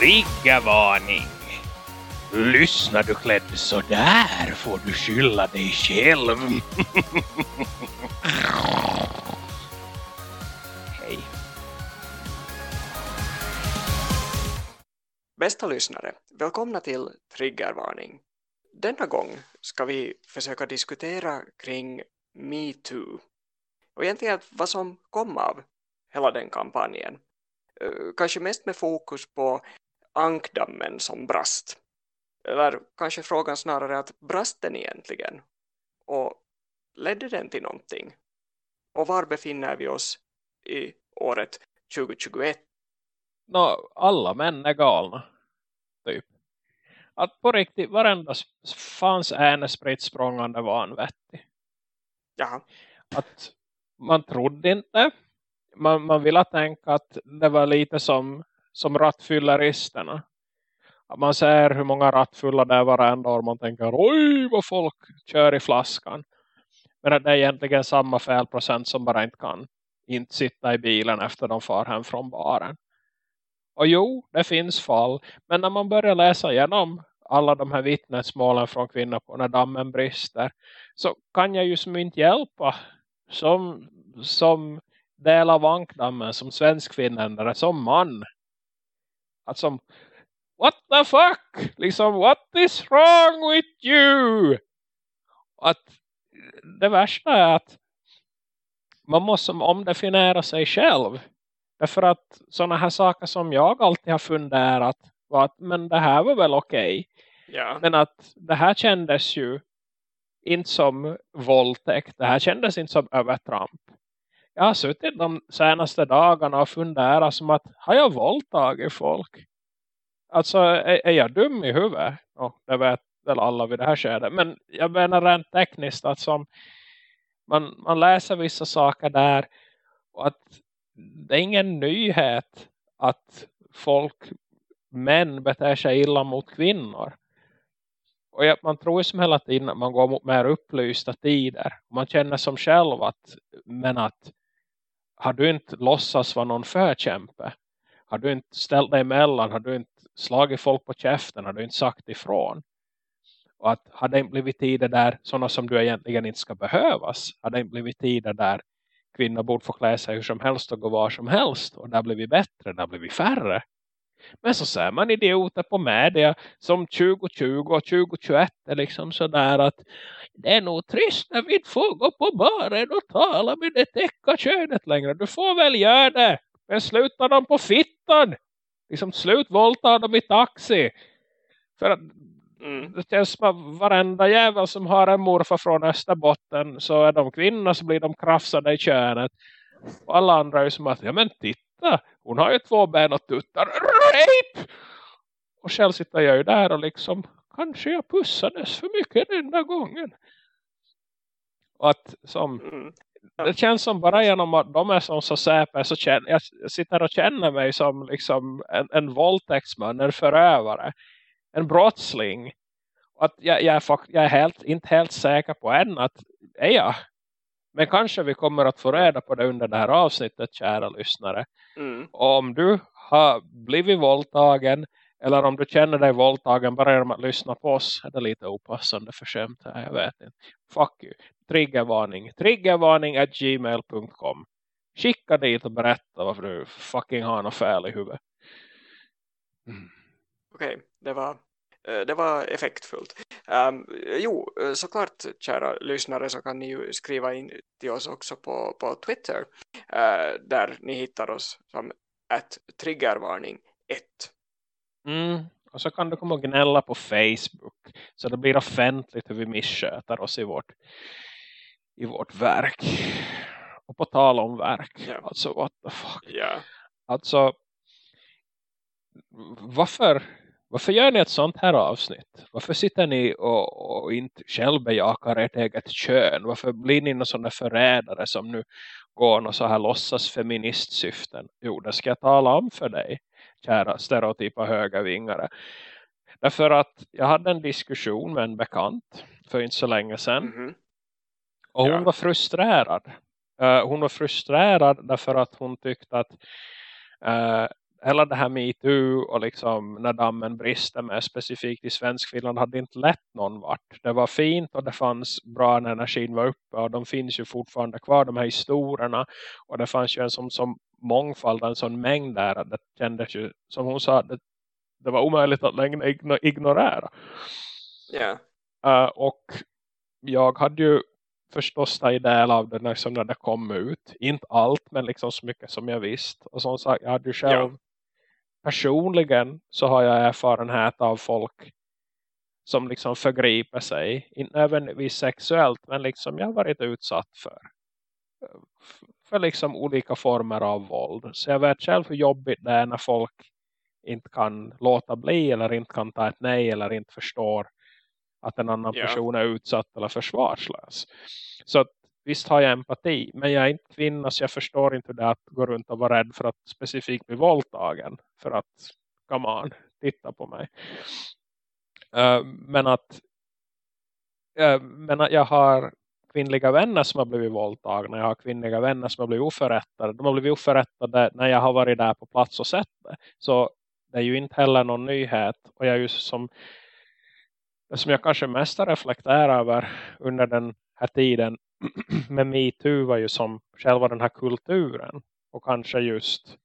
Triggervarning! Lyssnar du klädd så där får du skylla dig själv. Hej. Bästa lyssnare, välkomna till Triggervarning. Denna gång ska vi försöka diskutera kring MeToo och egentligen vad som kom av hela den kampanjen. Eh, kanske mest med fokus på ankdammen som brast. Eller kanske frågan snarare att brast den egentligen? Och ledde den till någonting? Och var befinner vi oss i året 2021? Nå, alla män är galna. Typ. Att på riktigt varenda fanns ene spritt språngande vanvettig. Jaha, Att man trodde inte. Man, man ville tänka att det var lite som, som rattfylleristerna. Att man ser hur många rattfulla det är varenda år. Man tänker oj vad folk kör i flaskan. Men att det är egentligen samma felprocent som bara inte kan inte sitta i bilen efter de far hem från baren. Och jo, det finns fall. Men när man börjar läsa igenom alla de här vittnesmålen från kvinnor på när dammen brister. Så kan jag ju som inte hjälpa. Som, som del av ankdammen, som svensk finländare, som man. Att som, what the fuck? Liksom, what is wrong with you? Att det värsta är att man måste omdefiniera sig själv. Därför att sådana här saker som jag alltid har funderat var att men det här var väl okej. ja. Men att det här kändes ju inte som våldtäkt. Det här kändes inte som övertramp. Jag har suttit de senaste dagarna och funderat som att har jag våldtagit folk? Alltså är, är jag dum i huvudet? Oh, det vet väl alla vid det här skedet. Men jag menar rent tekniskt att som man, man läser vissa saker där och att det är ingen nyhet att folk, män beter sig illa mot kvinnor. Och jag, man tror ju som hela tiden att man går mot mer upplysta tider. Man känner som själv att, men att har du inte låtsas vara någon förkämpe? Har du inte ställt dig emellan? Har du inte slagit folk på käften? Har du inte sagt ifrån? Och att har det inte blivit tider där sådana som du egentligen inte ska behövas? Har det inte blivit tider där kvinnor borde få klä sig hur som helst och gå var som helst? Och där blir vi bättre, där blir vi färre. Men så ser man idioter på media som 2020 och 2021 är liksom sådär att det är nog trist när vi inte får gå på baren och tala med det täcka könet längre. Du får väl göra det. Men sluta dem på fittan. Liksom slut våldta dem i taxi. För att Mm. det känns som att varenda jävel som har en morfar från Österbotten så är de kvinnor så blir de krafsade i könet. Och alla andra är som att, ja men titta, hon har ju två ben och tuttar. Rape! Och själv sitter jag ju där och liksom, kanske jag pussades för mycket den enda gången. Och att som, Mm. det känns som bara genom att de är som så säper så känner jag sitter och känner mig som liksom en, en våldtäktsman, en förövare, en brottsling. Och att jag, jag, är, jag är helt, inte helt säker på än att är jag. Men kanske vi kommer att få reda på det under det här avsnittet, kära lyssnare. Mm. Om du har blivit våldtagen eller om du känner dig våldtagen bara genom att lyssna på oss är det lite opassande för skämt här, jag vet inte. Fuck you. Triggervarning. Triggervarning at gmail.com Skicka dit och berätta varför du fucking har något fel i huvudet. Mm. Okej, det var det var effektfullt. Um, jo, eh, såklart kära lyssnare så kan ni ju skriva in till oss också på, på Twitter eh, där ni hittar oss som att triggervarning 1. Mm. Och så kan du komma och gnälla på Facebook. Så det blir offentligt hur vi missköter oss i vårt, i vårt verk. Och på tal om verk. Ja. Alltså what the fuck. Ja. Alltså, varför, varför gör ni ett sånt här avsnitt? Varför sitter ni och, och inte själv bejakar ert eget kön? Varför blir ni någon sån förrädare som nu går och så här låtsas feministsyften? Jo, det ska jag tala om för dig, kära stereotypa högervingare. Därför att jag hade en diskussion med en bekant för inte så länge sedan. Mhm. Och hon Ja. var frustrerad. Eh, hon var frustrerad därför att hon tyckte att eh, hela det här MeToo och liksom när dammen brister med specifikt i svensk Finland hade inte lett någon vart. Det var fint och det fanns bra när energin var uppe och de finns ju fortfarande kvar de här historierna och det fanns ju en som, som mångfald, en sån mängd där att det kändes ju, som hon sa, det, det var omöjligt att längre ignorera. Yeah. Uh, och jag hade ju förstås tagit del av det liksom när det kom ut. Inte allt men liksom så mycket som jag visste. Och som sagt, jag hade ju själv ja. Personligen så har jag erfarenhet av folk som liksom förgriper sig. Inte nödvändigtvis sexuellt men liksom jag har varit utsatt för för liksom olika former av våld. Så jag vet själv hur jobbigt det är när folk inte kan låta bli eller inte kan ta ett nej eller inte förstår att en annan yeah. person är utsatt eller försvarslös. Så visst har jag empati, men jag är inte kvinna så jag förstår inte det att gå runt och vara rädd för att specifikt bli våldtagen. För att, come on, titta på mig. Uh, men att uh, men att jag har kvinnliga vänner som har blivit våldtagna. Jag har kvinnliga vänner som har blivit oförrättade. De har blivit oförrättade när jag har varit där på plats och sett det. Så det är ju inte heller någon nyhet. Och jag är ju som det som jag kanske mest har reflekterat över under den här tiden med MeToo var ju som själva den här kulturen. Och kanske just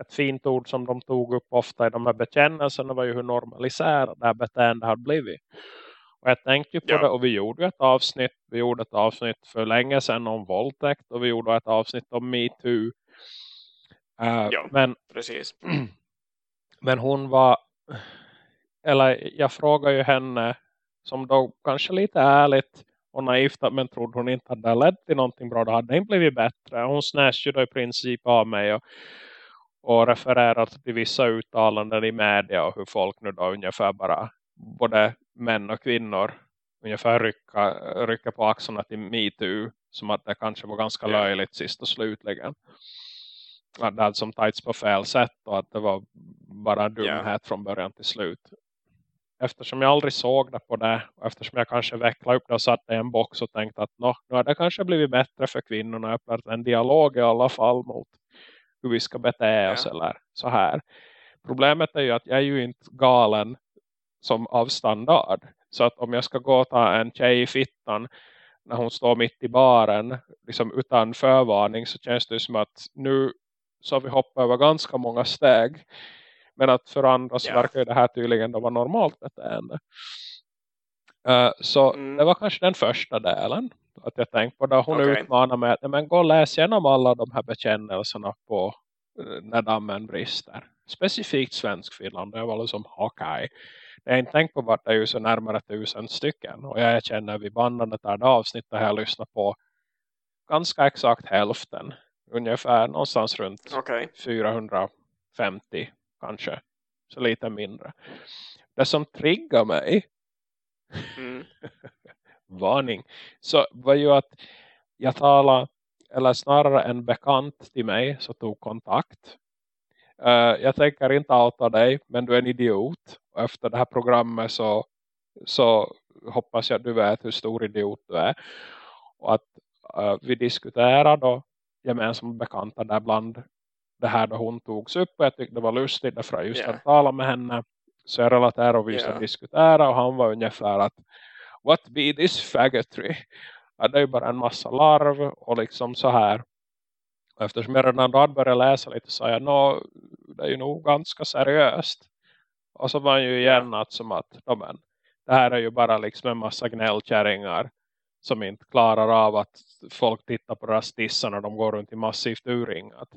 ett fint ord som de tog upp ofta i de här bekännelserna var ju hur normaliserat det här beteendet har blivit. Och jag tänkte på ja. det och vi gjorde ett avsnitt. Vi gjorde ett avsnitt för länge sedan om våldtäkt och vi gjorde ett avsnitt om MeToo. Uh, ja, men, precis. Men hon var eller jag frågade ju henne som då kanske lite ärligt och naivt men trodde hon inte hade lett till någonting bra. Då hade det inte blivit bättre. Hon snäste ju då i princip av mig och, och refererade till vissa uttalanden i media och hur folk nu då ungefär bara både män och kvinnor ungefär rycka, rycka på axlarna till MeToo som att det kanske var ganska löjligt sist och slutligen. Att det hade som tajts på fel sätt och att det var bara dumhet yeah. från början till slut eftersom jag aldrig såg det på det och eftersom jag kanske vecklade upp det och satte i en box och tänkte att nu har det kanske blivit bättre för kvinnorna och öppnat en dialog i alla fall mot hur vi ska bete oss ja. eller så här. Problemet är ju att jag är ju inte galen som av standard. Så att om jag ska gå och ta en tjej i fittan när hon står mitt i baren liksom utan förvarning så känns det som att nu så har vi hoppat över ganska många steg men att för andra så ja. verkar det här tydligen då vara normalt beteende. Uh, så mm. det var kanske den första delen. Att jag tänkte på det. Hon okay. utmanar mig att men gå och läs igenom alla de här bekännelserna på uh, när dammen brister. Specifikt svensk Finland. Det var liksom okej. Okay. Jag inte tänkt på vart det är ju så närmare tusen stycken. Och jag känner vid bandandet av det avsnittet har jag lyssnat på ganska exakt hälften. Ungefär någonstans runt okay. 450 kanske. Så lite mindre. Det som triggar mig mm. varning. Så var ju att jag talade eller snarare en bekant till mig så tog kontakt. Uh, jag tänker inte outa dig men du är en idiot. Och efter det här programmet så, så hoppas jag att du vet hur stor idiot du är. Och att uh, vi diskuterar då gemensamma bekanta där bland det här då hon togs upp och jag tyckte det var lustigt därför att just yeah. att tala med henne så jag relaterade och vi yeah. diskutera och han var ungefär att what be this faggotry ja, det är ju bara en massa larv och liksom så här och eftersom jag redan då började läsa lite så jag no, det är ju nog ganska seriöst och så var han ju igen att som att men, det här är ju bara liksom en massa gnällkärringar som inte klarar av att folk tittar på deras tissar när de går runt i massivt urringat.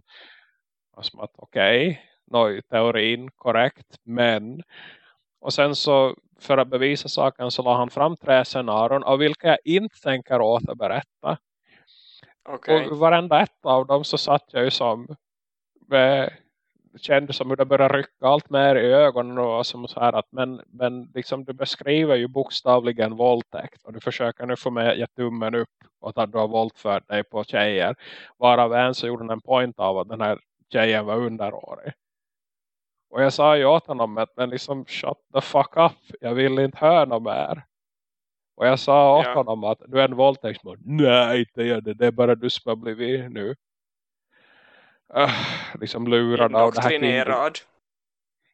Som att okej, okay, teorin korrekt, men och sen så för att bevisa saken så la han fram tre scenarion av vilka jag inte tänker återberätta. Okay. Och varenda ett av dem så satt jag ju som med, kände som hur det började rycka allt mer i ögonen och som så här att men, men liksom du beskriver ju bokstavligen våldtäkt och du försöker nu få med ge tummen upp och att du har våldfört dig på tjejer varav en så gjorde en point av att den här tjejen var underårig. Och jag sa ju åt honom att men liksom shut the fuck up. Jag vill inte höra något mer. Och jag sa åt ja. honom att du är en våldtäktsmord. Nej, inte gör det. Det är bara du som har blivit nu. uh, liksom lurad av det här kvinnliga.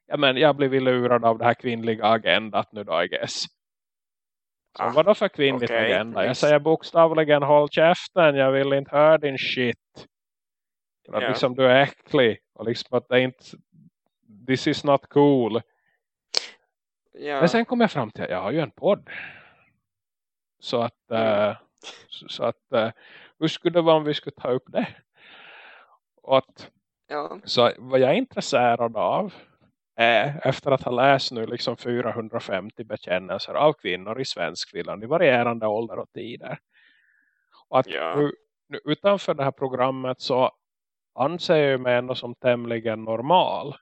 Ja, men jag blivit lurad av det här kvinnliga agendat nu då, I guess. Så ah, vad då för kvinnligt okay, agenda? Jag säger bokstavligen håll käften, jag vill inte höra din shit. Yeah. liksom du är äcklig. Och liksom att det är inte, this is not cool. Yeah. Men sen kom jag fram till att jag har ju en podd. Så att, mm. uh, så, så, att uh, hur skulle det vara om vi skulle ta upp det? Och att, ja. Så vad jag är intresserad av är, efter att ha läst nu liksom 450 bekännelser av kvinnor i svensk villan i varierande ålder och tider. Och att ja. nu, nu, utanför det här programmet så anser jag mig ändå som tämligen normal.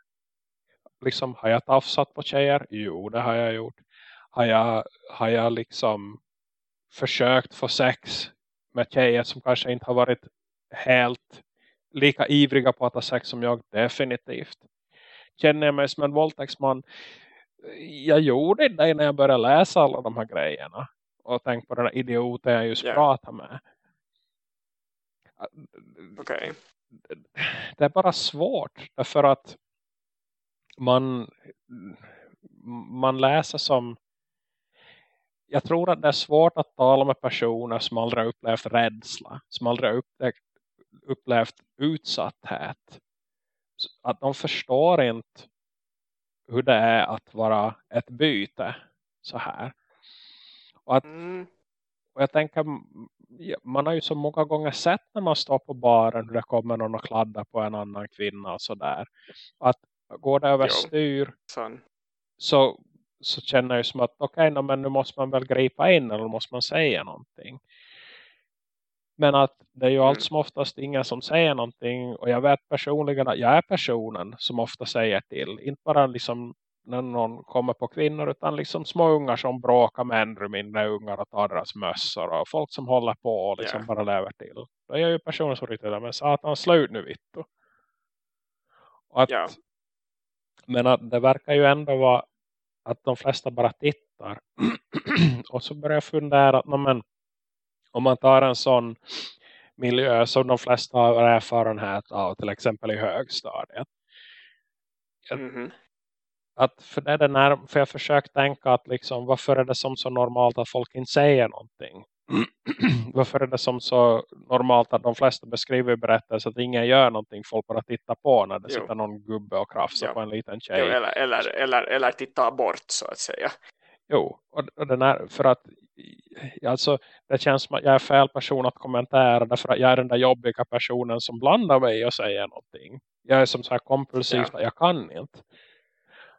Liksom, har jag tafsat på tjejer? Jo, det har jag gjort. Har jag, har jag liksom försökt få sex med tjejer som kanske inte har varit helt lika ivriga på att ha sex som jag? Definitivt. Känner jag mig som en våldtäktsman? Jag gjorde det när jag började läsa alla de här grejerna. Och tänkte på den där idioten jag just yeah. pratade med. Okay det är bara svårt därför att man man läser som jag tror att det är svårt att tala med personer som aldrig har upplevt rädsla, som aldrig har upplevt, upplevt utsatthet. Att de förstår inte hur det är att vara ett byte så här. Och att mm. Och jag tänker man har ju så många gånger sett när man står på baren hur det kommer någon och kladdar på en annan kvinna och sådär. Att går det överstyr så, så känner jag som att okej, okay, men nu måste man väl gripa in eller måste man säga någonting. Men att det är ju mm. allt som oftast ingen som säger någonting. Och jag vet personligen att jag är personen som ofta säger till. Inte bara liksom när någon kommer på kvinnor utan liksom små ungar som bråkar med ännu mindre ungar och tar deras mössor och folk som håller på och liksom yeah. bara lever till. Då är jag ju personer som rycker men satan slut nu vittu. Att, yeah. Men att det verkar ju ändå vara att de flesta bara tittar. och så börjar jag fundera att men, om man tar en sån miljö som de flesta har erfarenhet av till exempel i högstadiet. Mm -hmm att för det är den här, för jag försökt tänka att liksom, varför är det som så normalt att folk inte säger någonting? varför är det som så normalt att de flesta beskriver berättelser att ingen gör någonting, folk bara tittar på när det jo. sitter någon gubbe och krafsar jo. på en liten tjej. Jo, eller, eller, eller, eller tittar bort så att säga. Jo, och, och den är för att alltså, det känns som att jag är fel person att kommentera därför att jag är den där jobbiga personen som blandar mig och säger någonting. Jag är som så här kompulsivt ja. jag kan inte.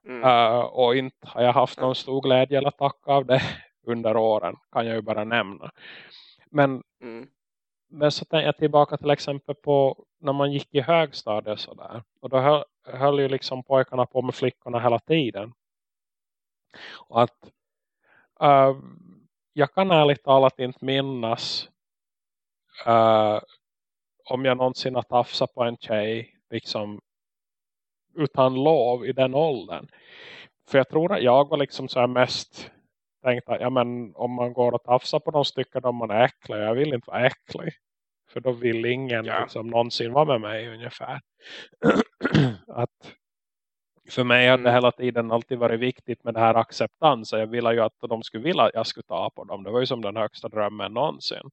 Mm. Uh, och inte har jag haft någon stor glädje eller tack av det under åren. Kan jag ju bara nämna. Men, mm. men så tänker jag tillbaka till exempel på när man gick i högstadiet sådär. Och då höll, höll ju liksom pojkarna på med flickorna hela tiden. Och att uh, jag kan ärligt talat inte minnas uh, om jag någonsin har tafsat på en tjej liksom utan lov i den åldern. För jag tror att jag var liksom så här mest tänkt att ja, men om man går och tafsar på de stycken om man är äcklig. Jag vill inte vara äcklig. För då vill ingen ja. liksom, någonsin vara med mig ungefär. att för mig har det mm. hela tiden alltid varit viktigt med det här acceptans. Jag ville ju att de skulle vilja att jag skulle ta på dem. Det var ju som den högsta drömmen någonsin.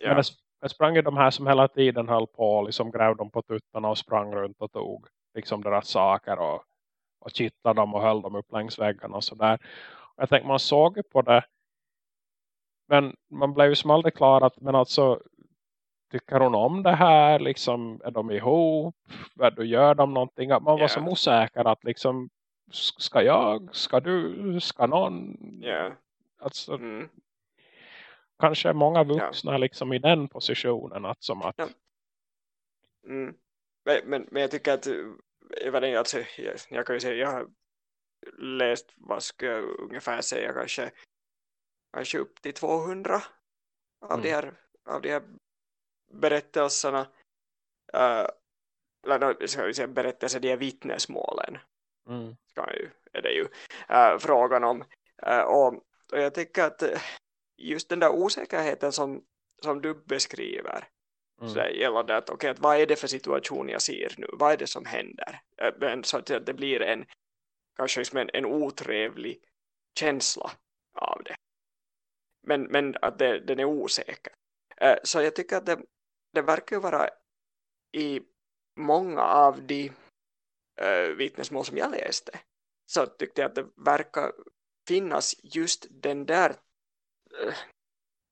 Ja. Men det sprang ju de här som hela tiden höll på. Liksom grävde dem på tuttarna och sprang runt och tog liksom deras saker och, och kittlade dem och höll dem upp längs väggarna och sådär. Jag tänkte man såg på det men man blev ju som aldrig klar att men alltså tycker hon om det här liksom är de ihop då gör de någonting man var yeah. så osäker att liksom ska jag, ska du, ska någon yeah. alltså mm. kanske många vuxna yeah. liksom i den positionen att som att mm. Men, men, jag tycker att jag, vet inte, alltså, jag, jag kan ju säga jag har läst, vad ska jag ungefär säga, kanske, kanske upp till 200 av, mm. de, här, av de här berättelserna. Uh, eller ska vi säga berättelser, de här vittnesmålen. Mm. Ska ju, är det ju uh, frågan om. Uh, och, och jag tycker att just den där osäkerheten som, som du beskriver Mm. Så gällande att, okay, att vad är det för situation jag ser nu? Vad är det som händer? Men, så att det blir en kanske liksom en, en otrevlig känsla av det. Men, men att det, den är osäker. Så jag tycker att det, det verkar vara i många av de vittnesmål som jag läste så tyckte jag att det verkar finnas just den där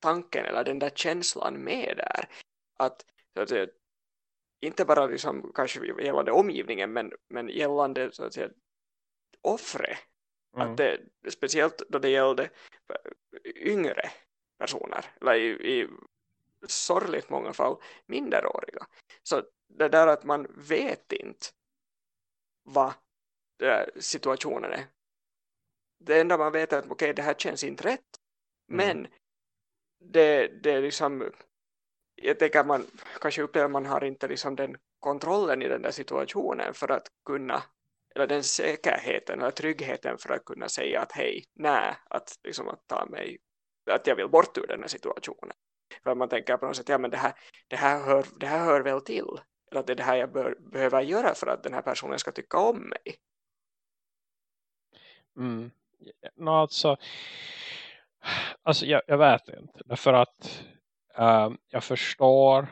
tanken eller den där känslan med där. Att, så att säga, inte bara liksom, kanske gällande omgivningen men, men gällande så att säga, offre. Mm. Att det, speciellt då det gällde yngre personer eller i, i sorgligt många fall minderåriga. Så det där att man vet inte vad situationen är. Det enda man vet är att okej, okay, det här känns inte rätt. Mm. Men det, det är liksom jag tänker man kanske upplever man har inte liksom den kontrollen i den där situationen för att kunna eller den säkerheten eller tryggheten för att kunna säga att hej, nej, att, liksom att ta mig att jag vill bort ur den här situationen. För man tänker på något sätt, ja men det här, det här, hör, det här hör väl till. Eller att det är det här jag bör, behöver göra för att den här personen ska tycka om mig. Mm. No, alltså, alltså jag, jag vet inte. Därför att uh, jag förstår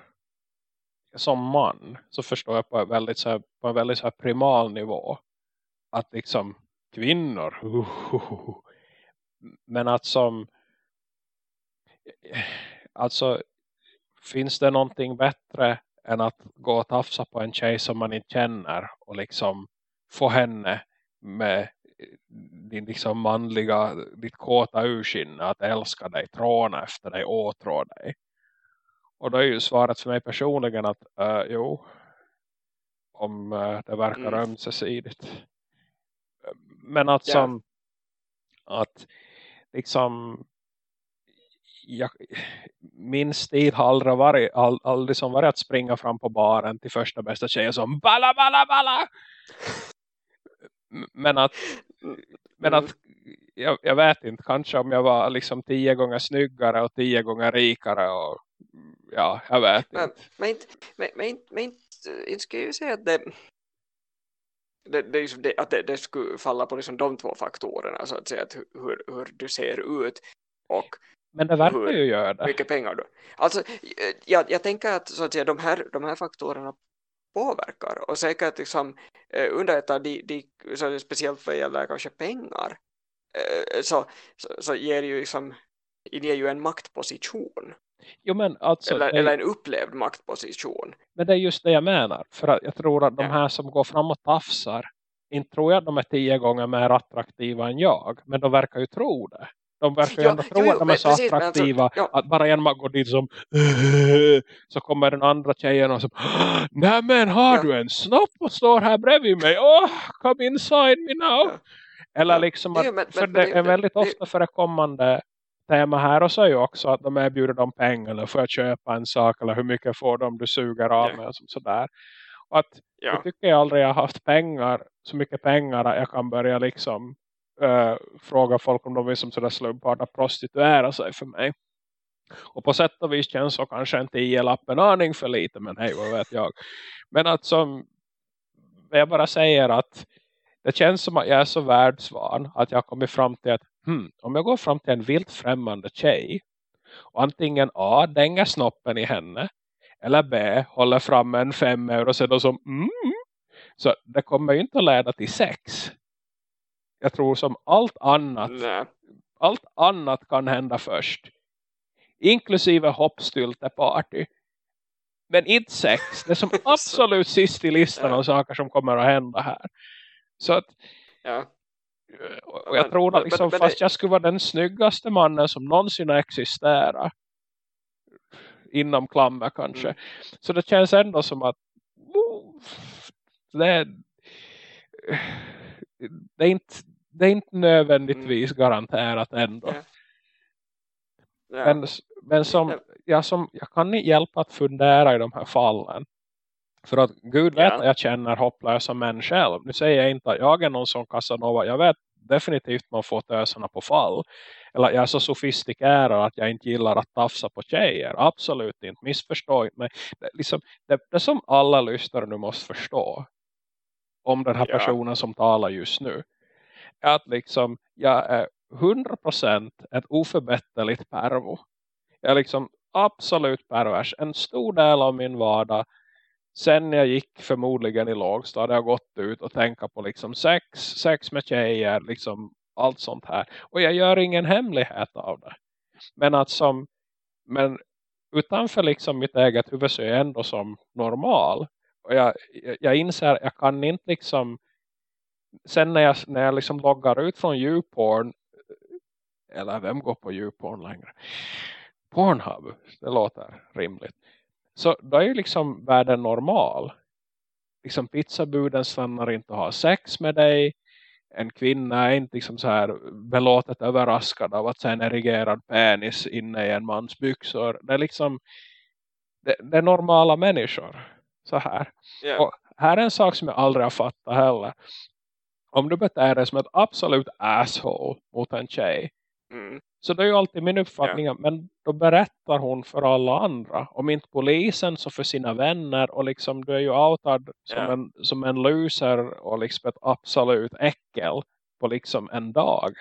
som man så förstår jag på, väldigt, så här, på en väldigt så här primal nivå att liksom kvinnor uh, uh, uh, men att som alltså finns det någonting bättre än att gå och tafsa på en tjej som man inte känner och liksom få henne med eh, din liksom manliga, ditt kåta ursinne att älska dig, tråna efter dig, åtrå dig. Och då är ju svaret för mig personligen att uh, jo, om uh, det verkar mm. ömsesidigt. Men att yeah. som att liksom jag, min stil har aldrig varit, all, aldrig som varit att springa fram på baren till första bästa tjejen som balla balla balla men att men att jag, jag, vet inte, kanske om jag var liksom tio gånger snyggare och tio gånger rikare och ja, jag vet men, inte. Men, men, men, men inte skulle jag säga att det det, det, liksom det, att det, det, skulle falla på liksom de två faktorerna så att säga att hur, hur du ser ut och men det verkar ju göra det. mycket pengar du alltså jag, jag tänker att, så att säga, de, här, de här faktorerna påverkar och säkert liksom eh, underlättar de, de, så speciellt vad gäller kanske pengar eh, så, så, så ger ju liksom ger ju en maktposition Jo, men alltså, eller, eller en upplevd maktposition. Men det är just det jag menar. För att jag tror att de här som går fram och tafsar. Inte tror jag att de är tio gånger mer attraktiva än jag. Men de verkar ju tro det. De verkar ju ändå tro jo, att de är så precis, alltså, attraktiva. Alltså, ja. Att bara genom att gå dit som så kommer den andra tjejen och så Nej men har ja. du en snopp och står här bredvid mig? Oh, come inside me now. Eller liksom att, men, för men, det är väldigt ofta förekommande tema här och ju också att de erbjuder dem pengar eller får jag köpa en sak eller hur mycket får de du suger av mig och sådär. Och att ja. jag tycker jag aldrig har haft pengar, så mycket pengar att jag kan börja liksom äh, fråga folk om de vill som sådär slumpartat prostituera sig för mig. Och på sätt och vis känns så kanske en tio-lapp en aning för lite, men hej vad vet jag. Men att som jag bara säger att det känns som att jag är så världsvan att jag kommer fram till att hmm, om jag går fram till en vilt främmande tjej och antingen A, dänger snoppen i henne eller B, håller fram en fem euro och säger som mm, så det kommer ju inte att leda till sex. Jag tror som allt annat Nej. allt annat kan hända först. Inklusive hoppstylteparty. Men inte sex. Det är som absolut sist i listan av saker som kommer att hända här. Så att ja. Och jag tror att liksom, men, men, fast jag skulle vara den snyggaste mannen som någonsin existerar inom klammer kanske. Mm. Så det känns ändå som att det är, det är inte det är inte nödvändigtvis mm. garanterat ändå. Yeah. Yeah. Men, men som, jag, som, jag kan inte hjälpa att fundera i de här fallen. För att Gud vet att jag känner hopplösa män själv. Nu säger jag inte att jag är någon som Casanova. Jag vet definitivt man får tösarna på fall. eller jag är så sofistikerad att jag inte gillar att tafsa på tjejer. Absolut inte, missförstå inte mig. Det, liksom, det, det som alla lyssnare nu måste förstå om den här Ja. personen som talar just nu. Är att liksom, jag är 100% ett oförbätterligt pervo. Jag är liksom absolut pervers. En stor del av min vardag sen jag gick förmodligen i lågstad har jag gått ut och tänka på liksom sex, sex med tjejer, liksom allt sånt här. Och jag gör ingen hemlighet av det. Men att som, men utanför liksom mitt eget huvud så är jag ändå som normal. Och jag, jag, jag inser, jag kan inte liksom, sen när jag, när jag liksom loggar ut från YouPorn, eller vem går på YouPorn längre? Pornhub, det låter rimligt. Så då är ju liksom världen normal. Liksom pizzabuden stannar inte och har sex med dig. En kvinna är inte liksom så här belåtet överraskad av att se en erigerad penis inne i en mans byxor. Det är liksom det, det är normala människor. Så här. Ja. Och här är en sak som jag aldrig har fattat heller. Om du beter dig som ett absolut asshole mot en tjej. Mm. Så det är ju alltid min uppfattning. Men då berättar hon för alla andra. Om inte polisen så för sina vänner. Och liksom du är ju outad som, Ja. en, som en loser. Och liksom ett absolut äckel. På liksom en dag.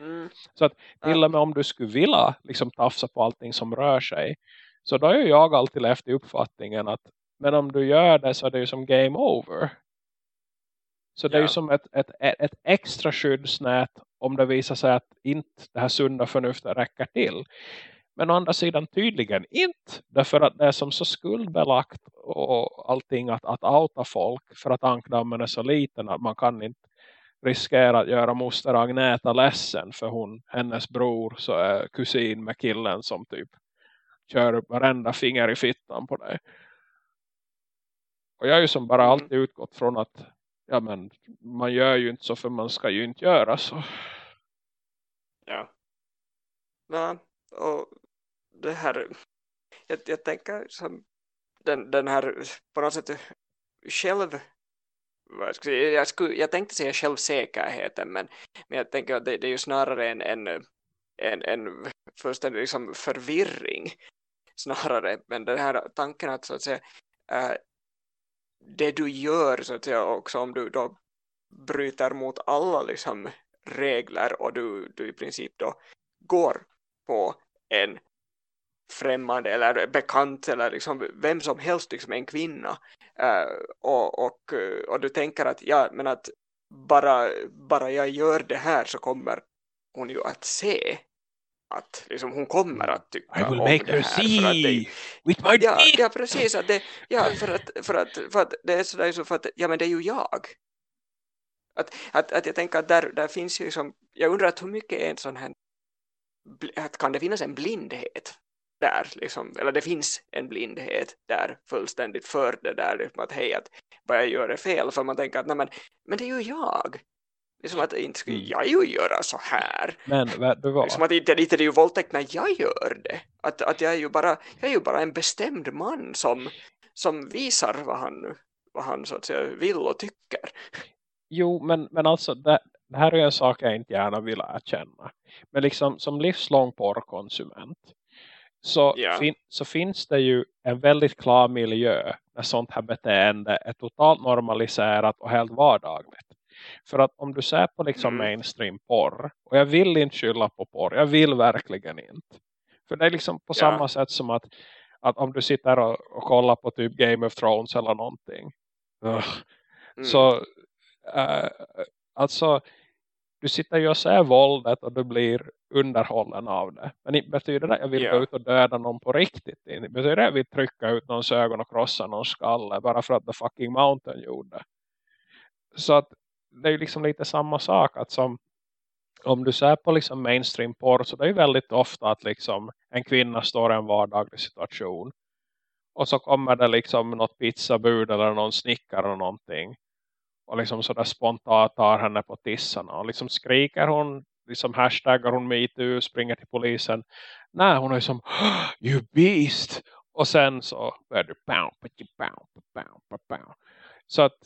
Mm. Så att Ja. till och med om du skulle vilja liksom tafsa på allting som rör sig. Så då är ju jag alltid efter uppfattningen att men om du gör det så är det ju som game over. Så det är ju Ja. som ett, ett, ett extra skyddsnät om det visar sig att inte det här sunda förnuftet räcker till. Men å andra sidan tydligen inte. Därför att det är som så skuldbelagt och allting att, att outa folk för att ankdammen är så liten att man kan inte riskera att göra moster Agneta ledsen för hon, hennes bror så är kusin med killen som typ kör varenda finger i fittan på dig. Och jag har ju som bara Mm. alltid utgått från att ja men man gör ju inte så för man ska ju inte göra så. Ja. Ja, och det här, jag, jag tänker som den, den här på något sätt själv, vad ska jag, jag, skulle, jag tänkte säga självsäkerheten men, men jag tänker att det, det är ju snarare en, en, en, en fullständig liksom förvirring snarare, men den här tanken att så att säga äh, det du gör så att säga också om du då bryter mot alla liksom regler och du, du i princip då går på en främmande eller bekant eller liksom vem som helst, liksom en kvinna. Uh, och, och, eh, och du tänker att ja, men att bara, bara jag gör det här så kommer hon ju att se att liksom hon kommer att tycka I will om make det her här för att det, see with my ja, ja, precis. Att det, ja, för att, för, att, för att det är sådär så för att, ja men det är ju jag. Att, att, att jag tänker att där, där finns ju som, jag undrar att hur mycket är en sån här, att kan det finnas en blindhet där liksom, eller det finns en blindhet där fullständigt för det där, liksom att hej, att vad jag gör är fel, för man tänker att nej men, men det är ju jag. Det är som att inte skulle Mm. jag ju göra så här. Men vad? Liksom att inte, inte det är ju våldtäkt när jag gör det. Att, att jag, är ju bara, jag är ju bara en bestämd man som, som visar vad han, vad han så att säga vill och tycker. Jo, men, men alltså det, det här är en sak jag inte gärna vill erkänna. Men liksom som livslång porrkonsument så, Ja. fin, så finns det ju en väldigt klar miljö där sånt här beteende är totalt normaliserat och helt vardagligt. För att om du ser på liksom Mm. mainstream porr och jag vill inte skylla på porr, jag vill verkligen inte. För det är liksom på Ja. samma sätt som att, att om du sitter och, och kollar på typ Game of Thrones eller någonting. Mm. så eh, alltså du sitter ju och ser våldet och du blir underhållen av det. Men det betyder det att jag vill Ja. gå ut och döda någon på riktigt? Det betyder det att jag vill trycka ut någons ögon och krossa någons skalle bara för att The fucking Mountain gjorde. Så att det är ju liksom lite samma sak att som om du ser på liksom mainstream porr så det är ju väldigt ofta att liksom en kvinna står i en vardaglig situation och så kommer det liksom något pizzabud eller någon snickare eller någonting och liksom sådär spontant tar henne på tissarna och liksom skriker hon liksom hashtaggar hon metoo springer till polisen. Nej hon är som you beast! Och sen så börjar du så att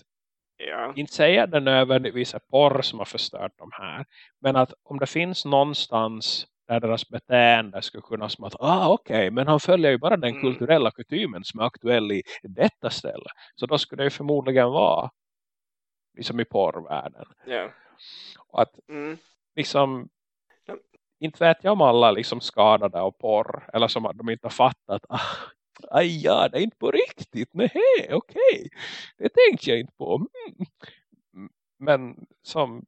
ja. inte säga det nödvändigtvis är porr som har förstört de här. Men att om det finns någonstans där deras beteende skulle kunna som att, ah okej, okay, men han följer ju bara den mm. kulturella kutymen som är aktuell i detta ställe. Så då skulle det ju förmodligen vara liksom i porrvärlden. Yeah. Och att mm. liksom inte vet jag om alla liksom skadade av porr. Eller som att de inte har fattat. Ah, aj, ja, det är inte på riktigt. Nej, okej. Okay. Det tänkte jag inte på. Mm. Men som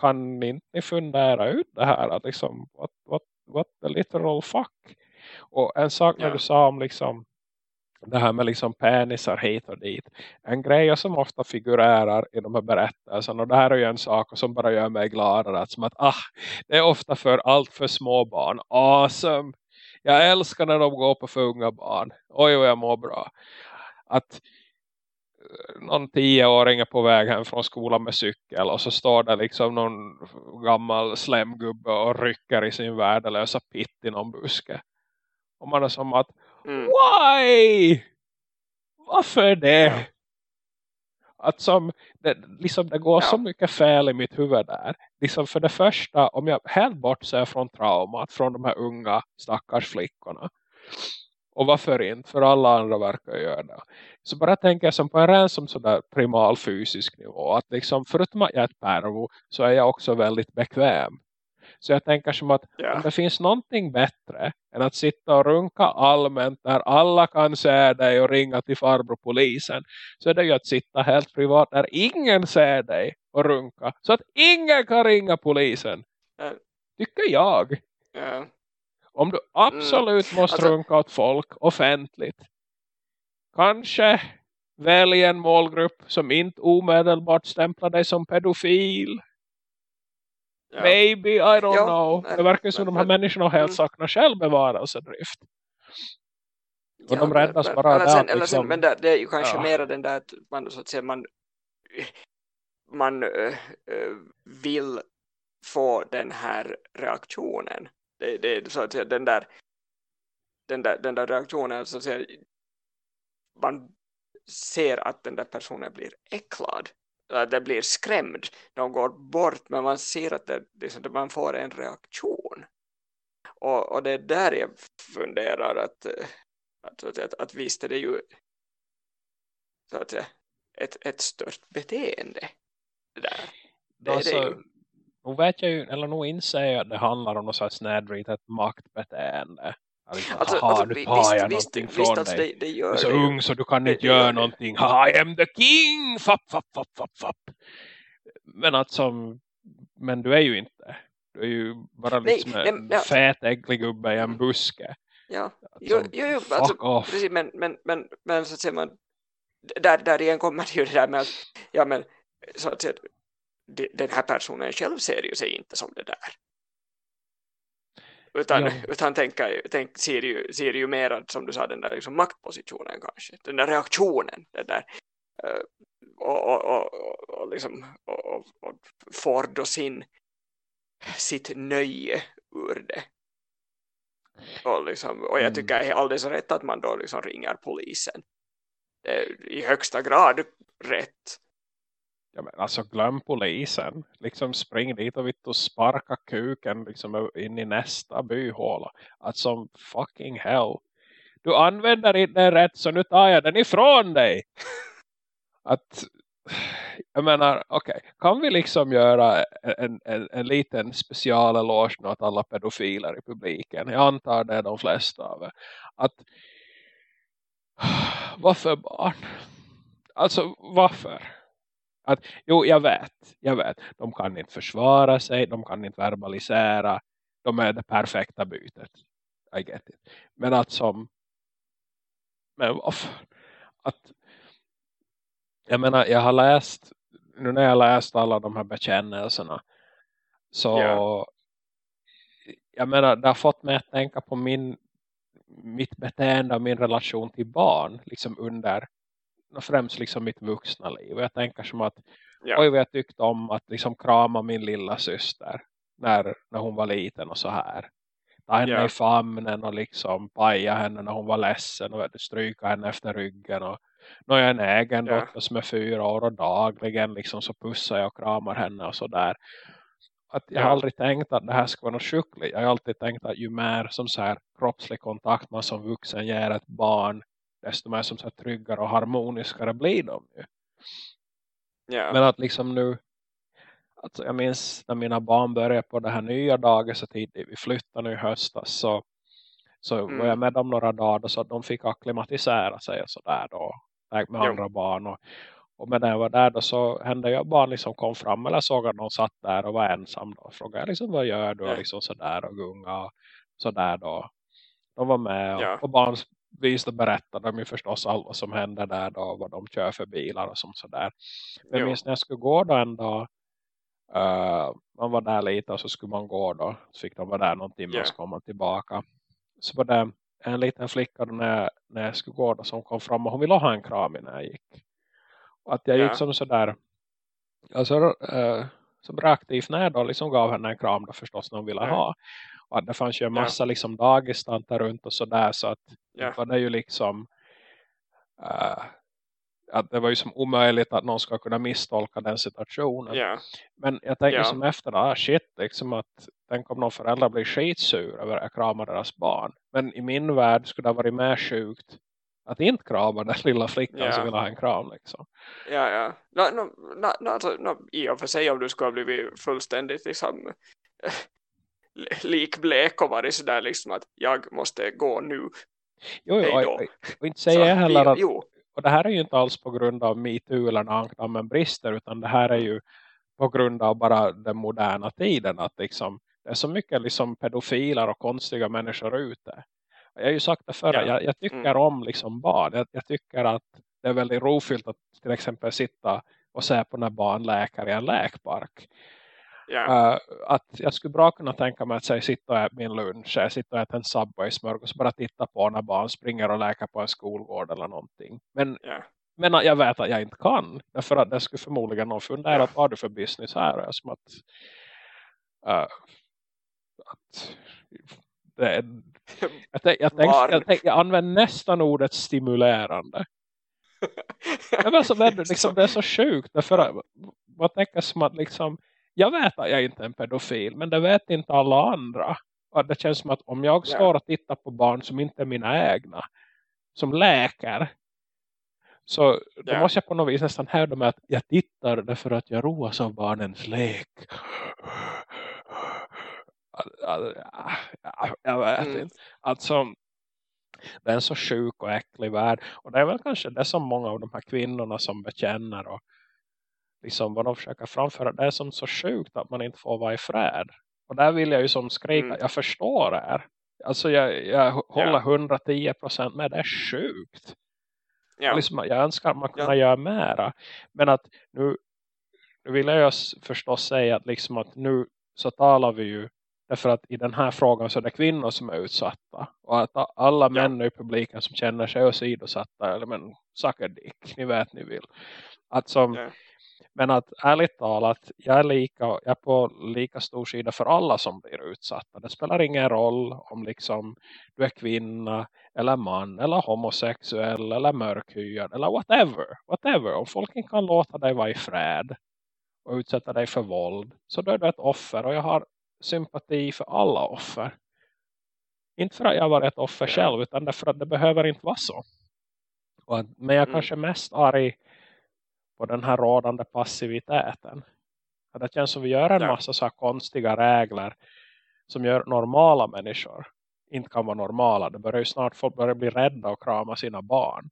kan inte ni fundera ut det här? Att liksom, what, what, what the literal fuck? Och en sak när ja. du sa om liksom det här med liksom penisar hit och dit. En grej som ofta figurerar i de här berättelserna. Och det här är ju en sak som bara gör mig gladare. Att som att ah, det är ofta för allt för små barn. Awesome! Jag älskar när de går på för unga barn. Oj, oj jag mår bra. Att eh, någon tioåring är på väg hem från skolan med cykel och så står det liksom någon gammal slemgubbe och rycker i sin värdelösa pitt i någon buske. Och man är som att Mm. Why? Varför det? Att som, det, liksom det går ja. så mycket fel i mitt huvud där. Liksom för det första, om jag helt bortser från traumat från de här unga stackars flickorna. Och varför inte? För alla andra verkar göra det. Så bara tänker jag som på en ren som sådär primal fysisk nivå. Att liksom förutom att jag är ett pervo så är jag också väldigt bekväm så jag tänker som att yeah. om det finns någonting bättre än att sitta och runka allmänt där alla kan se dig och ringa till farbror polisen så är det ju att sitta helt privat där ingen ser dig och runka så att ingen kan ringa polisen. Uh. Tycker jag. Yeah. Om du absolut mm. måste alltså... runka åt folk offentligt kanske välj en målgrupp som inte omedelbart stämplar dig som pedofil Ja. Maybe, I don't ja, know. Nej, det verkar som men, de här men, människorna helt mm. saknar självbevarelsedrift. Och ja, de räddas men, bara eller sen, där. Liksom, men det, det, är ju kanske ja. mer den där att man, så att säga, man, man äh, vill få den här reaktionen. Det, det, så att säga, den där den där, den där reaktionen så att säga, man ser att den där personen blir äcklad att det blir skrämd. De går bort men man ser att det, liksom, man får en reaktion. Och, och det är där jag funderar att, att, att, att, att visst är det ju så att säga, ett, ett stört beteende där. Det, alltså, det ju. Nu vet jag ju, eller nu inser jag att det handlar om något slags nedritet maktbeteende. Liksom, alltså, alltså, nu tar visst, jag visst, någonting från alltså, dig. Det, det du är så det. ung så du kan det, inte göra någonting. I am the king! Fapp, fapp, fapp, fapp, fapp. Men alltså, men du är ju inte. Du är ju bara liksom nej, en nej, fet ägglig gubbe i en buske. Ja, alltså, jo, jo, jo alltså, precis, men, men, men, men så att säga man, där, där igen kommer ju det där med att, ja men, så att säga, den här personen själv ser ju sig inte som det där. Utan, ja. utan tänka, tänk, ser, ju, ser ju mer som du sa den där liksom maktpositionen kanske. Den där reaktionen. Den där, uh, och, och, och, och, liksom, och, och, får då sin sitt nöje ur det. Och, liksom, och jag mm. tycker det är alldeles rätt att man då liksom ringer polisen. Är i högsta grad rätt. Ja, men alltså glöm polisen. Liksom spring dit och vitt och sparka kuken liksom in i nästa byhåla. Alltså fucking hell. Du använder inte den rätt så nu tar jag den ifrån dig. Att jag menar, okej. Okay, kan vi liksom göra e-, en, en, en liten special eloge åt alla pedofiler i publiken? Jag antar det är de flesta av er. Att varför barn? Alltså varför? Att, jo, jag vet, jag vet. De kan inte försvara sig, de kan inte verbalisera. De är det perfekta bytet. I get it. Men att som... Men varför? Att, jag menar, jag har läst... Nu när jag läst alla de här bekännelserna. Så... Yeah. Jag menar, det har fått mig att tänka på min mitt beteende och min relation till barn liksom under främst liksom mitt vuxna liv. Jag tänker som att ja. oj vad jag tyckte om att liksom krama min lilla syster när, när hon var liten och så här. Ta henne ja. i famnen och liksom paja henne när hon var ledsen och stryka henne efter ryggen. Och nu är jag en egen ja. dotter som är fyra år och dagligen liksom så pussar jag och kramar henne och så där. att jag Ja. har aldrig tänkt att det här ska vara något sjukligt. Jag har alltid tänkt att ju mer som så här kroppslig kontakt man som vuxen ger ett barn desto mer som så tryggare och harmoniskare blir de ju. Ja. Men att liksom nu alltså jag minns när mina barn började på det här nya dagen så tidigt vi flyttade nu i höstas så, så Mm. var jag med dem några dagar så att de fick akklimatisera sig och sådär då med Jo. andra barn och, och med när jag var där då så hände jag barn liksom kom fram eller såg att någon satt där och var ensam då frågade jag liksom vad gör du och liksom sådär och gunga och sådär då de var med och, Ja. och barn visade berättade de ju förstås allt vad som hände där då vad de kör för bilar och som sådär men Jo. minns när jag skulle gå då en dag Uh, man var där lite och så skulle man gå då. Så fick de vara där någon timme Ja. och så kom man tillbaka. Så var det en liten flicka då när, jag, när jag skulle gå då som kom fram och hon ville ha en kram när jag gick. Och att jag Ja. gick som sådär alltså uh, som reaktivt när jag då liksom gav henne en kram då förstås när hon ville ha. Att det fanns ju en Ja. massa liksom dagistantar runt och sådär så att Ja. var det ju liksom uh, att det var ju som omöjligt att någon ska kunna misstolka den situationen. Ja. Men jag tänker Ja. som efter ah shit liksom att tänk om någon förälder blir skitsur över att jag kramar deras barn. Men i min värld skulle det ha varit mer sjukt att inte krama den lilla flickan Ja. som vill ha en kram liksom. Ja, ja. No, no, no, no, no, I och för sig om du skulle ha blivit fullständigt liksom likblek och varit sådär liksom att jag måste gå nu. Jo, jo och, och inte säger jag heller att Jo, och det här är ju inte alls på grund av MeToo eller ankdammen brister utan det här är ju på grund av bara den moderna tiden att liksom det är så mycket liksom pedofiler och konstiga människor ute. Jag har ju sagt det förr, Ja. jag, jag tycker Mm. om liksom barn. Jag, jag tycker att det är väldigt rofyllt att till exempel sitta och se på när barn läkar i en läkpark. Uh, att jag skulle bra kunna tänka mig att säga, sitta och äta min lunch, jag sitter och äter en Subway-smörgås och bara titta på när barn springer och läkar på en skolgård eller någonting. Men, ja, men jag vet att jag inte kan. Därför att det skulle förmodligen någon fundera, Ja. vad har du för business här? Och jag som att, uh, att det är, jag, jag, jag, tänk, jag använder nästan ordet stimulerande. Men alltså, det, är liksom, det är så sjukt. Därför man tänker som att liksom, jag vet att jag inte är en pedofil. Men det vet inte alla andra. Och det känns som att om jag Ja. står och tittar på barn som inte är mina egna. Som läkare. Så då måste jag på något vis nästan hävda med att jag tittar därför att jag roas av barnens lek. Jag vet Mm. inte. Alltså, det är en så sjuk och äcklig värld. Och det är väl kanske det som många av de här kvinnorna som bekänner och liksom vad de försöker framföra. Det är som så sjukt att man inte får vara i fred. Och där vill jag ju som skrika, Mm. jag förstår det här. Alltså jag, jag håller 110% med, det är sjukt. ja, Liksom, jag önskar att man kunde Ja. göra mera. Men att nu, nu vill jag ju förstås säga att, liksom att nu så talar vi ju därför att i den här frågan så är det kvinnor som är utsatta. Och att alla män i publiken som känner sig åsidosatta eller men sucker dick, ni vet ni vill. Att som, Ja. Men att ärligt talat, jag är, lika, jag är på lika stor sida för alla som blir utsatta. Det spelar ingen roll om liksom du är kvinna eller man eller homosexuell eller mörkhyad eller whatever. whatever. Om folk inte kan låta dig vara i fred och utsätta dig för våld så då är du ett offer och jag har sympati för alla offer. Inte för att jag var ett offer själv utan därför att det behöver inte vara så. Men jag är Mm. kanske mest arg på den här rådande passiviteten. Det känns som vi gör en massa så konstiga regler som gör normala människor inte kan vara normala. Det börjar ju snart folk börjar bli rädda och krama sina barn.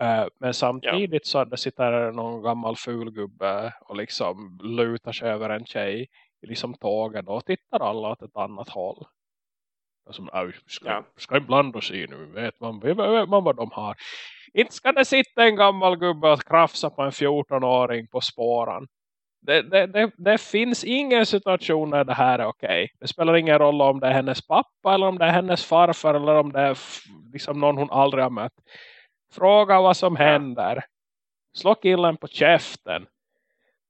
Eh, men samtidigt så det sitter någon gammal fulgubbe och liksom lutar sig över en tjej i liksom tåget och tittar alla åt ett annat håll. Och som, "Aj, ska, Ja. ska inte blanda oss i nu, vet man, vet man vad de har. Inte ska det sitta en gammal gubbe och krafsa på en 14-åring på spåren. Det, det, det, det finns ingen situation där det här är okej. Det spelar ingen roll om det är hennes pappa eller om det är hennes farfar eller om det är liksom någon hon aldrig har mött. Fråga vad som händer. Slå killen på käften.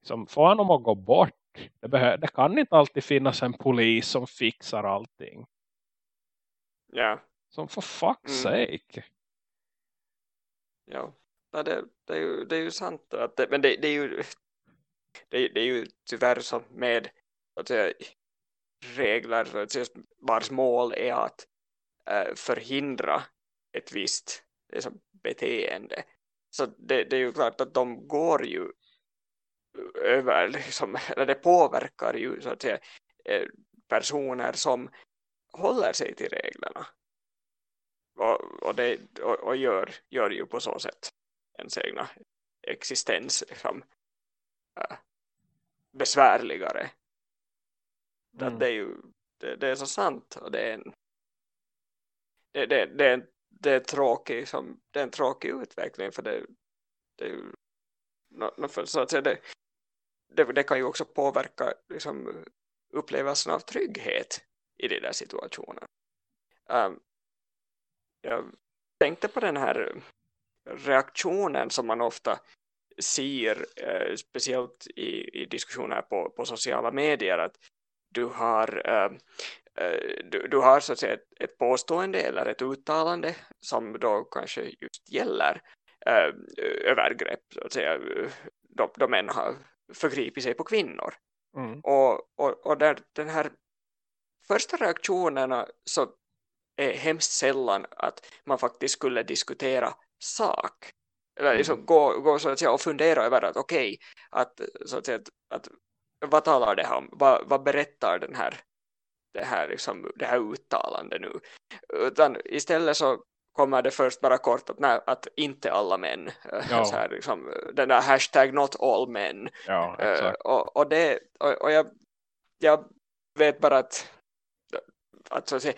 Liksom, få honom att gå bort. Det, det kan inte alltid finnas en polis som fixar allting. ja, Som for fuck's Mm. sake ja. Nej, det, det, är ju, det är ju sant. Att det, men det, det är ju det, det är ju tyvärr som med att säga, regler så att säga, vars mål är att äh, förhindra ett visst liksom, beteende. Så det, det, är ju klart att de går ju över, liksom, eller det påverkar ju så att säga, eh, personer som håller sig till reglerna. Och, och, det, och, och gör, gör ju på så sätt ens egna existens liksom, äh, besvärligare. Mm. det, är ju, det, det, är så sant och det är en det, det, det, är, det, är tråkig, som, det är en tråkig utveckling för det, det är ju för, så att säga, det, det, det, kan ju också påverka liksom, upplevelsen av trygghet i de där situationerna. Um, jag tänkte på den här reaktionen som man ofta ser, eh, speciellt i, i diskussioner på, på sociala medier, att du har, eh, eh, du, du, har så att säga ett, ett, påstående eller ett uttalande som då kanske just gäller eh, övergrepp, så att säga, då, då män har förgripit sig på kvinnor. Mm. Och, och, och där den här första reaktionerna så är hemskt sällan att man faktiskt skulle diskutera sak. Eller liksom mm. gå, gå så att säga och fundera över att okej, okay, att, så att, säga, att, att vad talar det om? Vad, vad berättar den här det här, liksom, det här uttalandet nu? Utan istället så kommer det först bara kort att, nej, att inte alla män. Eh, ja. Så här, liksom, den där hashtag not all men. Ja, uh, och, och, det, och, och jag, jag vet bara att, att så att säga,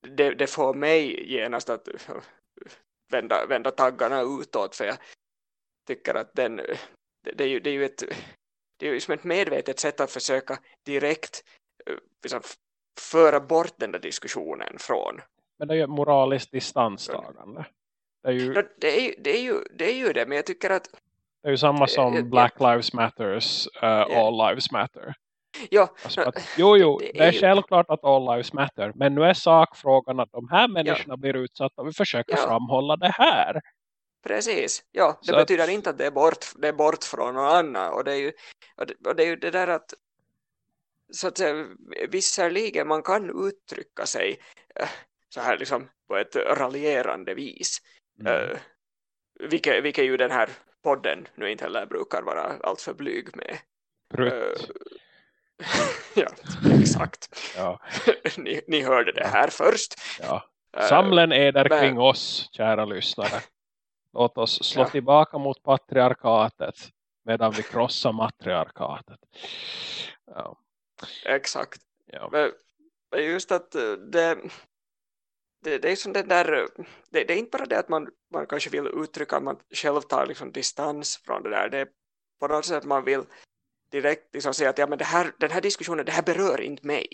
det, det får mig genast att vända, vända taggarna utåt för jag tycker att den, det, det är, ju, det är ju ett det är ju som ett medvetet sätt att försöka direkt liksom, föra bort den där diskussionen från. Men det är ju moraliskt distanstagande. Det är ju det, är, det, är ju, det är ju det, men jag tycker att det är ju samma som Black ja. Lives Matters, uh, yeah. All Lives Matter. Ja, alltså att, jo, jo, det är, det är självklart att All Lives Matter. Men nu är sakfrågan att de här människorna ja. blir utsatta vi försöker ja. framhålla det här. Precis, ja, det så betyder att... inte att det är bort, det är bort från någon annan. Och det är ju, och det, och det, är ju det där att så att säga, visserligen man kan uttrycka sig äh, så här liksom på ett raljerande vis. Mm. Äh, vilket, vilket ju den här podden nu inte heller brukar vara alltför blyg med. Prutt. Äh, ja, exakt. Ja. ni, ni hörde det här först. Ja. Samlen är där kring oss, kära lyssnare. Låt oss slå ja. tillbaka mot patriarkatet medan vi krossar matriarkatet. Ja. Exakt. Men just att eh, det, det, det är som det där, det, det, är inte bara det att man, man kanske vill uttrycka att man själv tar liksom distans från det där. Det är på något sätt att man vill direkt liksom säga att ja, men det här, den här diskussionen, det här berör inte mig.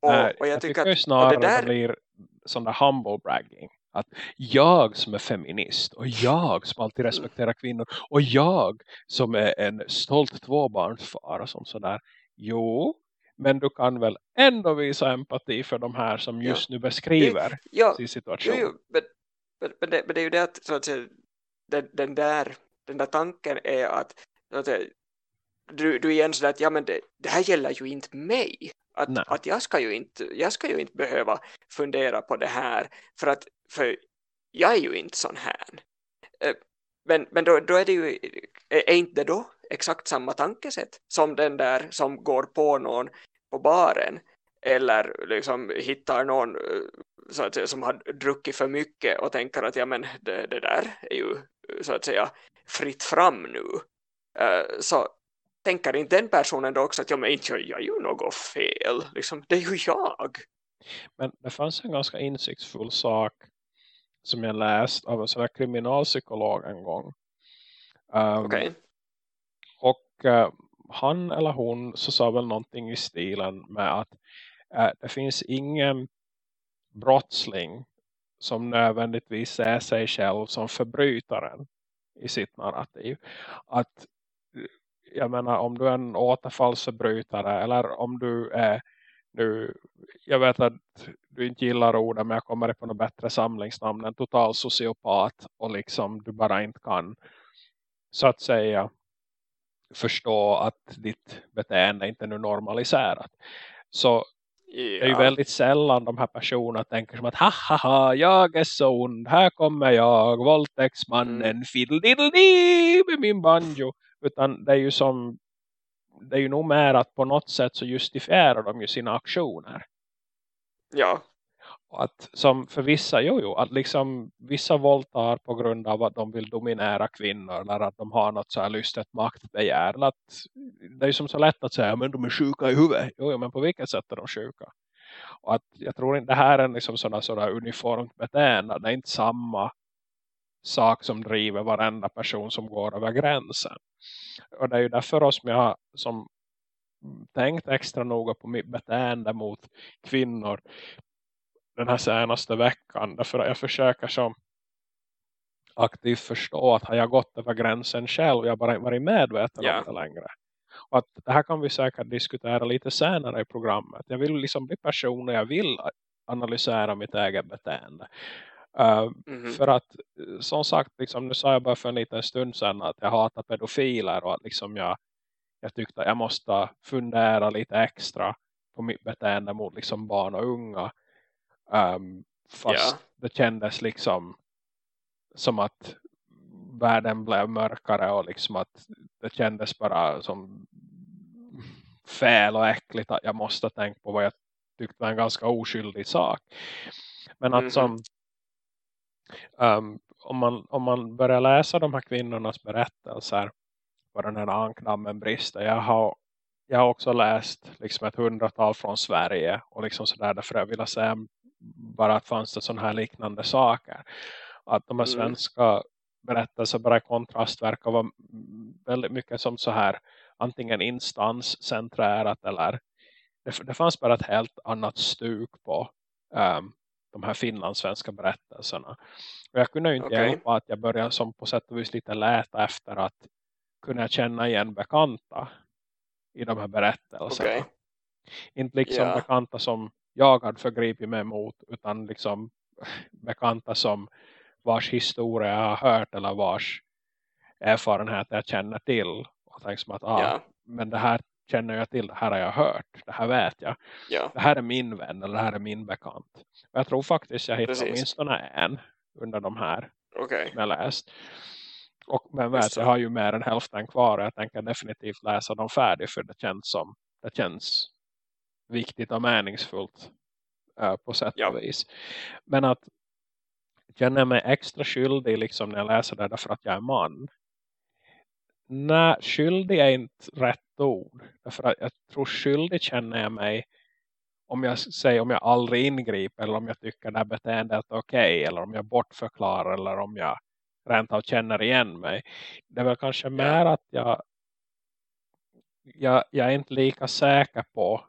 Och, Nej, och jag, jag tycker, tycker att, snarare att det där... blir sån där humble bragging. Att jag som är feminist och jag som alltid respekterar kvinnor och jag som är en stolt tvåbarnsfar och sånt sådär. Jo, men du kan väl ändå visa empati för de här som just ja. nu beskriver ja, sin situation. Jo, jo, men, men, men, det, men det är ju det att, så att säga, den, den, där, den där tanken är att, så att säga, du, du är igen sådär att ja, men det, det här gäller ju inte mig. Att, att jag, ska ju inte, jag ska ju inte behöva fundera på det här för att för jag är ju inte sån här. Eh, men, men då, då är det ju, är inte då exakt samma tankesätt som den där som går på någon på baren eller liksom hittar någon eh, så att säga, som har druckit för mycket och tänker att ja men det, det där är ju så att säga fritt fram nu. Eh, så tänker inte den personen då också att ja, men inte jag gör ju något fel. Liksom, det är ju jag. Men det fanns en ganska insiktsfull sak som jag läst av en sån här kriminalpsykolog en gång. Um, okay. Och uh, han eller hon så sa väl någonting i stilen med att uh, det finns ingen brottsling som nödvändigtvis ser sig själv som förbrytaren i sitt narrativ. Att jag menar om du är en återfallsförbrytare eller om du är nu, jag vet att du inte gillar orden men jag kommer på något bättre samlingsnamn en total sociopat och liksom du bara inte kan så att säga förstå att ditt beteende inte är nu normaliserat. Så Ja. det är ju väldigt sällan de här personerna tänker som att haha, jag är så ond, här kommer jag, våldtäktsmannen, Mm. fiddle med min banjo. Utan det är ju som, det är ju nog mer att på något sätt så justifierar de ju sina aktioner. ja. Och att som för vissa, jo jo, att liksom vissa våldtar på grund av att de vill dominera kvinnor eller att de har något så här lystet maktbegär. Att det är ju som så lätt att säga, men de är sjuka i huvudet. Jo, jo men på vilket sätt är de sjuka? Och att jag tror inte det här är liksom sådana, sådana uniformt beteende. Det är inte samma sak som driver varenda person som går över gränsen. Och det är ju därför som jag har som tänkt extra noga på mitt beteende mot kvinnor den här senaste veckan. Därför att jag försöker som aktivt förstå att har jag gått över gränsen själv. Jag bara varit medveten Ja. om det längre. Och att det här kan vi säkert diskutera lite senare i programmet. Jag vill liksom bli person och jag vill analysera mitt eget beteende. Uh, Mhm. För att eh, som sagt, liksom, nu sa jag bara för en liten stund sedan att jag hatar pedofiler och att liksom jag, jag tyckte att jag måste fundera lite extra på mitt beteende mot liksom barn och unga. Um, fast det kändes liksom som att världen blev mörkare och liksom att det kändes bara som fel och äckligt att jag måste tänka på vad jag tyckte var en ganska oskyldig sak. Men att Mhm. som um, om, man, om man börjar läsa de här kvinnornas berättelser vad den här ankdammen brister. Jag har, jag har också läst liksom ett hundratal från Sverige och liksom sådär därför jag ville säga bara att fanns det sådana här liknande saker. Att de här Mm. svenska berättelser bara i kontrast verkar vara väldigt mycket som så här antingen instanscentrerat eller det, det fanns bara ett helt annat stuk på um, de här finlandssvenska berättelserna. Och jag kunde ju inte Okej. hjälpa att jag började som på sätt och vis lite läta efter att kunna känna igen bekanta i de här berättelserna. Okej. Inte liksom Ja. bekanta som jag hade förgripit mig emot utan liksom bekanta som vars historia jag har hört eller vars erfarenhet jag känner till. Och tänker som att ah, Ja. men det här känner jag till, det här har jag hört, det här vet jag. Ja. Det här är min vän eller det här är min bekant. Och jag tror faktiskt jag hittade åtminstone en under de här Okej. som jag läst. Och men vet, jag har ju mer än hälften kvar och jag tänker definitivt läsa dem färdigt för det känns som det känns viktigt och meningsfullt eh, på sätt Ja. och vis. Men att känna mig extra skyldig liksom när jag läser det därför att jag är man. Nej, skyldig är inte rätt ord. Därför att jag tror skyldig känner jag mig om jag säger om jag aldrig ingriper eller om jag tycker det här beteendet är okej eller om jag bortförklarar eller om jag rent av känner igen mig. Det är väl kanske mer att jag, jag jag är inte lika säker på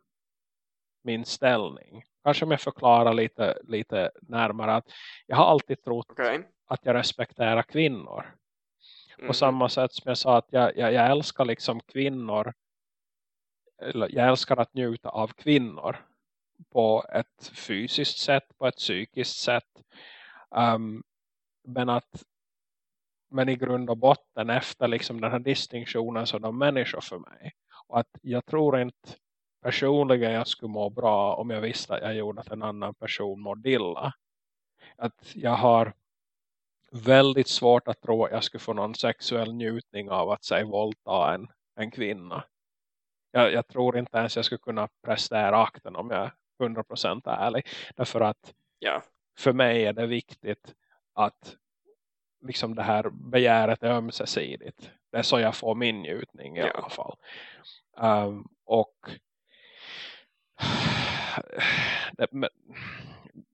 min ställning. Kanske om jag förklarar lite, lite närmare att jag har alltid trott Okej. att jag respekterar kvinnor. Mhm. På samma sätt som jag sa att jag, jag, jag älskar liksom kvinnor. Eller jag älskar att njuta av kvinnor. På ett fysiskt sätt, på ett psykiskt sätt. Um, men att men i grund och botten efter liksom den här distinktionen så de människor för mig. Och att jag tror inte personligen jag skulle må bra om jag visste att jag gjorde att en annan person mådde illa. Att jag har väldigt svårt att tro att jag skulle få någon sexuell njutning av att säga våldta en, en kvinna. Jag, jag tror inte ens jag skulle kunna prestera akten om jag är 100% ärlig. Därför att Ja. för mig är det viktigt att liksom det här begäret är ömsesidigt. Det är så jag får min njutning i Ja. alla fall. Um, och det, men-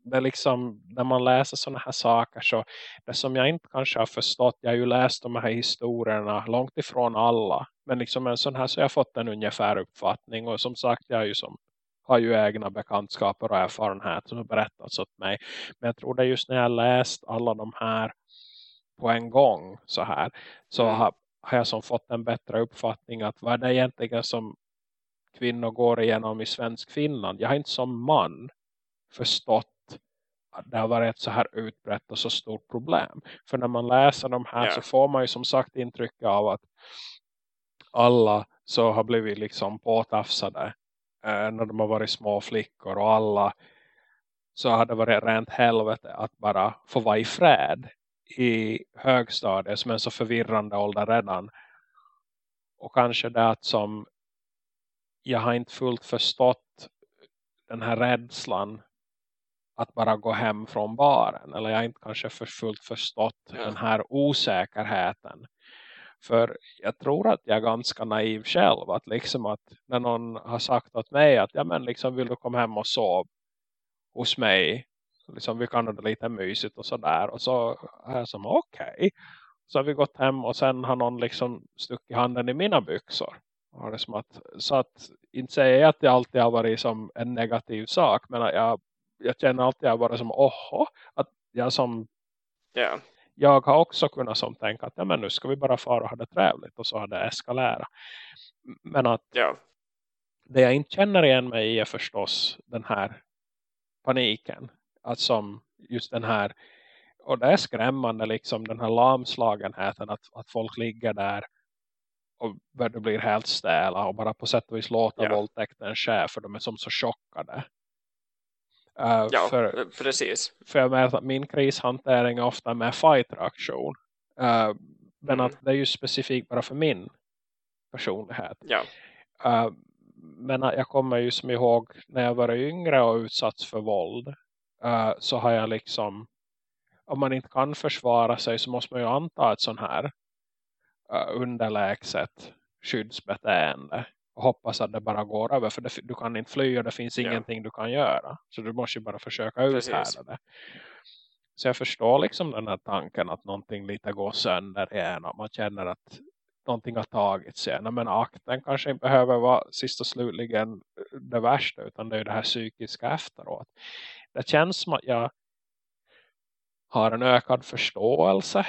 det är liksom när man läser sådana här saker så det som jag inte kanske har förstått, jag har ju läst de här historierna långt ifrån alla, men liksom en sån här så har jag fått en ungefär uppfattning och som sagt jag är ju som har ju egna bekantskaper och erfarenheter som har berättats åt mig. Men jag tror det är just när jag läst alla de här på en gång så här så Mm. har, har jag som fått en bättre uppfattning att vad är det egentligen som kvinnor går igenom i svensk Finland. Jag har inte som man förstått det har varit ett så här utbrett och så stort problem. För när man läser de här Ja. så får man ju som sagt intryck av att alla så har blivit liksom påtafsade eh, när de har varit små flickor och alla så har det varit rent helvete att bara få vara i fred i högstadiet som är en så förvirrande ålder redan. Och kanske det att som jag har inte fullt förstått den här rädslan att bara gå hem från baren. Eller jag har inte kanske för fullt förstått ja. den här osäkerheten. För jag tror att jag är ganska naiv själv. Att liksom att när någon har sagt åt mig att ja men liksom vill du komma hem och sova hos mig. Liksom vi kan ha det lite mysigt och sådär. Och så är jag som okej. Okay. Så har vi gått hem och sen har någon liksom stuckit handen i mina byxor. Och det som att, så att inte säger jag att det alltid har varit som en negativ sak. Men jag, jag känner alltid jag bara som oho. Att jag som yeah. jag har också kunnat som tänka att ja, men nu ska vi bara fara och ha det trevligt. Och så har det eskalerat. Men att yeah. det jag inte känner igen mig i är förstås den här paniken. Att som just den här och det är skrämmande liksom den här lamslagenheten att, att folk ligger där och blir helt stäla och bara på sätt och vis låta ja. våldtäkten ske för de är som så chockade. Uh, ja, för, precis. För jag menar att min krishantering är ofta med fight-reaktion. Uh, men mm. att det är ju specifikt bara för min personlighet. Ja. Uh, men jag kommer ju som ihåg när jag var yngre och utsatts för våld. Så har jag liksom om man inte kan försvara sig så måste man ju anta ett sån här underlägset skyddsbeteende hoppas att det bara går över för det, du kan inte fly och det finns ja. ingenting du kan göra så du måste ju bara försöka uthärda det så jag förstår liksom den här tanken att någonting lite går sönder igen och man känner att någonting har tagit sig. Men akten kanske inte behöver vara sist och slutligen det värsta utan det är det här psykiska efteråt. Det känns som att jag har en ökad förståelse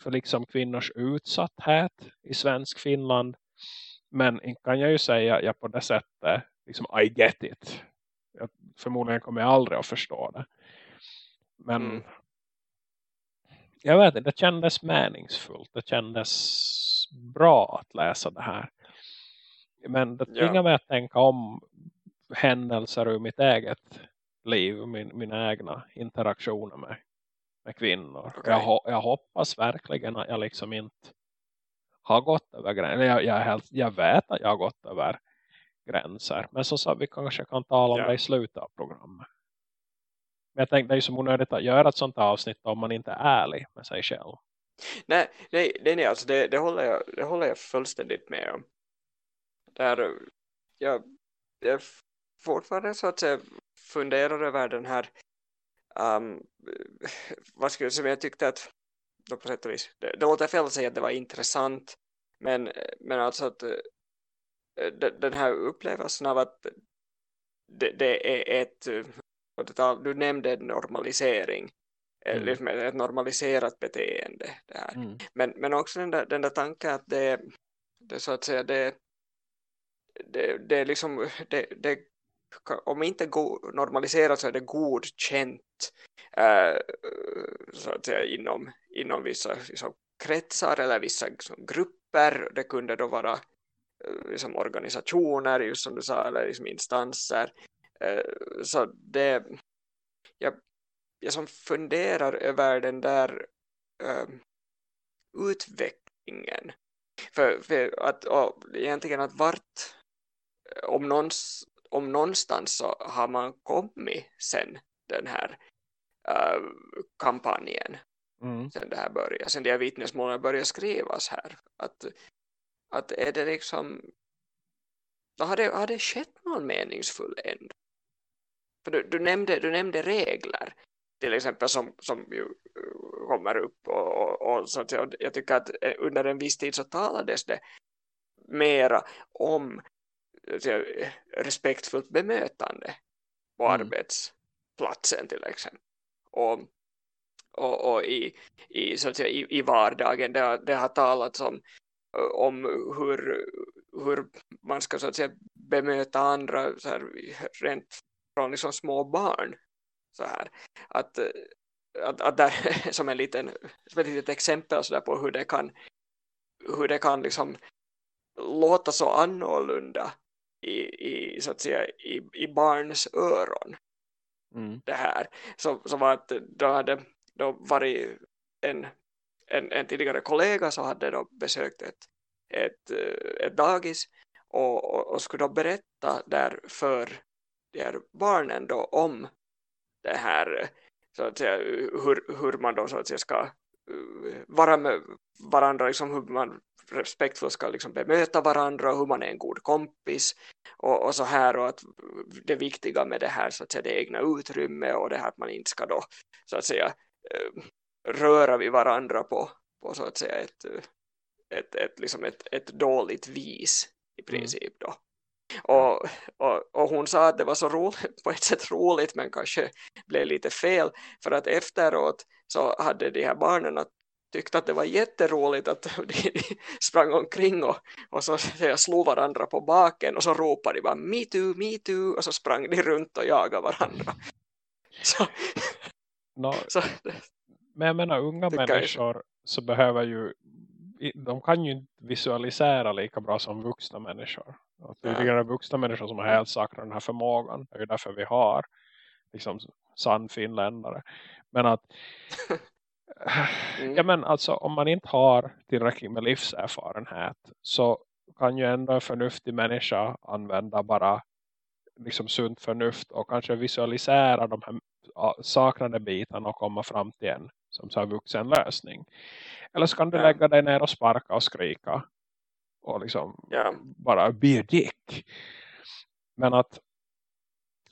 för liksom kvinnors utsatthet i svensk Finland. Men kan jag ju säga att jag på det sättet liksom I get it. Jag, förmodligen kommer jag aldrig att förstå det. Men mm. jag vet inte, det kändes meningsfullt. Det kändes bra att läsa det här. Men det tvingar ja. mig att tänka om händelser ur mitt eget liv. Min, mina egna interaktioner med med kvinnor. Okay. Jag, jag hoppas verkligen att jag liksom inte har gått över gränser. Jag, jag, helt, jag vet att jag har gått över gränser. Men så sa vi kanske kan tala om ja. det i slutet av programmet. Men jag tänkte det är så onödigt att göra ett sånt avsnitt om man inte är ärlig med sig själv. Nej, nej, nej, alltså det, det, håller jag, det håller jag fullständigt med om. Där jag, jag fortfarande så att säga funderar över den här um, vad skulle jag säga, jag tyckte att på sätt och vis, det, det låter fel att säga att det var intressant men, men alltså att eh, den här upplevelsen av att det, det är ett du nämnde normalisering mm. liksom ett normaliserat beteende det här. Mm. Men, men också den där, den där tanken att det, det så att säga det, det, det är liksom det, det om inte normaliserat så är det godkänt äh, så att säga, inom, inom vissa liksom, kretsar eller vissa liksom, grupper. Det kunde då vara eh, liksom, organisationer, just som du sa, eller liksom, instanser. Äh, så det, jag, jag som funderar över den där eh, utvecklingen. För, för att och, egentligen att vart om någons om någonstans så har man kommit sen den här uh, kampanjen mm. sen det här började, sen de här vittnesmålen började skrivas här att, att är det liksom har det, har det skett någon meningsfull ändå? För du, du, nämnde, du nämnde regler till exempel som, som ju uh, kommer upp och, och, och så att jag, tycker att eh, under en viss tid så talades det mera om respektfullt bemötande på mm. arbetsplatsen till exempel. Och, och, och i, i, så att säga, i, i vardagen det har, det har talats om, om hur, hur man ska så att säga, bemöta andra så här, rent från liksom små barn. Så här. Att, att, att där, som, en liten, som ett litet exempel så där på hur det kan, hur det kan liksom låta så annorlunda i, i, så att säga, i, i barns öron Mm. det här. Så, så var att då hade då varit en, en, en tidigare kollega så hade då besökt ett, ett, eh, ett dagis och, och, och skulle då berätta där för de här barnen då om det här så att säga hur, hur man då så att säga ska eh, vara med varandra, liksom hur man respektfullt ska liksom bemöta varandra och hur man är en god kompis och, och så här och att det viktiga med det här så att säga det egna utrymme och det här att man inte ska då så att säga röra vid varandra på, på så att säga ett, eh, ett, ett, liksom ett, ett dåligt vis i princip då. Och, och, och hon sa att det var så roligt, på ett sätt roligt men kanske blev lite fel för att efteråt så hade de här barnen att tyckte att det var jätteroligt att de, de sprang omkring och, och så jag slog varandra på baken och så ropade de bara me too, me too och så sprang de runt och jagade varandra. Så, No, så, men jag menar unga människor så behöver ju de kan ju inte visualisera lika bra som vuxna människor. Och tydligen är vuxna människor som har helt saknat den här förmågan. Det är ju därför vi har liksom sann finländare. Men att Mm. ja men alltså om man inte har tillräckligt med livserfarenhet så kan ju ändå en förnuftig människa använda bara liksom sunt förnuft och kanske visualisera de här saknade bitarna och komma fram till en som så här vuxen lösning. Eller så kan du Ja. lägga dig ner och sparka och skrika och liksom Ja. bara be dick. Men att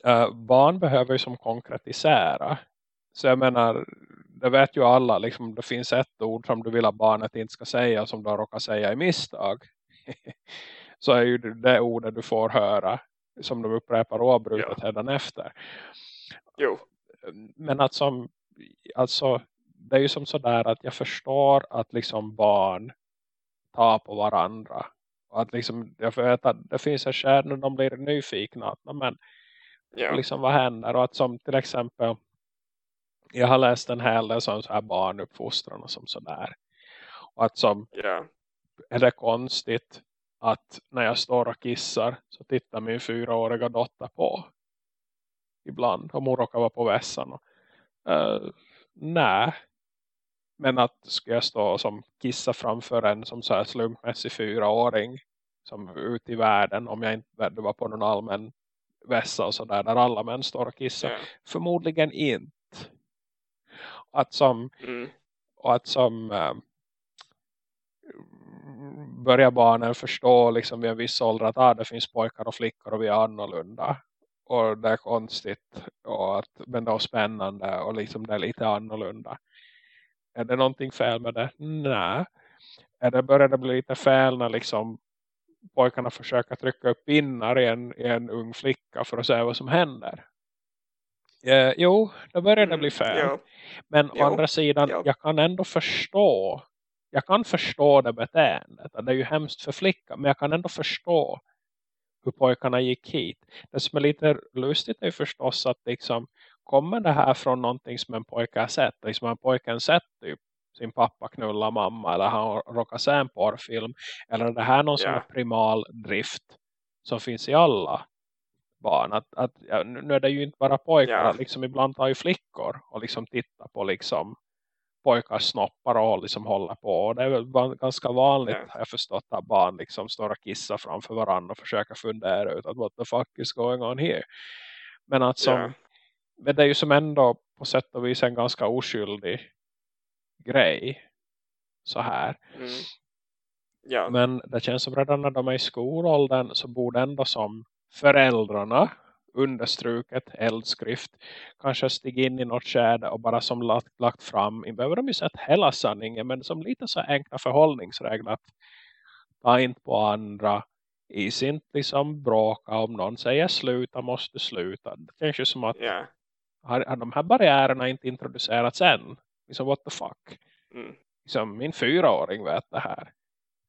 eh, barn behöver ju som konkretisera. Så jag menar, det vet ju alla, liksom, det finns ett ord som du vill att barnet inte ska säga som du har råkat säga i misstag. så är ju det, det ordet du får höra som de upprepar oavbrutet redan efter. Jo, Men att som, alltså, det är ju som sådär att jag förstår att liksom barn tar på varandra. Och att liksom, jag vet att det finns en skär när de blir nyfikna. Men ja. liksom vad händer? Och att som till exempel jag har läst en hel del sån så här barnuppfostran och som sådär. Och att som ja. är det konstigt att när jag står och kissar så tittar min fyraåriga dotter på. Ibland om hon råkar vara på vässan. Uh, nej. Men att ska jag stå som kissa framför en som så här slumpmässig fyraåring som ute i världen om jag inte var på någon allmän vässa och sådär där alla män står och kissar. ja. Förmodligen inte. Att som Mm. och att som äh, börjar barnen förstå liksom vid en viss ålder att ah, det finns pojkar och flickor och vi är annorlunda och det är konstigt och att, men det är spännande och liksom det är lite annorlunda är det någonting fel med det? Nej är det börjar det bli lite fel när liksom pojkarna försöker trycka upp pinnar i en, i en ung flicka för att se vad som händer eh, jo, då börjar det bli fel Ja. men Jo, å andra sidan, jo. jag kan ändå förstå. Jag kan förstå det beteendet. Det är ju hemskt för flickan. Men jag kan ändå förstå hur pojkarna gick hit. Det som är lite lustigt är förstås att liksom, kommer det här från någonting som en pojke har sett. Liksom en pojken sett typ sin pappa knulla mamma. Eller han råkar se en porrfilm. Eller det här någon som är primal drift. Som finns i alla barn. Att, att, ja, nu är det ju inte bara pojkar. Att Liksom ibland tar ju flickor och liksom tittar på liksom pojkars snoppar och liksom håller på. Och det är väl ganska vanligt Ja. har jag förstått att barn liksom står och kissar framför varandra och försöker fundera ut att what the fuck is going on here. Men att som, Ja. men det är ju som ändå på sätt och vis en ganska oskyldig grej så här. Mm. Ja. Men det känns som redan när de är i skolåldern så borde ändå som föräldrarna understruket eldskrift kanske stig in i något skärde och bara som lagt, lagt fram, inte behöver de ju sett hela sanningen men som lite så enkla förhållningsregler att ta inte på andra is inte liksom bråka om någon säger sluta måste sluta det känns ju som att Ja. har, har de här barriärerna inte introducerats än liksom what the fuck Mm. liksom, min fyraåring vet det här.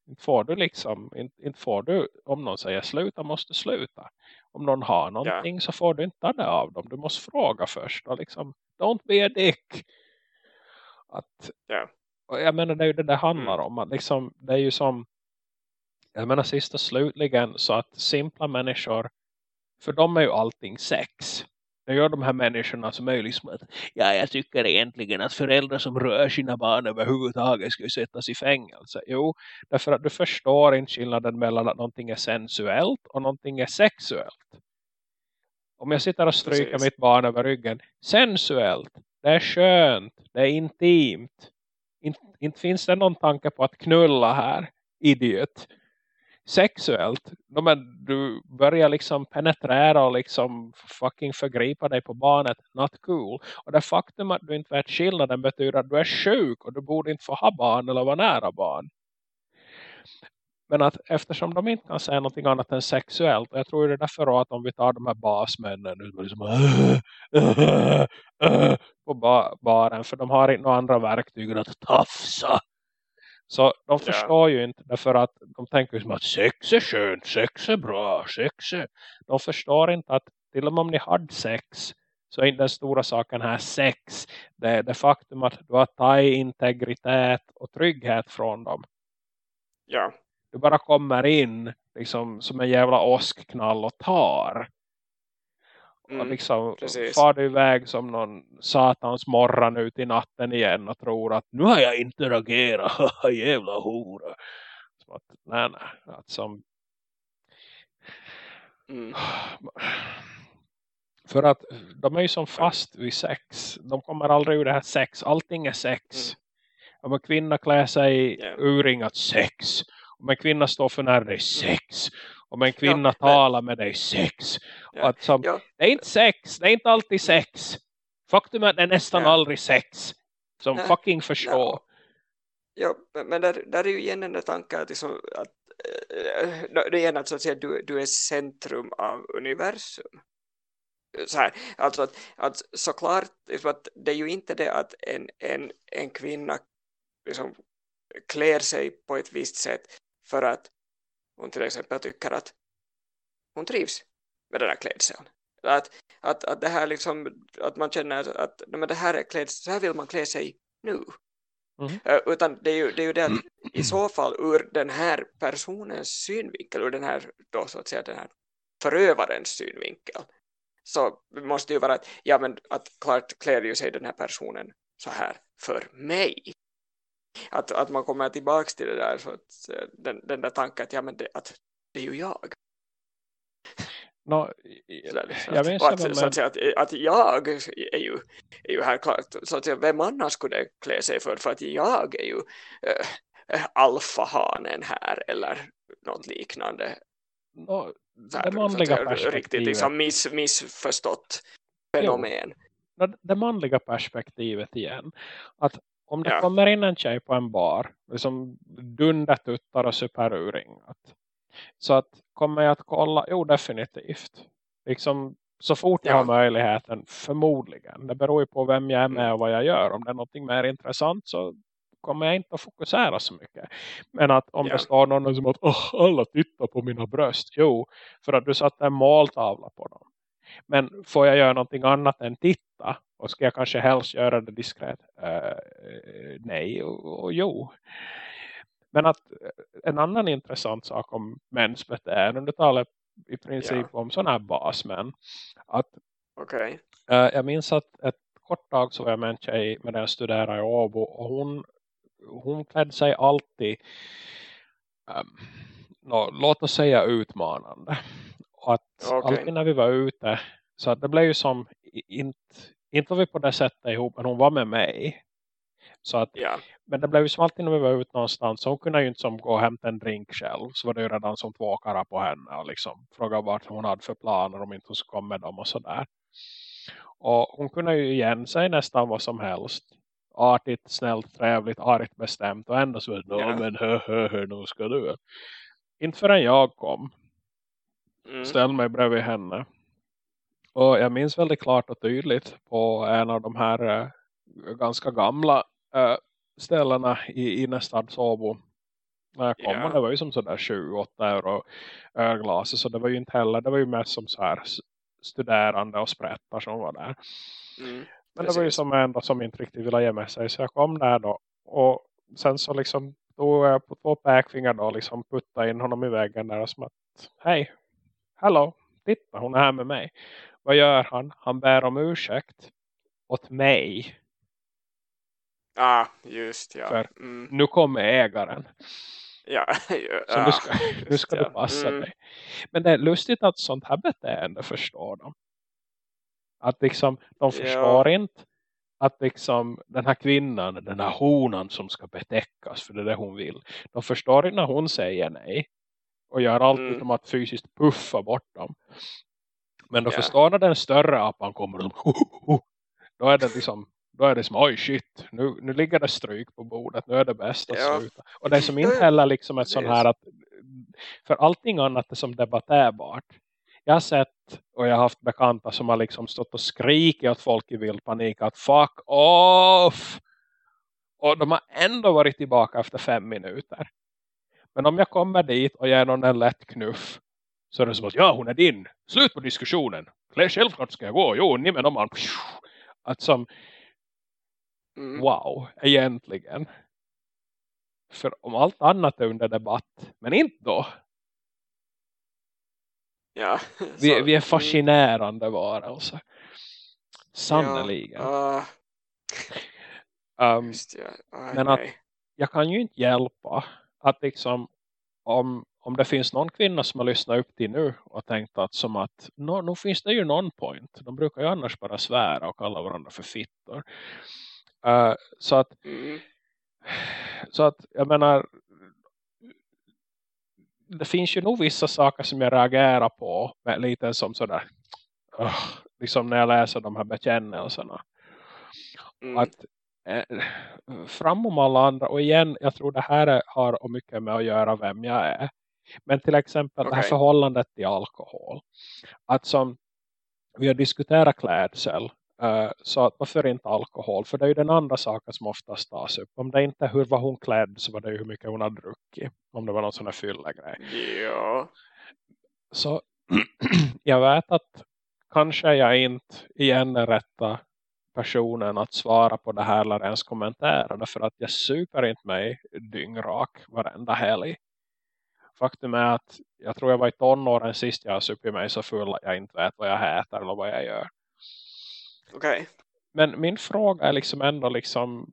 Inte får du liksom, inte, inte får du, om någon säger sluta måste sluta. Om någon har någonting så får du inte ta det av dem. Du måste fråga först och liksom, don't be a dick. Att, Ja. och jag menar det är ju det det handlar Mm. om. Att liksom, det är ju som, jag menar sist och slutligen så att simpla människor för dem är ju allting sex. Nu gör de här människorna som är liksom att ja, jag tycker egentligen att föräldrar som rör sina barn överhuvudtaget ska sättas i fängelse. Jo, därför att du förstår inte skillnaden mellan att någonting är sensuellt och någonting är sexuellt. Om jag sitter och stryker Precis. mitt barn över ryggen, sensuellt, det är skönt, det är intimt. Inte, inte finns det någon tanke på att knulla här, idiot sexuellt. No, men du börjar liksom penetrera och liksom fucking förgripa dig på barnet. Not cool. Och det faktum att du inte vet skillnaden betyder att du är sjuk och du borde inte få ha barn eller vara nära barn. Men att eftersom de inte kan säga någonting annat än sexuellt. Och jag tror det är därför att om vi tar de här basmännen liksom, på baren. För de har inte några andra verktyg än att tafsa så de förstår ja. ju inte därför att de tänker som att sex är skönt, sex är bra, sex är... De förstår inte att till och med om ni hade sex så är inte den stora saken här sex. Det är det faktum att du har tagit integritet och trygghet från dem. Ja. Du bara kommer in liksom som en jävla åskknall och tar. Mm, och liksom precis. far du iväg som någon satans morran ut i natten igen och tror att nu har jag interagerat, jävla hora. Som att, nej, nej. Att som... Mm. För att de är ju som fast vid sex. De kommer aldrig ur det här sex. Allting är sex. Mm. Om en kvinna klär sig yeah. urringat sex. Om en kvinna står för när det är sex om en kvinna ja, talar med dig sex. Ja, att som, ja. Det är inte sex, det är inte alltid sex. Faktum är att det är nästan ja. aldrig sex. Som Nej. fucking förstår. Ja, men där, där är ju igen den där tanken att, liksom, att äh, det är att, så att säga, du, du är centrum av universum. Så här, alltså att, att såklart liksom att det är ju inte det att en, en, en kvinna liksom klär sig på ett visst sätt för att hon till exempel tycker att hon trivs med den här klädseln. Att, att, att det här liksom, att man känner att, men det här är kläd, så här vill man klä sig nu. Mm. Uh, utan det är, ju, det är ju det att i så fall ur den här personens synvinkel, ur den här då så att säga den här förövarens synvinkel så måste det ju vara att, ja men att klart klär ju sig den här personen så här för mig att, att man kommer tillbaka till det där så att, eh, den, den där tanken att, ja, men det, att det är ju jag. No, jag att, att, men... så att, säga, att, att jag är ju, är ju här klart. Så att säga, vem annars skulle det klä sig för? För att jag är ju äh, alfahanen här eller något liknande. No, det här, manliga perspektivet riktigt liksom miss, missförstått fenomen. Jo, det manliga perspektivet igen. Att om det ja. kommer in en tjej på en bar liksom dundertuttar och superuringat så att kommer jag att kolla jo definitivt liksom så fort jag ja. har möjligheten förmodligen det beror ju på vem jag är med mm. och vad jag gör om det är något mer intressant så kommer jag inte att fokusera så mycket. Men att om ja. det står någon som att oh, alla tittar på mina bröst. Jo, för att du satte en måltavla på dem. Men får jag göra någonting annat än titta? Och ska jag kanske helst göra det diskret? Uh, nej och, och jo. Men att eh, en annan intressant sak om mäns beteende. Du talar i princip ja. om sådana här basmän. Att, okay. uh, jag minns att ett kort tag så var jag med en tjej med jag studerade i Åbo. Och hon, hon klädde sig alltid um, no, låt oss säga utmanande. Att okay. alltid när vi var ute så att det blev ju som inte, inte var vi på det sättet ihop men hon var med mig. Så att, ja. Men det blev ju som alltid när vi var ute någonstans så hon kunde ju inte som gå och hämta en drink själv. Så var det ju redan som två karar på henne och liksom fråga vart hon hade för planer om inte hon skulle komma med dem och sådär. Och hon kunde ju igen sig nästan vad som helst. Artigt, snällt, trevligt, artigt bestämt. Och ändå så, ja. men hö, hö, hö, nu ska du. Inte förrän jag kom mm. ställde mig bredvid henne. Och jag minns väldigt klart och tydligt på en av de här äh, ganska gamla äh, ställena i innerstad Sobo. När jag kom yeah. det var ju som sådär 7-8 euro ölglas. Så det var ju inte heller, det var ju mest som så här studerande och sprättar som var där. Mm, Men det var ju som ändå som inte riktigt ville ge med sig. Så jag kom där då. Och sen så liksom tog jag på två pekfingrar då liksom putta in honom i väggen där och som att hej, hallå, titta hon är här med mig. Vad gör han? Han bär om ursäkt åt mig. Ah, just ja. För mm. nu kommer ägaren. Ja, Så nu ska, nu ska just du ja. passa Mm. dig. Men det är lustigt att sånt här beteende förstår de. Att liksom, de förstår inte att liksom den här kvinnan, den här honan som ska betäckas för det är det hon vill. De förstår inte när hon säger nej. Och gör allt Mm. utom att fysiskt puffa bort dem. Men de Ja. förstår när den större apan kommer och de, ho, ho, ho. då är det liksom då är det som, oj shit, nu, nu ligger det stryk på bordet, nu är det bäst att Ja. sluta. Och det är som inte heller liksom ett sån precis. här att, för allting annat är som debatterbart. Jag har sett och jag har haft bekanta som har liksom stått och skrikit åt folk i vild panik att fuck off! Och de har ändå varit tillbaka efter fem minuter. Men om jag kommer dit och ger någon en lätt knuff så är det som att, ja hon är din, slut på diskussionen. Självklart ska jag gå, jo ni men om man att som, Mm. wow, egentligen. För om allt annat är under debatt, men inte då. Ja. Vi, så- vi är mm. fascinerande varelser. Sannoliken. Ja, ah, Um, ja. Aj, men att- jag kan ju inte hjälpa att liksom om, om det finns någon kvinna som har lyssnat upp till nu och tänkt att som att no, nu finns det ju någon point. De brukar ju annars bara svära och kalla varandra för fittor. Uh, så att Mm. så att jag menar det finns ju nog vissa saker som jag reagerar på med lite som sådär uh, liksom när jag läser de här bekännelserna Mm. att eh, framom alla andra. Och igen, jag tror det här är, har mycket med att göra vem jag är. Men till exempel det här förhållandet till alkohol. Att som vi har diskuterat klädsel eh, så att varför inte alkohol? För det är ju den andra saken som oftast tas upp. Om det inte är hur var hon klädd så var det ju hur mycket hon har druckit. Om det var någon sån här fylla grej Ja. så jag vet att kanske jag inte igen är rätta personen att svara på det här eller ens kommentera det för att jag super inte mig dyngrak varenda helg. Faktum är att jag tror jag var i tonåren sist jag supit mig så full att jag inte vet vad jag heter eller vad jag gör. Okej. Men min fråga är liksom ändå liksom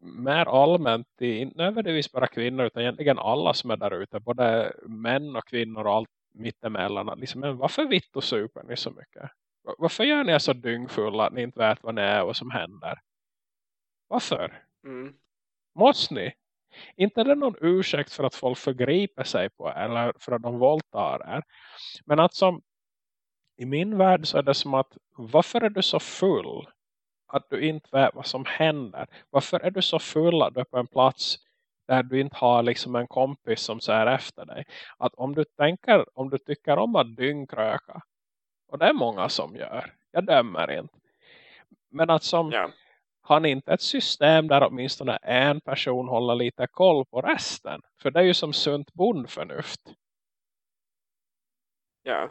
mer allmänt i, inte nödvändigtvis bara kvinnor utan egentligen alla som är där ute, både män och kvinnor och allt mittemellan. Liksom, men varför vitt och super ni så mycket? Va- Varför gör ni er så dyngfulla att ni inte vet vad ni är och vad som händer? Varför? Mm. Måste ni? Inte är det någon ursäkt för att folk förgriper sig på er eller för att de våldtar er. Men att som i min värld så är det som att varför är du så full att du inte vet vad som händer? Varför är du så full att du är på en plats där du inte har liksom en kompis som ser efter dig? Att om du tänker, om du tycker om att dyngkröka och det är många som gör, jag dömer inte. Men att som Ja. har ni inte ett system där åtminstone en person håller lite koll på resten? För det är ju som sunt bondförnuft. Ja.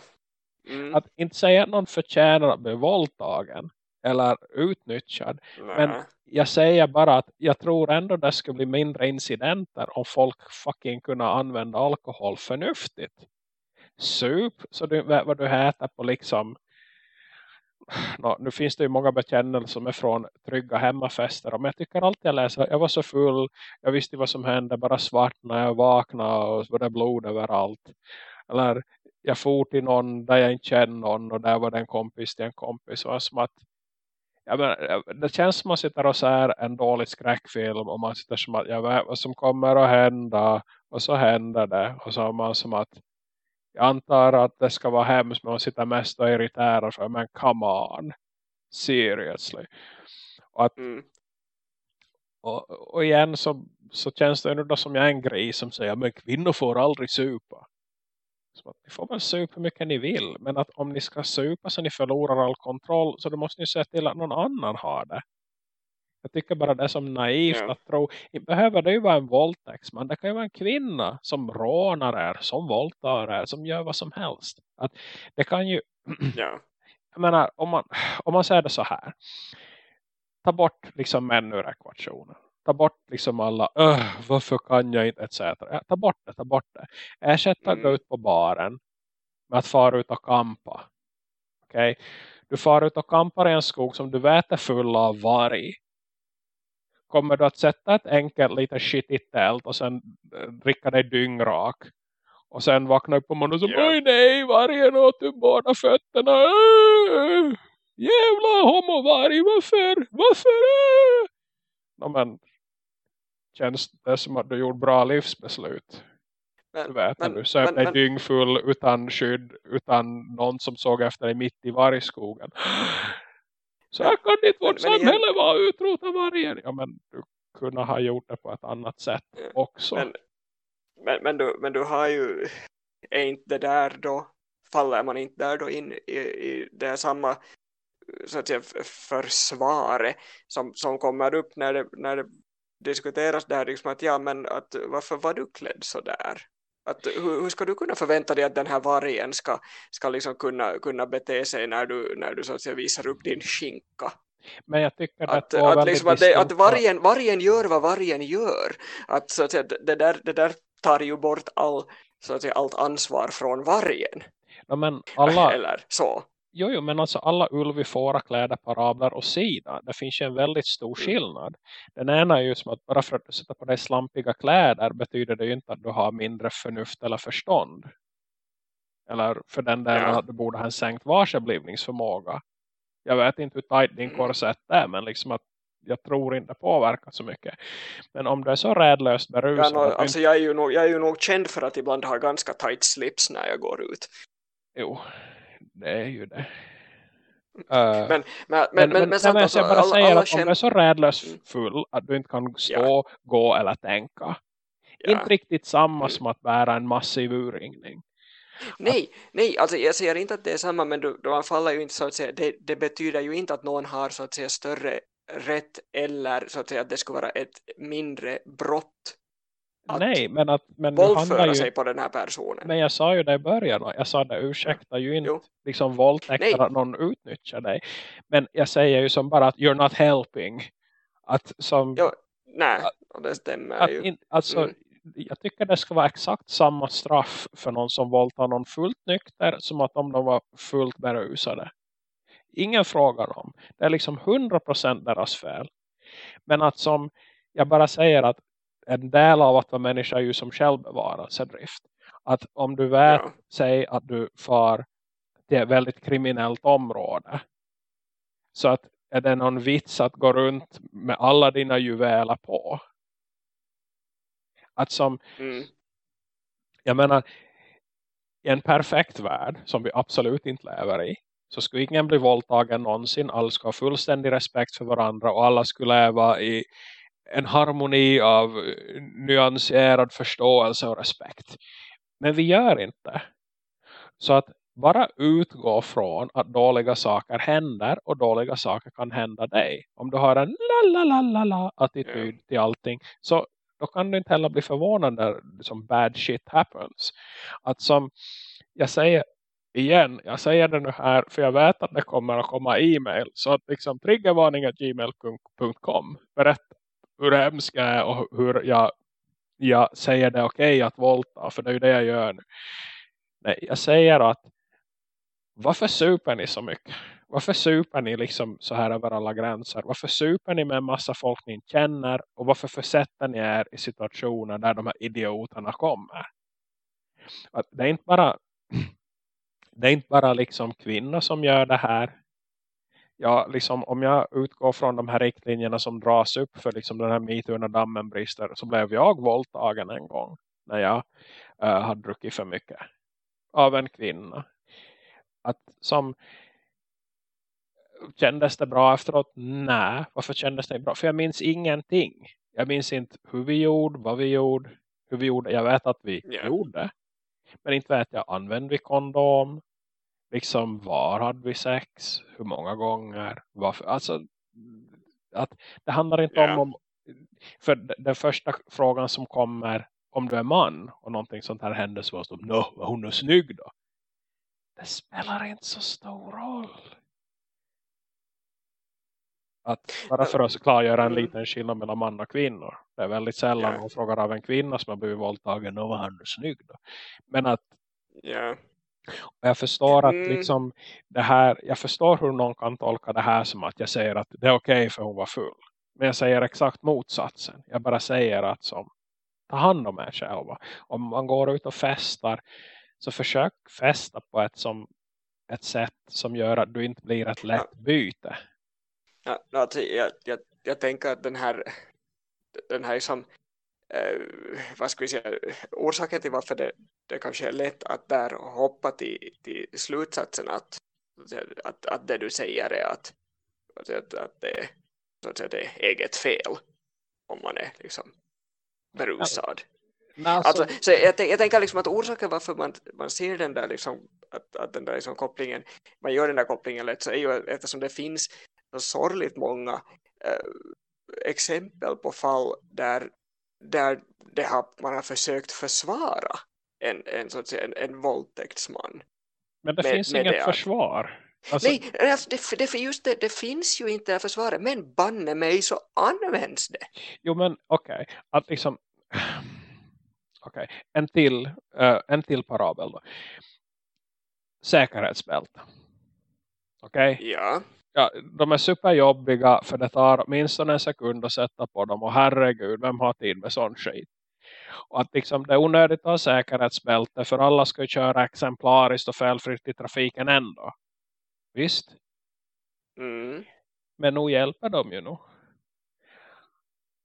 Mm. Att inte säga att någon förtjänar att bli våldtagen eller utnyttjad. men- Nej. Jag säger bara att jag tror ändå det skulle bli mindre incidenter om folk fucking kunde använda alkohol förnuftigt. Sup så du vad du äter på liksom no, nu finns det ju många bekännelser som är från trygga hemmafester. Men jag tycker alltid jag läser, jag var så full, jag visste vad som hände, bara svart när jag vaknade och så var det blod överallt. Eller jag for till någon där jag inte känner någon och där var det en kompis till en kompis. Och som att, jag menar, det känns som att man sitter och ser en dålig skräckfilm och man sitter som att jag vet vad som kommer att hända och så händer det. Och så har man som att jag antar att det ska vara hemskt men man sitter mest och irriterar för men come on. Seriously. Och, att, Mm. och, och igen så, så känns det ju då som jag är en gris som säger men kvinnor får aldrig supa så att ni får väl supa hur mycket ni vill. Men att om ni ska supa så ni förlorar all kontroll så då måste ni se till att någon annan har det jag tycker bara det är som naivt Ja. att tro. Behöver det ju vara en våldtäkt. Men det kan ju vara en kvinna som rånar er. Som våldtar er. Som gör vad som helst. Att det kan ju. Ja. Jag menar. Om man, om man säger det så här. Ta bort liksom män ur ekvationen. Ta bort liksom alla, "Öh, varför kan jag inte, etc. Ja, ta bort det, ta bort det. Ersätta Mm. gå ut på baren med att fara ut och kampa. Okej? Du far ut och kampar i en skog som du vet är full av varg. Kommer du att sätta ett enkelt lite skitigt tält och sen eh, dricka dig dyngrak. Och sen vakna upp på morgonen och så, Ja. oj nej, vargen åt upp båda fötterna. Äh, jävla homovarg, varför? Varför? Äh? No, men, känns det som att du gjorde bra livsbeslut? Du Men, vet, men, när du söp dig dyngfull utan skydd, utan någon som såg efter dig mitt i vargskogen. Så här kan inte vårt men samhälle vara utrota vargen. Ja, men du kunde ha gjort det på ett annat sätt Ja, också. men, men, men, du, men du har ju är inte det där då faller man inte där då in i, i det samma så att säga försvaret som, som kommer upp när det, när det diskuteras där liksom att ja men att varför var du klädd så där att hur, hur ska du kunna förvänta dig att den här vargen ska, ska liksom kunna, kunna bete sig när du, när du så att säga visar upp din skinka? Men jag tycker att, att, väldigt liksom att, det, att vargen, vargen gör vad vargen gör. Att, så att säga, det, där, det där tar ju bort all, så att säga, allt ansvar från vargen. Ja, men alla, eller så jo, jo, men alltså alla ulvifåra kläder parablar och sida. Det finns ju en väldigt stor Mm. skillnad. Den ena är ju som att bara för att du sätter på dig slampiga kläder betyder det ju inte att du har mindre förnuft eller förstånd. Eller för den delen Ja. att du borde ha en sänkt varseblivningsförmåga. Jag vet inte hur tajt din Mm. korsett är men liksom att jag tror inte påverkar så mycket. Men om du är så rädlöst ja, berusad no, att du alltså jag, är ju nog, jag är ju nog känd för att ibland ha ganska tight slips när jag går ut Jo, det är ju det. Uh, men, men, men, men, men, sant, nej, alltså, jag bara alla, säger alla att om du är så rädlös Mm. full att du inte kan stå, gå eller tänka. ja. Inte riktigt samma Mm. som att bära en massiv urringning. Nej, nej, alltså jag säger inte att det är samma men du, du faller ju inte så att säga, det, det betyder ju inte att någon har så att säga större rätt eller så att säga att det skulle vara ett mindre brott att Nej, men, att, men, våldföra ju, sig på den här personen. men jag sa ju det i början. Jag sa det ursäkta ju inte Jo. liksom våldtäkter att någon utnyttjar dig. Men jag säger ju som bara att you're not helping. Att som... Jo, nej, och det stämmer att ju. in, alltså, Mm. Jag tycker det ska vara exakt samma straff för någon som våldtar någon fullt nykter som att om de var fullt berusade. Ingen frågar om. Det är liksom 100% deras fel. Men att som jag bara säger att en del av att vara människa är ju som självbevarelsedrift. Att om du vet, Ja. säg att du far till ett väldigt kriminellt område. Så att är det någon vits att gå runt med alla dina juveler på? Att som, Mm. jag menar, i en perfekt värld som vi absolut inte lever i så skulle ingen bli våldtagen någonsin. Alla ska ha fullständig respekt för varandra och alla skulle leva i en harmoni av eh, nyanserad förståelse och respekt. Men vi gör inte. Så att bara utgå från att dåliga saker händer och dåliga saker kan hända dig. Om du har en la la la la attityd till allting så då kan du inte heller bli förvånad när som bad shit happens. Att som jag säger igen, jag säger det nu här för jag vet att det kommer att komma e-mail så att liksom triggervarning.gmail.com berätta hur hemsk jag är och hur jag, jag säger det okej okay att våldta för det är ju det jag gör nu. Nej, jag säger att varför super ni så mycket? Varför super ni liksom så här över alla gränser? Varför super ni med en massa folk ni inte känner? Och varför försätter ni er i situationer där de här idioterna kommer? Att det är inte bara det är inte bara liksom kvinnor som gör det här. Ja, liksom om jag utgår från de här riktlinjerna som dras upp för liksom den här MeToo när dammen brister så blev jag våldtagen en gång när jag uh, hade druckit för mycket av en kvinna. Att som kändes det bra efteråt? Nej. Varför kändes det bra? För jag minns ingenting. Jag minns inte hur vi gjorde, vad vi gjorde, hur vi gjorde. Jag vet att vi Ja. gjorde. Men inte vet jag, använde vi kondom? Liksom, var hade vi sex? Hur många gånger? Varför? Alltså, att det handlar inte Ja. om, om... För den första frågan som kommer om du är man och någonting sånt här händer så var det Nå, var hon är snygg då? Det spelar inte så stor roll. att bara för att klargöra en Mm. liten skillnad mellan man och kvinnor. Det är väldigt sällan Ja. man frågar av en kvinna som har blivit våldtagen och var han snygg då. Men att Ja. Och jag förstår att Mm. liksom det här, jag förstår hur någon kan tolka det här som att jag säger att det är okej för hon var full. Men jag säger exakt motsatsen. Jag bara säger att som ta hand om er själva. Om man går ut och festar så försök festa på ett, som, ett sätt som gör att du inte blir ett lätt byte. Ja, alltså, jag, jag, jag tänker att den här den här liksom, eh, vad ska vi säga, orsaken till varför det, det kanske är lätt att där hoppa till, till slutsatsen att, att, att det du säger är att, att, att det, så att säga, det är eget fel. Om man är liksom berusad. Alltså, Alltså, så jag, jag tänker liksom att orsaken varför man, man ser den där liksom, att, att den där liksom kopplingen, man gör den där kopplingen lätt så är ju eftersom det finns så sorgligt många eh, exempel på fall där, där det har, man har försökt försvara en, en, så att säga, en, en våldtäktsman. men det med- finns med inget det försvar. Alltså, Nej, det, det, just det, det finns ju inte det försvaret, men banne mig så används det. Jo men okej. Att liksom. Okej. En till. eh, en till parabel då. Säkerhetsbälte. Okej. Ja, Ja, de är superjobbiga för det tar åtminstone en sekund att sätta på dem. Och herregud, vem har tid med sån skit? Och att liksom det är onödigt att ha säkerhetsbälte för alla ska ju köra exemplariskt och felfritt i trafiken ändå. Visst? mm, Men nog hjälper de ju nog.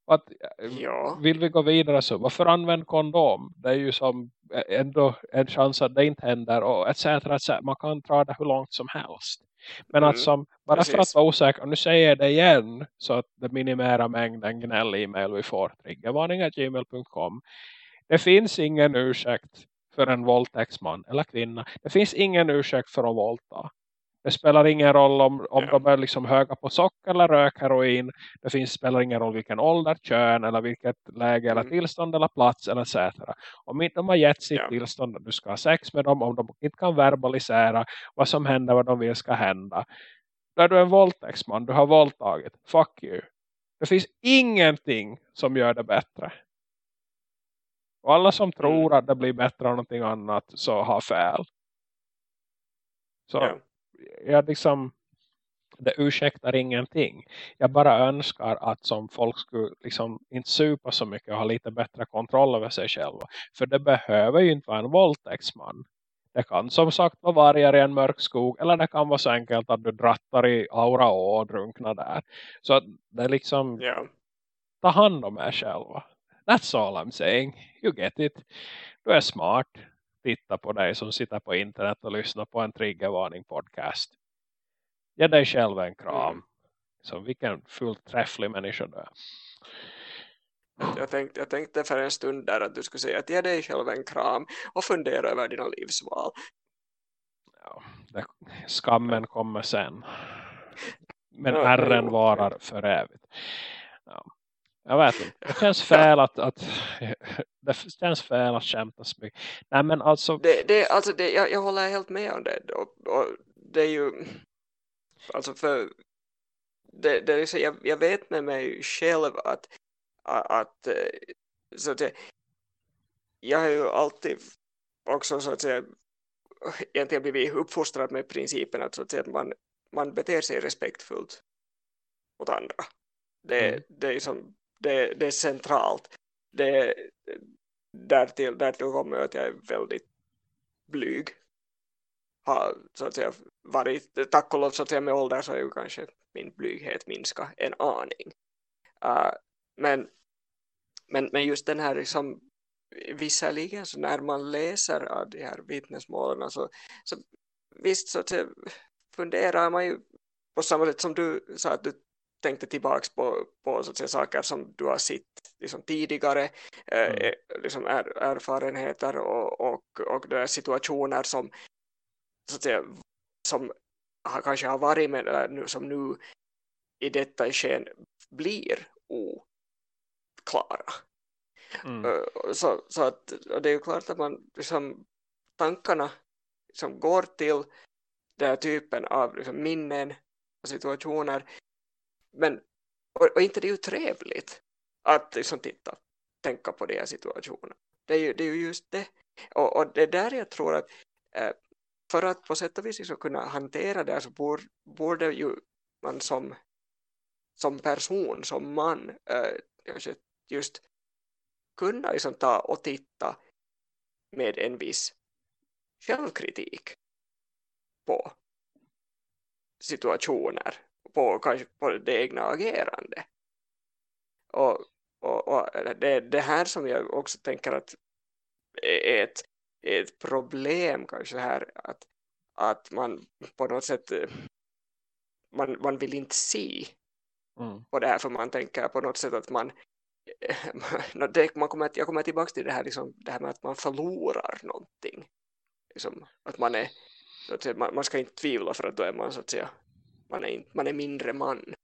Att, eh, ja, vill vi gå vidare så varför använd kondom? Det är ju som ändå en chans att det inte händer och etc. etc. Man kan dra det hur långt som helst. Men Mm, att som, bara för att precis. vara osäker, och nu säger jag det igen så att det minimerar mängden gnäll-e-mail vi får. Triggervarning.gmail.com Det finns ingen ursäkt för en våldtäktsman eller kvinna. Det finns ingen ursäkt för att våldta. Det spelar ingen roll om, om de är liksom höga på socker eller rök, heroin. Det finns, spelar ingen roll vilken ålder, kön eller vilket läge eller Mm. tillstånd eller plats eller etc. Om inte de har gett sitt Ja. tillstånd du ska ha sex med dem, om de inte kan verbalisera vad som händer, vad de vill ska hända. Då är du en våldtäktsman, du har våldtagit. Fuck you. Det finns ingenting som gör det bättre. Och alla som tror att det blir bättre av någonting annat så har fel. Så ja. Jag liksom det ursäktar ingenting. Jag bara önskar att som folk skulle liksom inte supa så mycket och ha lite bättre kontroll över sig själva. För det behöver ju inte vara en våldtäktsman. Det kan som sagt vara vargar i en mörk skog. Eller det kan vara så enkelt att du drattar i aura och drunknar där. Så att det är liksom ja. ta hand om er själva. That's all I'm saying. You get it. Du är smart. Titta på dig som sitter på internet och lyssnar på en triggervarning podcast. Ge dig själv en kram. Mm. Så vilken fullt träfflig människa du är. Jag tänkte, jag tänkte för en stund där att du skulle säga att ge dig själv en kram och fundera över dina livsval. Ja, det, skammen kommer sen. Men ärren varar för evigt. Ja. Jag vet inte. Det känns fel att, att det känns fel att kämpa så mycket. Nej men alltså Det, det, alltså det, jag, jag håller helt med om det. Och, och det är ju... Alltså för... Det, det är så, jag, jag vet med mig själv att, att, eh, så att säga, jag har ju alltid också så att säga egentligen blivit uppfostrad med principen att, så att, säga, att man, man beter sig respektfullt mot andra. Det, Mm. det, är, som, det, det är centralt. Det, därtill, därtill kommer att jag är väldigt blyg. Har så att säga varit, tack och lov så att säga med ålder så har ju kanske min blyghet minskat en aning. Uh, men, men, men just den här liksom, visserligen så när man läser av de här vittnesmålen så, så visst så att säga, funderar man ju på samma sätt som du sa att du tänkte tillbaks på, på så att säga, saker som du har sett liksom, tidigare eh, Mm. eh, liksom, är, erfarenheter och, och, och situationer som så att säga, som har, kanske har varit med eller nu, som nu i detta sken blir oklara. mm, Eh, Så, så att, det är ju klart att man liksom, tankarna som går till den här typen av liksom, minnen och situationer men och, och inte det är ju trevligt att liksom titta, tänka på de här situationerna. Det är ju, det är ju just det. Och, och det är där jag tror att eh, för att på sätt och vis liksom kunna hantera det så borde, borde ju man som, som person, som man eh, just kunna liksom ta och titta med en viss självkritik på situationer på, kanske på det egna agerande och, och, och det, det här som jag också tänker att är ett, är ett problem kanske här att, att man på något sätt man, man vill inte se mm. på det här för man tänker på något sätt att man det, man kommer, jag kommer tillbaka till det här, liksom, det här med att man förlorar någonting liksom, att man är så att säga, man, man, ska inte tvivla för att då är man så att säga man är, inte, man är mindre man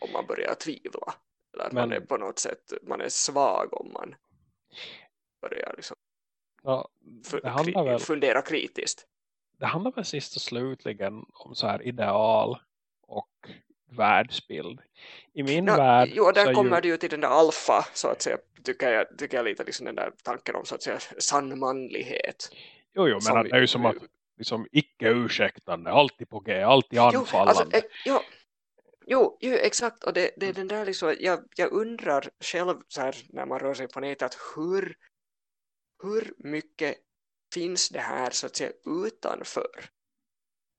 om man börjar tvivla eller att Men, man är på något sätt man är svag om man börjar liksom ja, det handlar väl, fundera kritiskt det handlar väl sist och slutligen om så här ideal och världsbild. I min no, värld... Jo, där kommer ju... du ju till den där alfa, så att säga, tycker jag, tycker jag lite liksom den där tanken om så att säga sann manlighet. Jo, jo, men det är ju som att liksom icke-ursäktande, alltid på G, alltid anfallande. Jo, alltså, eh, jo, jo, jo, exakt, och det, det är den där liksom, jag, jag undrar själv så här när man rör sig på nätet, hur, hur mycket finns det här så att säga utanför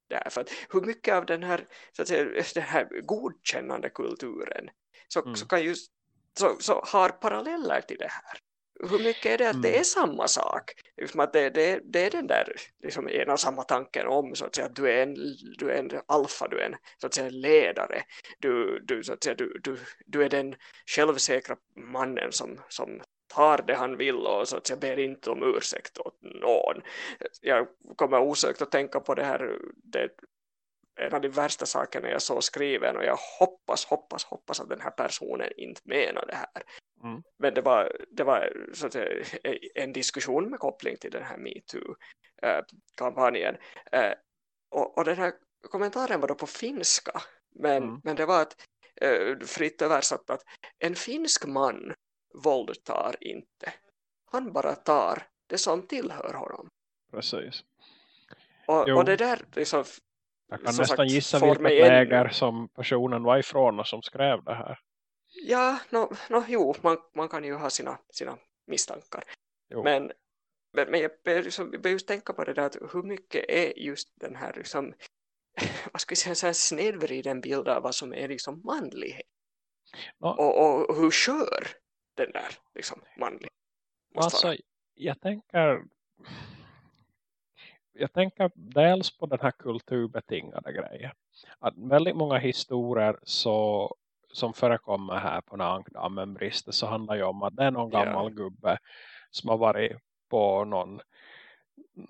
därför att hur mycket av den här, så att säga, den här godkännande kulturen så, mm. så, kan just, så, så har paralleller till det här hur mycket är det att mm. det är samma sak liksom att det, det, det är den där liksom en och samma tanken om så att säga att du är en, du är en alfa, du är en så att säga ledare du, du, så att säga, du, du, du är den självsäkra mannen som, som tar det han vill och så att jag ber inte om ursäkt åt någon. Jag kommer osökt att tänka på det här, det, en av de värsta sakerna jag så skriven och jag hoppas, hoppas, hoppas att den här personen inte menar det här. Mm. Men det var, det var så att en diskussion med koppling till den här MeToo-kampanjen. Eh, och, och den här kommentaren var då på finska. Men, mm. men det var att, eh, fritt översatt att en finsk man våldtar inte. Han bara tar det som tillhör honom. Precis. Och, och det där liksom, Jag kan nästan sagt, gissa vilket läger en... som personen var ifrån och som skrev det här. Ja, no, no, jo, man, man kan ju ha sina, sina misstankar. Men, men, men jag börjar liksom, just tänka på det där att hur mycket är just den här liksom, vad ska jag säga, snedvriden bild av vad som är liksom manlighet. No. Och, och hur kör den där liksom manlig. Alltså, jag tänker jag tänker dels på den här kulturbetingade grejen. Att väldigt många historier så, som förekommer här på Nankdammen brister så handlar ju om att det är någon gammal yeah. gubbe som har varit på någon,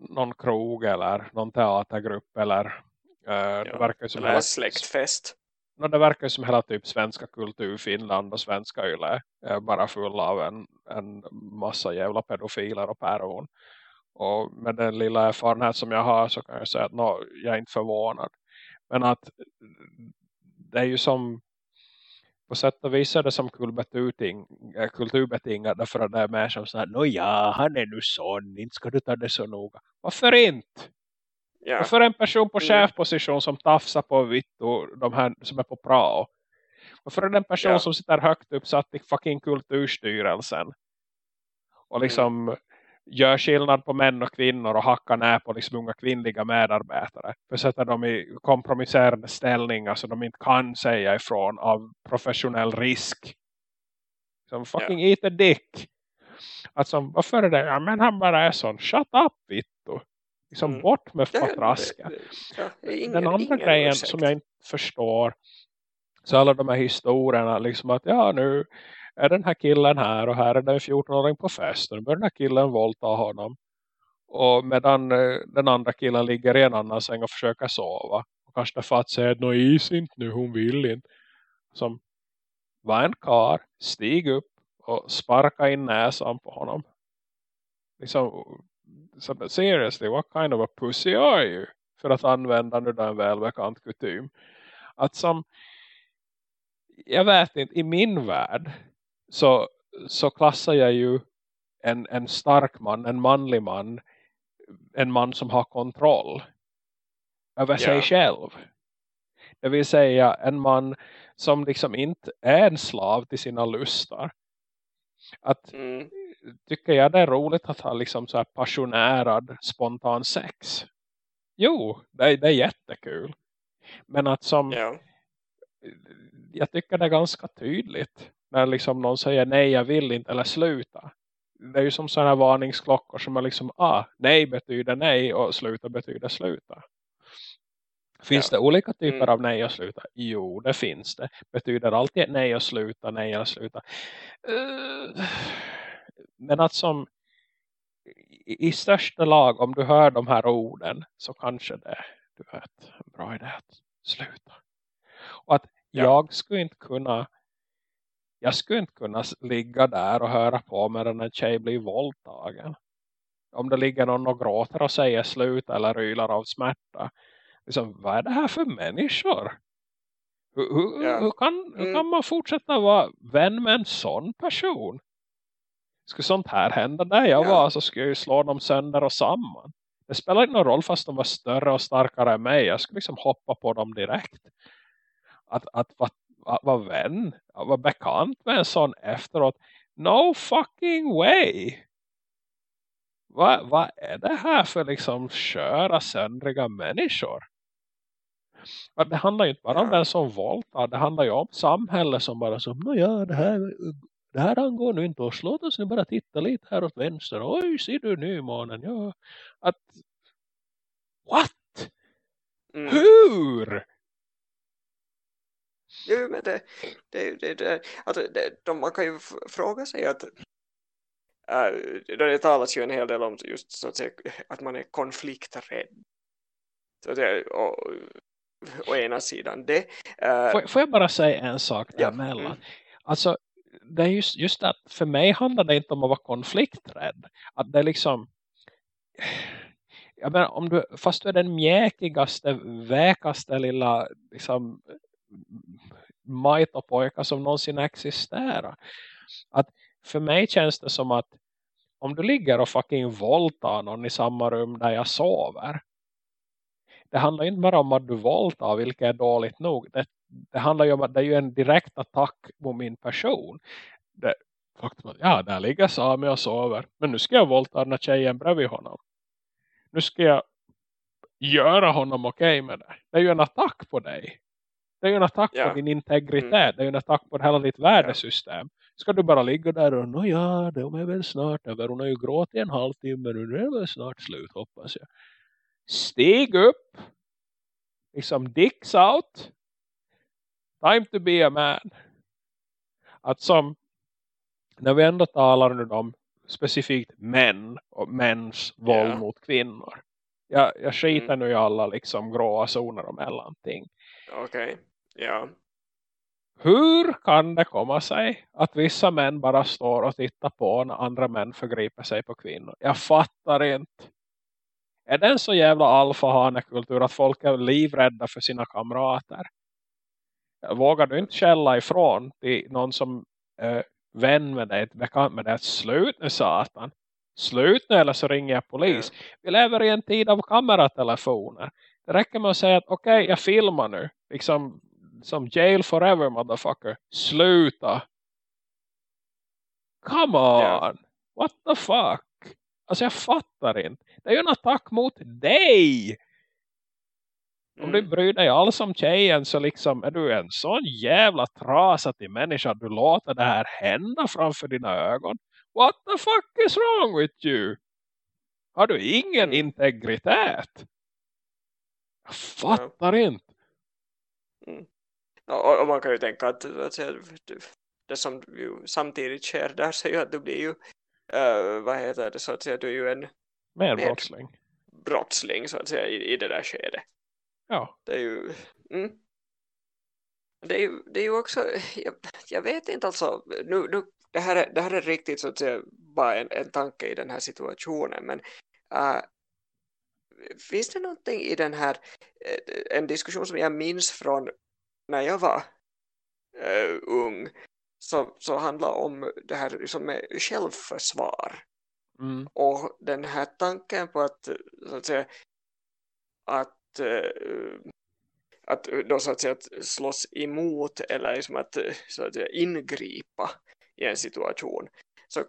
någon krog eller någon teatergrupp eller uh, ja. det verkar som eller släktfest no, det verkar som hela typ svenska kultur Finland och svenska yle är bara full av en, en massa jävla pedofiler och päron. Och med den lilla erfarenhet som jag har så kan jag säga att no, jag är inte förvånad. Men att det är ju som på sätt och vis är det som äh, kulturbetingat därför att det är mer som så här, no ja, han är nu sån, inte ska du ta det så noga. Varför inte? Yeah. Och för en person på mm. chefposition som tafsar på vitt och de här som är på prao. Och för en person yeah. som sitter högt uppsatt i fucking kulturstyrelsen. Och liksom mm. Gör skillnad på män och kvinnor och hackar ner på liksom unga kvinnliga medarbetare. För sätter dem i kompromisserande ställningar så de inte kan säga ifrån av professionell risk. Som fucking yeah. eat a dick. Alltså varför är det? Ja men han bara är sån. Shut up vittu liksom mm. bort med fatraska. Den andra grejen ursäkt. som jag inte förstår så alla de här historierna liksom att ja nu är den här killen här och här är det en 14-åring på festen. Nu börjar den här killen våldta honom. Och medan eh, den andra killen ligger i en annan säng och försöker sova. Och kanske för att säga att no is inte nu, hon vill inte. Som var en kar, stig upp och sparka in näsan på honom. Liksom so, seriously, what kind of a pussy are you? För att använda nu den välbekant kutym. Att som jag vet inte, i min värld så, så klassar jag ju en, en stark man, en manlig man, en man som har kontroll över yeah. sig själv. Det vill säga en man som liksom inte är en slav till sina lustar. Att mm. tycker jag det är roligt att ha liksom så här passionerad spontan sex. Jo, det, det är jättekul. Men att som yeah. jag tycker det är ganska tydligt när liksom någon säger nej jag vill inte eller sluta. Det är ju som sådana varningsklockor som är liksom ah, nej betyder nej och sluta betyder sluta. Finns ja. det olika typer mm. av nej och sluta? Jo, det finns det. Betyder alltid nej och sluta, nej och sluta. Uh, men att som i, i största lag, om du hör de här orden så kanske det du vet, en bra idé att sluta. Och att ja. jag skulle inte kunna jag skulle inte kunna ligga där och höra på med en tjej blir våldtagen. Om det ligger någon och gråter och säger slut eller rylar av smärta liksom, vad är det här för människor? Hur, hur, ja. hur, kan, hur mm. kan man fortsätta vara vän med en sån person? Skulle sånt här hända där jag ja. var så skulle jag ju slå dem sönder och samman. Det spelar inte någon roll fast de var större och starkare än mig. Jag skulle liksom hoppa på dem direkt. Att, att att vara vän, vara bekant med en sån efteråt. No fucking way! Vad, vad är det här för liksom köra söndriga människor? det handlar ju inte bara om den som våldtar. Det handlar ju om samhället som bara som, ja det här, det här angår nu inte oss. Låt oss nu bara titta lite här åt vänster. Oj, ser du nu månen? Ja, att, what? Mm. Hur? Jo, men det, det, det, det, alltså, det de, man kan ju fråga sig att äh, det talas ju en hel del om just så att, säga, att man är konflikträdd. Så säga, och, å ena sidan det. Uh, får, får, jag bara säga en sak däremellan? Ja. Mm. Alltså, det är just, just att för mig handlar det inte om att vara konflikträdd. Att det är liksom... Jag menar, om du, fast du är den mjäkigaste, väkaste lilla liksom, majtopojka som någonsin existerar. Att för mig känns det som att om du ligger och fucking våldtar någon i samma rum där jag sover det handlar inte bara om att du våldtar vilket är dåligt nog. Det, det handlar ju om att det är ju en direkt attack mot min person. Det, faktum att, ja, där ligger Sami och sover. Men nu ska jag våldta den här tjejen bredvid honom. Nu ska jag göra honom okej okay med det. Det är ju en attack på dig. Det är ju en attack ja. på din integritet. Mm. Det är ju en attack på hela ditt värdesystem. Ska du bara ligga där och nå ja, det är väl snart över. Hon har ju gråtit en halvtimme nu. Det är väl snart slut hoppas jag steg upp liksom dicks out time to be a man att som när vi ändå talar nu om specifikt män och mäns våld yeah. mot kvinnor jag, jag skiter mm. nu i alla liksom gråa zoner och mellanting okej, okay. ja hur kan det komma sig att vissa män bara står och tittar på när andra män förgriper sig på kvinnor? Jag fattar inte. Är det en så jävla alfahanekultur att folk är livrädda för sina kamrater? Vågar du inte källa ifrån till någon som är vän med dig, bekant med dig, slut nu satan. Slut nu eller så ringer jag polis. Vi lever i en tid av kameratelefoner. Det räcker med att säga att okej, okay, jag filmar nu. Liksom som jail forever motherfucker. Sluta. Come on. Yeah. What the fuck? Alltså jag fattar inte. Det är ju en attack mot dig. Om du mm. bryr dig alls om tjejen så liksom är du en sån jävla trasig människa att du låter det här hända framför dina ögon. What the fuck is wrong with you? Har du ingen mm. integritet? Jag fattar ja. inte. Mm. Och, och, man kan ju tänka att, att det som ju samtidigt sker där så ju att du blir ju uh, vad heter det så att säga, du är ju en mer brottsling. brottsling så att säga i, i det där skedet. Ja. Det är ju mm. det, är ju, det är ju också jag, jag vet inte alltså nu, nu, det, här är, det här är riktigt så att säga bara en, en tanke i den här situationen men uh, finns det någonting i den här en diskussion som jag minns från när jag var uh, ung så, så handlar om det här liksom med självförsvar Mm. och den här tanken på att så att säga att uh, att då så att säga att slåss emot eller liksom att, så att säga, ingripa i en situation så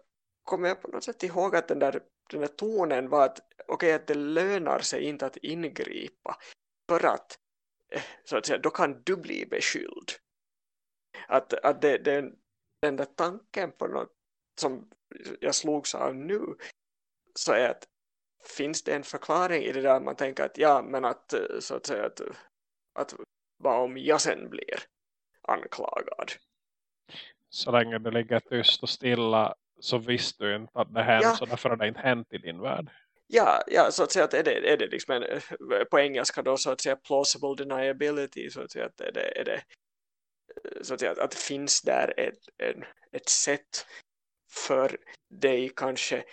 kommer jag på något sätt ihåg att den där, den där tonen var att okej okay, att det lönar sig inte att ingripa för att eh, så att säga, då kan du bli beskylld. Att, att det, det, den där tanken på något som jag slogs av nu så är att finns det en förklaring i det där? Man tänker att ja men att eh, så att säga att, att vad om jag sen blir anklagad? Så länge du ligger tyst och stilla så visste du inte att det hänt Ja. så därför har det inte hänt i din värld. Ja, ja så att säga att är det, är det liksom en, eh, på engelska då så att säga plausible deniability så att säga att är det, är det så att säga att, att finns där ett, en, ett sätt för dig kanske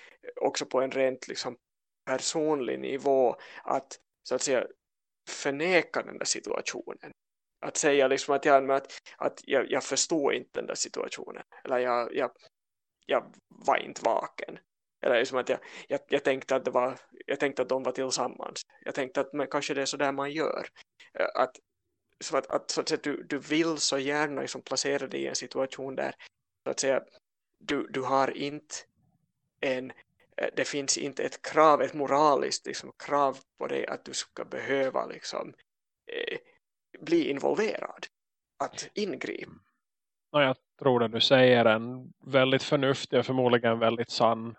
också på en rent liksom personlig nivå att så att säga förneka den där situationen att säga liksom att, jag, att, att jag, jag förstår inte den där situationen eller jag, jag, jag var inte vaken eller liksom att jag, jag, jag tänkte att det var jag tänkte att de var tillsammans. Jag tänkte att men kanske det är så där man gör. Eh, att, så att, att, så att säga, du, du vill så gärna liksom placera dig i en situation där så att säga du, du har inte en eh, det finns inte ett krav, ett moraliskt liksom, krav på dig att du ska behöva liksom, eh, bli involverad. Att ingripa. Mm. Och jag tror det du säger är en väldigt förnuftig och förmodligen väldigt sann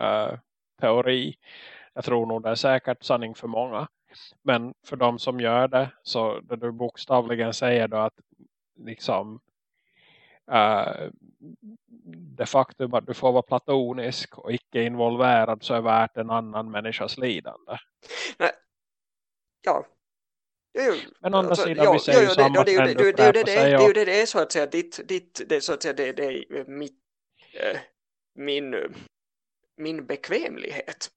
uh, teori. Jag tror nog det är säkert sanning för många. Men för de som gör det så det du bokstavligen säger då att liksom uh, det faktum att du får vara platonisk och icke involverad så är värt en annan människas lidande. ja Jo. Men å andra Alltså, sidan, jo, vi ser ju jo, samma det, det, trend det, det, det, det, det, det, det, det, det är så att säga ditt, ditt det, så att säga, det, det, det är mitt, eh, min, min bekvämlighet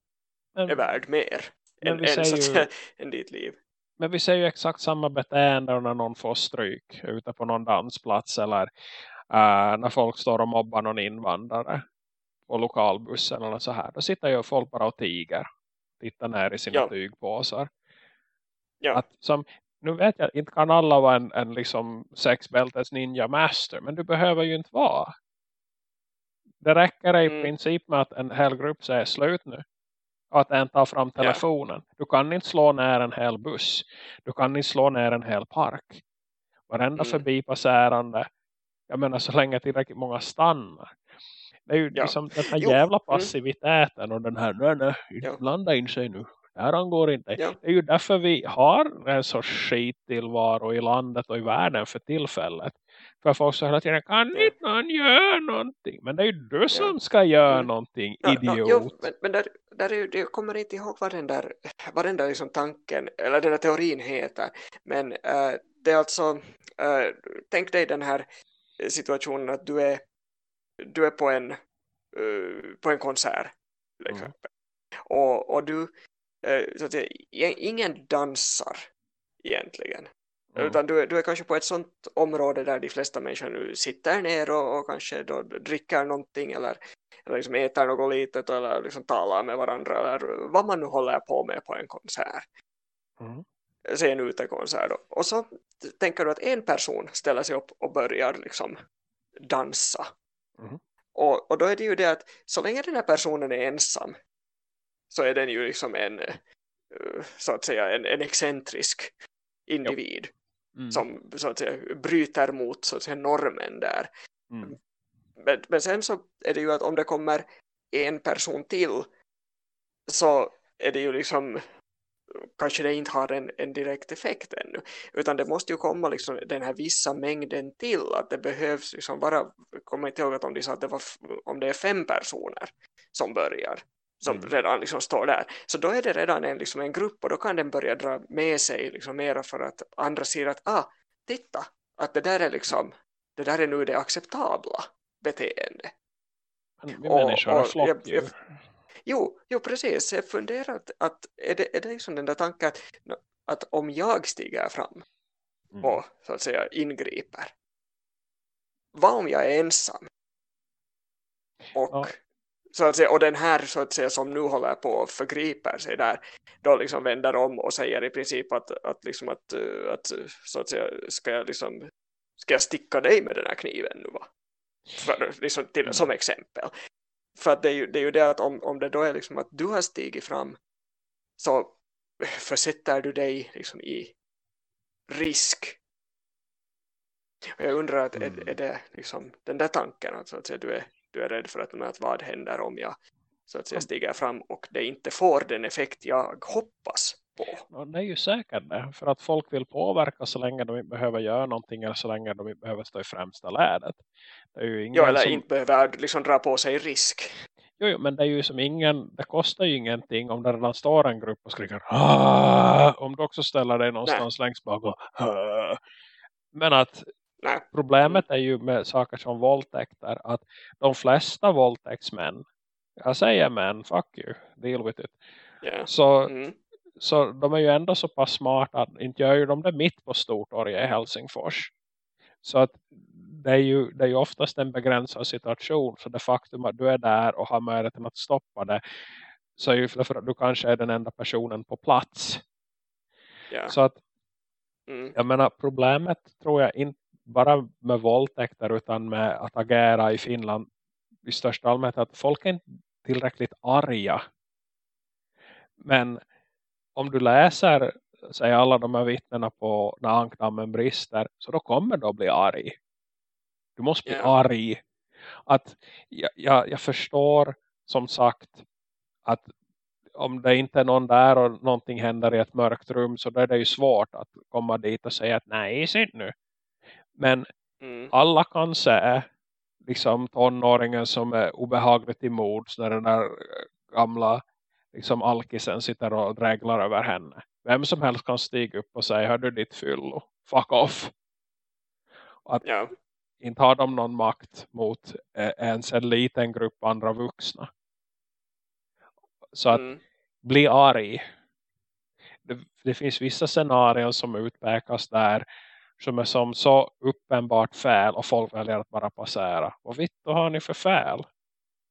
är Men, värd mer än, än, så att säga, än ditt liv. men vi ser ju exakt samma beteende när någon får stryk ute på någon dansplats eller eh, när folk står och mobbar någon invandrare på lokalbussen eller så här. Då sitter ju folk bara och tiger. Tittar ner i sina Ja. tygpåsar. Ja. Att som, nu vet jag, inte kan alla vara en, en liksom sexbältes ninja master. Men du behöver ju inte vara. Det räcker i Mm. princip med att en hel grupp säger slut nu. Och att en tar fram Ja. telefonen. Du kan inte slå ner en hel buss. Du kan inte slå ner en hel park. Varenda Mm. förbipasserande. Jag menar så länge tillräckligt många stannar. Det är ju Ja. liksom den här Jo. jävla Mm. passiviteten och den här nej nej, Ja. blanda in sig nu. Det här angår inte. Ja. Det är ju därför vi har en sorts skittillvaro i landet och i världen för tillfället. För folk så hela tiden, kan Ja. inte någon göra någonting? Men det är ju du som ska göra Mm. någonting, Ja, idiot. ja, jo, men, men där, där är, jag kommer inte ihåg vad den där, vad den där liksom tanken, eller den där teorin heter. Men eh, det är alltså, eh, tänk dig den här situationen att du är, du är på en, eh, på en konsert till Mm. Och, och du, så att säga, ingen dansar egentligen. Mm. Utan du, är- du är kanske på ett sånt område där de flesta människor nu sitter ner och, och kanske då dricker någonting eller, eller liksom äter något litet eller liksom talar med varandra eller vad man nu håller på med på en konsert. Mm. Se en utekonsert då. Och så tänker du att en person ställer sig upp och börjar liksom dansa. Mhm. Och, och då är det ju det att så länge den här personen är ensam så är den ju liksom en eh, så att säga en, en excentrisk individ Mm. som så att säga bryter mot så att säga, normen där. Mm. Men, men sen så är det ju att om det kommer en person till så är det ju liksom kanske det inte har en, en direkt effekt ännu. Utan det måste ju komma liksom den här vissa mängden till att det behövs liksom bara, kommer inte ihåg att om de sa att det var om det är fem personer som börjar som Mm. redan liksom står där. Så då är det redan en, liksom en grupp och då kan den börja dra med sig liksom mera för att andra ser att ah, titta, att det där är liksom det där är nu det acceptabla beteende. Vi och- människor är och jag- flockdjur. Jo, jo precis. Jag funderar att, att är, det, är det liksom den där tanken att, att om jag stiger fram Mm. och så att säga ingriper vad om jag är ensam? Och, Ja. Så att säga, och den här så att säga, som nu håller på och förgriper sig där då liksom vänder om och säger i princip att, att, liksom att, eh, att så att säga, ska jag liksom ska jag sticka dig med den här kniven nu va? För, liksom till, som exempel. För att det är ju det, är ju det att om, om det då är liksom att du har stigit fram så försätter du dig liksom i risk. Och jag undrar att Mm. är, är det liksom den där tanken att, så att säga, du, är, du är rädd för att, att vad händer om jag så att säga, stiger fram och det inte får den effekt jag hoppas på. Det är ju säkert det. För att folk vill påverka så länge de inte behöver göra någonting eller så länge de inte behöver stå i främsta lädet. Det är ju ingen Ja, eller som... inte behöver liksom dra på sig risk. Jo, jo, men det är ju som ingen, det kostar ju ingenting om det redan står en grupp och skriker "Ah!" om du också ställer dig någonstans längst bak och "Ah!" men att Nej. problemet är ju med saker som våldtäkter att de flesta våldtäktsmän jag säger män, fuck you, deal with it Ja. så, Mm. så de är ju ändå så pass smarta att inte gör ju de det mitt på Stortorget i Helsingfors så att det är, ju, det är ju oftast en begränsad situation. Så det faktum att du är där och har möjligheten att stoppa det. Så är ju för att du kanske är den enda personen på plats. Ja. Så att Mm. jag menar problemet tror jag inte bara med våldtäkter utan med att agera i Finland i största allmänhet att folk är inte tillräckligt arga. Men om du läser säg alla de här vittnena på när ankdammen brister så då kommer du att bli arg. Du måste bli Ja. arg. Att jag, jag, jag förstår som sagt att om det inte är någon där och någonting händer i ett mörkt rum så då är det ju svårt att komma dit och säga att nej, sitt nu. Men Mm. alla kan se liksom tonåringen som är obehagligt i mods när den där eh, gamla liksom alkisen sitter och dräglar över henne. Vem som helst kan stiga upp och säga, hör du ditt fyllo? Fuck off. Ja. Inte har de någon makt mot eh, ens en liten grupp andra vuxna. Så att Mm. bli arg. Det, det finns vissa scenarier som utpekas där som är som så uppenbart fel och folk väljer att bara passera. Vad vitt då har ni för fel?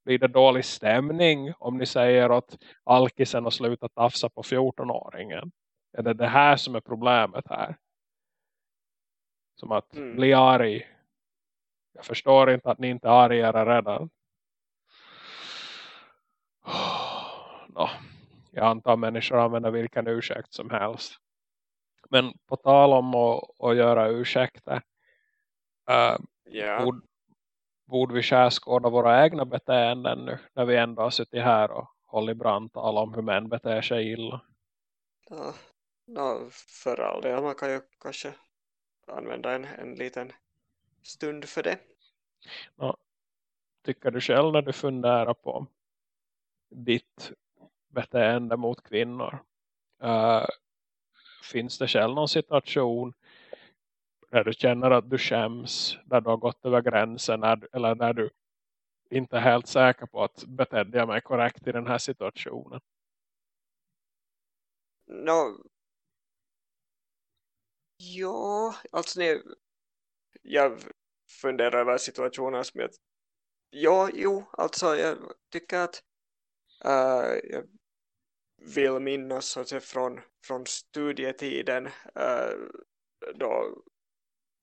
Blir det dålig stämning om ni säger åt alkisen att sluta tafsa på 14-åringen? Är det det här som är problemet här? Som att Mm. bli arg. Jag förstår inte att ni inte är argare redan. Nå, jag antar människor använder vilken ursäkt som helst. Men på tal om att, att göra ursäkter. Uh, Ja. borde, borde vi skärskåda våra egna beteenden nu. När vi ändå har suttit här och hållit brandtal om hur män beter sig illa. Ja. Ja, för all del. Man kan ju kanske använda en, en liten stund för det. Tycker du själv när du funderar på ditt beteende mot kvinnor. Uh, finns det själv någon situation där du känner att du skäms, där du har gått över gränsen när, eller där du inte är helt säker på att betedde jag mig korrekt i den här situationen? No, ja, alltså nej, jag funderar över situationen som jag ja, jo, alltså jag tycker att äh, jag vill minnas så att säga, från, från studietiden äh, då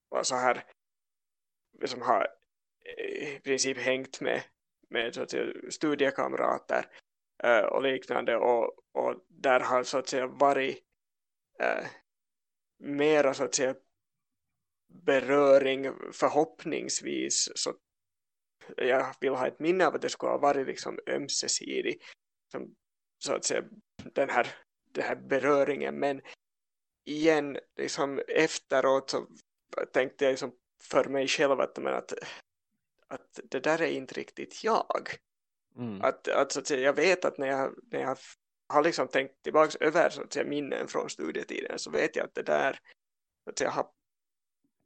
var så här vi som har i princip hängt med, med så att säga, studiekamrater äh, och liknande och, och där har så att säga varit äh, mera så att säga beröring förhoppningsvis så jag vill ha ett minne av att det skulle ha varit liksom ömsesidig som, så att säga den här, den här beröringen men igen liksom efteråt så tänkte jag liksom för mig själv att, men att, att det där är inte riktigt jag Mm. att, att, så att säga, jag vet att när jag, när jag har liksom tänkt tillbaka över så att säga, minnen från studietiden så vet jag att det där så att säga, har,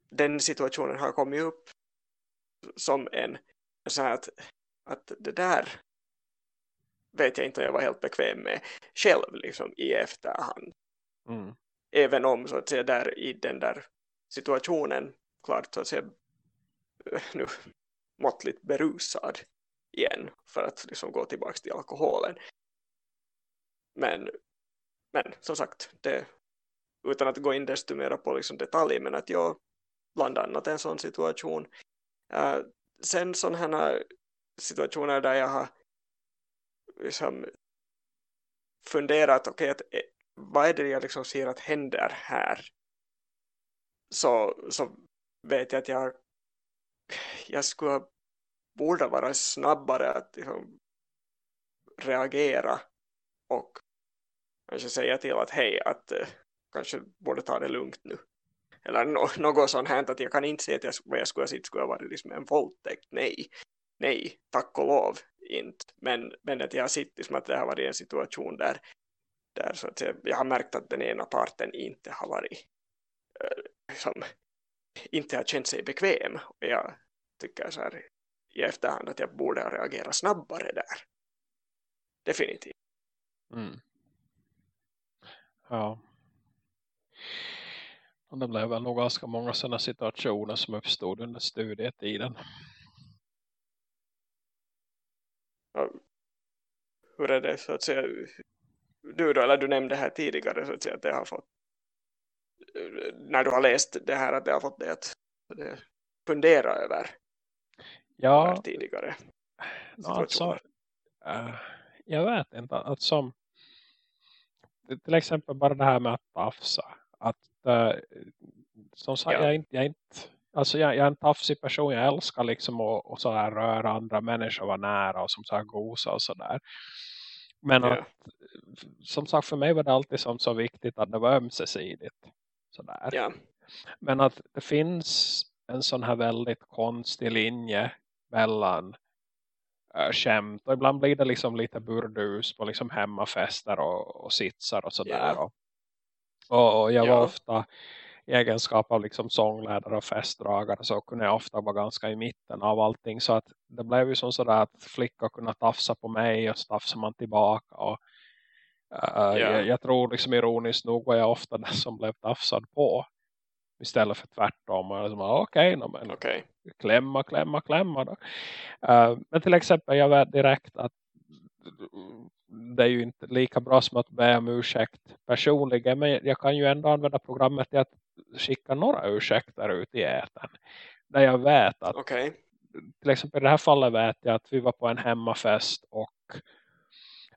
den situationen har kommit upp som en så att, att det där vet jag inte om jag var helt bekväm med själv liksom i efterhand Mm. även om så att säga där i den där situationen klart så att säga nu måttligt berusad igen för att liksom gå tillbaka till alkoholen. Men, men som sagt, det, utan att gå in desto mer på liksom detaljer, men att jag bland annat en sån situation. Uh, sen sådana situationer där jag har liksom funderat, okej, okay, eh, vad är det jag liksom ser att händer här? Så, så vet jag att jag, jag skulle borde vara snabbare att liksom, reagera och kanske säga till att hej, att eh, kanske borde ta det lugnt nu. Eller no, något sånt här att jag kan inte se att jag, vad jag skulle ha sett skulle ha varit liksom en våldtäkt. Nej, nej, tack och lov inte. Men, men att jag har sett liksom att det har varit en situation där, där så att jag, jag har märkt att den ena parten inte har varit liksom, inte har känt sig bekväm. Och jag tycker så här i efterhand att jag borde ha reagerat snabbare där. Definitivt. Mm. Ja. Och det blev väl nog ganska många sådana situationer som uppstod under studietiden. Ja. Hur är det så att säga du då, eller du nämnde här tidigare så att säga att det har fått när du har läst det här att det har fått dig att fundera över ja, tidigare? Alltså, äh, jag vet inte. Att som till exempel bara det här med att tafsa. Att äh, som sagt, ja. jag, är inte, jag, är inte, alltså jag, jag, är en tafsig person, jag älskar liksom att, att så här röra andra människor vara nära och som så här gosa och sådär men ja. att som sagt för mig var det alltid som så viktigt att det var ömsesidigt sådär. Ja. Men att det finns en sån här väldigt konstig linje mellan äh, skämt och ibland blir det liksom lite burdus på liksom hemmafester och, och sitsar och sådär. Ja. Och, och, jag var ofta egenskap av liksom sångledare och festdragare så kunde jag ofta vara ganska i mitten av allting. Så att det blev ju som sådär att flickor kunde tafsa på mig och tafsa man tillbaka. Och, uh, ja. jag, jag, tror liksom ironiskt nog var jag ofta den som blev tafsad på. Istället för tvärtom. Okej, okay, no, okay. klämma, klämma, klämma. Då. Uh, men till exempel jag vet direkt att det är ju inte lika bra som att be om ursäkt personligen. Men jag kan ju ändå använda programmet till att skicka några ursäkter ut i äten. Där jag vet att okay. till exempel i det här fallet vet jag att vi var på en hemmafest och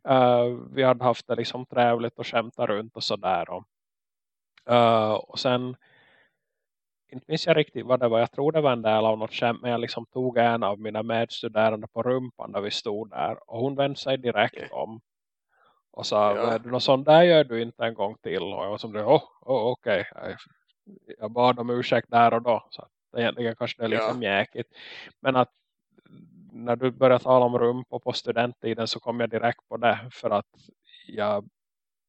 uh, vi hade haft det liksom trevligt och skämta runt och sådär. Och, uh, och sen inte minns jag riktigt vad det var. Jag tror det var en del av något skämt. Men jag liksom tog en av mina medstuderande på rumpan där vi stod där. Och hon vände sig direkt okay. om. Och sa, ja. något sånt där gör du inte en gång till. Och jag var som, oh, oh okej. Okay. Jag bad om ursäkt där och då. Så det egentligen kanske det är lite ja. mjäkigt. Men att när du börjar tala om rumpor på studenttiden så kom jag direkt på det. För att jag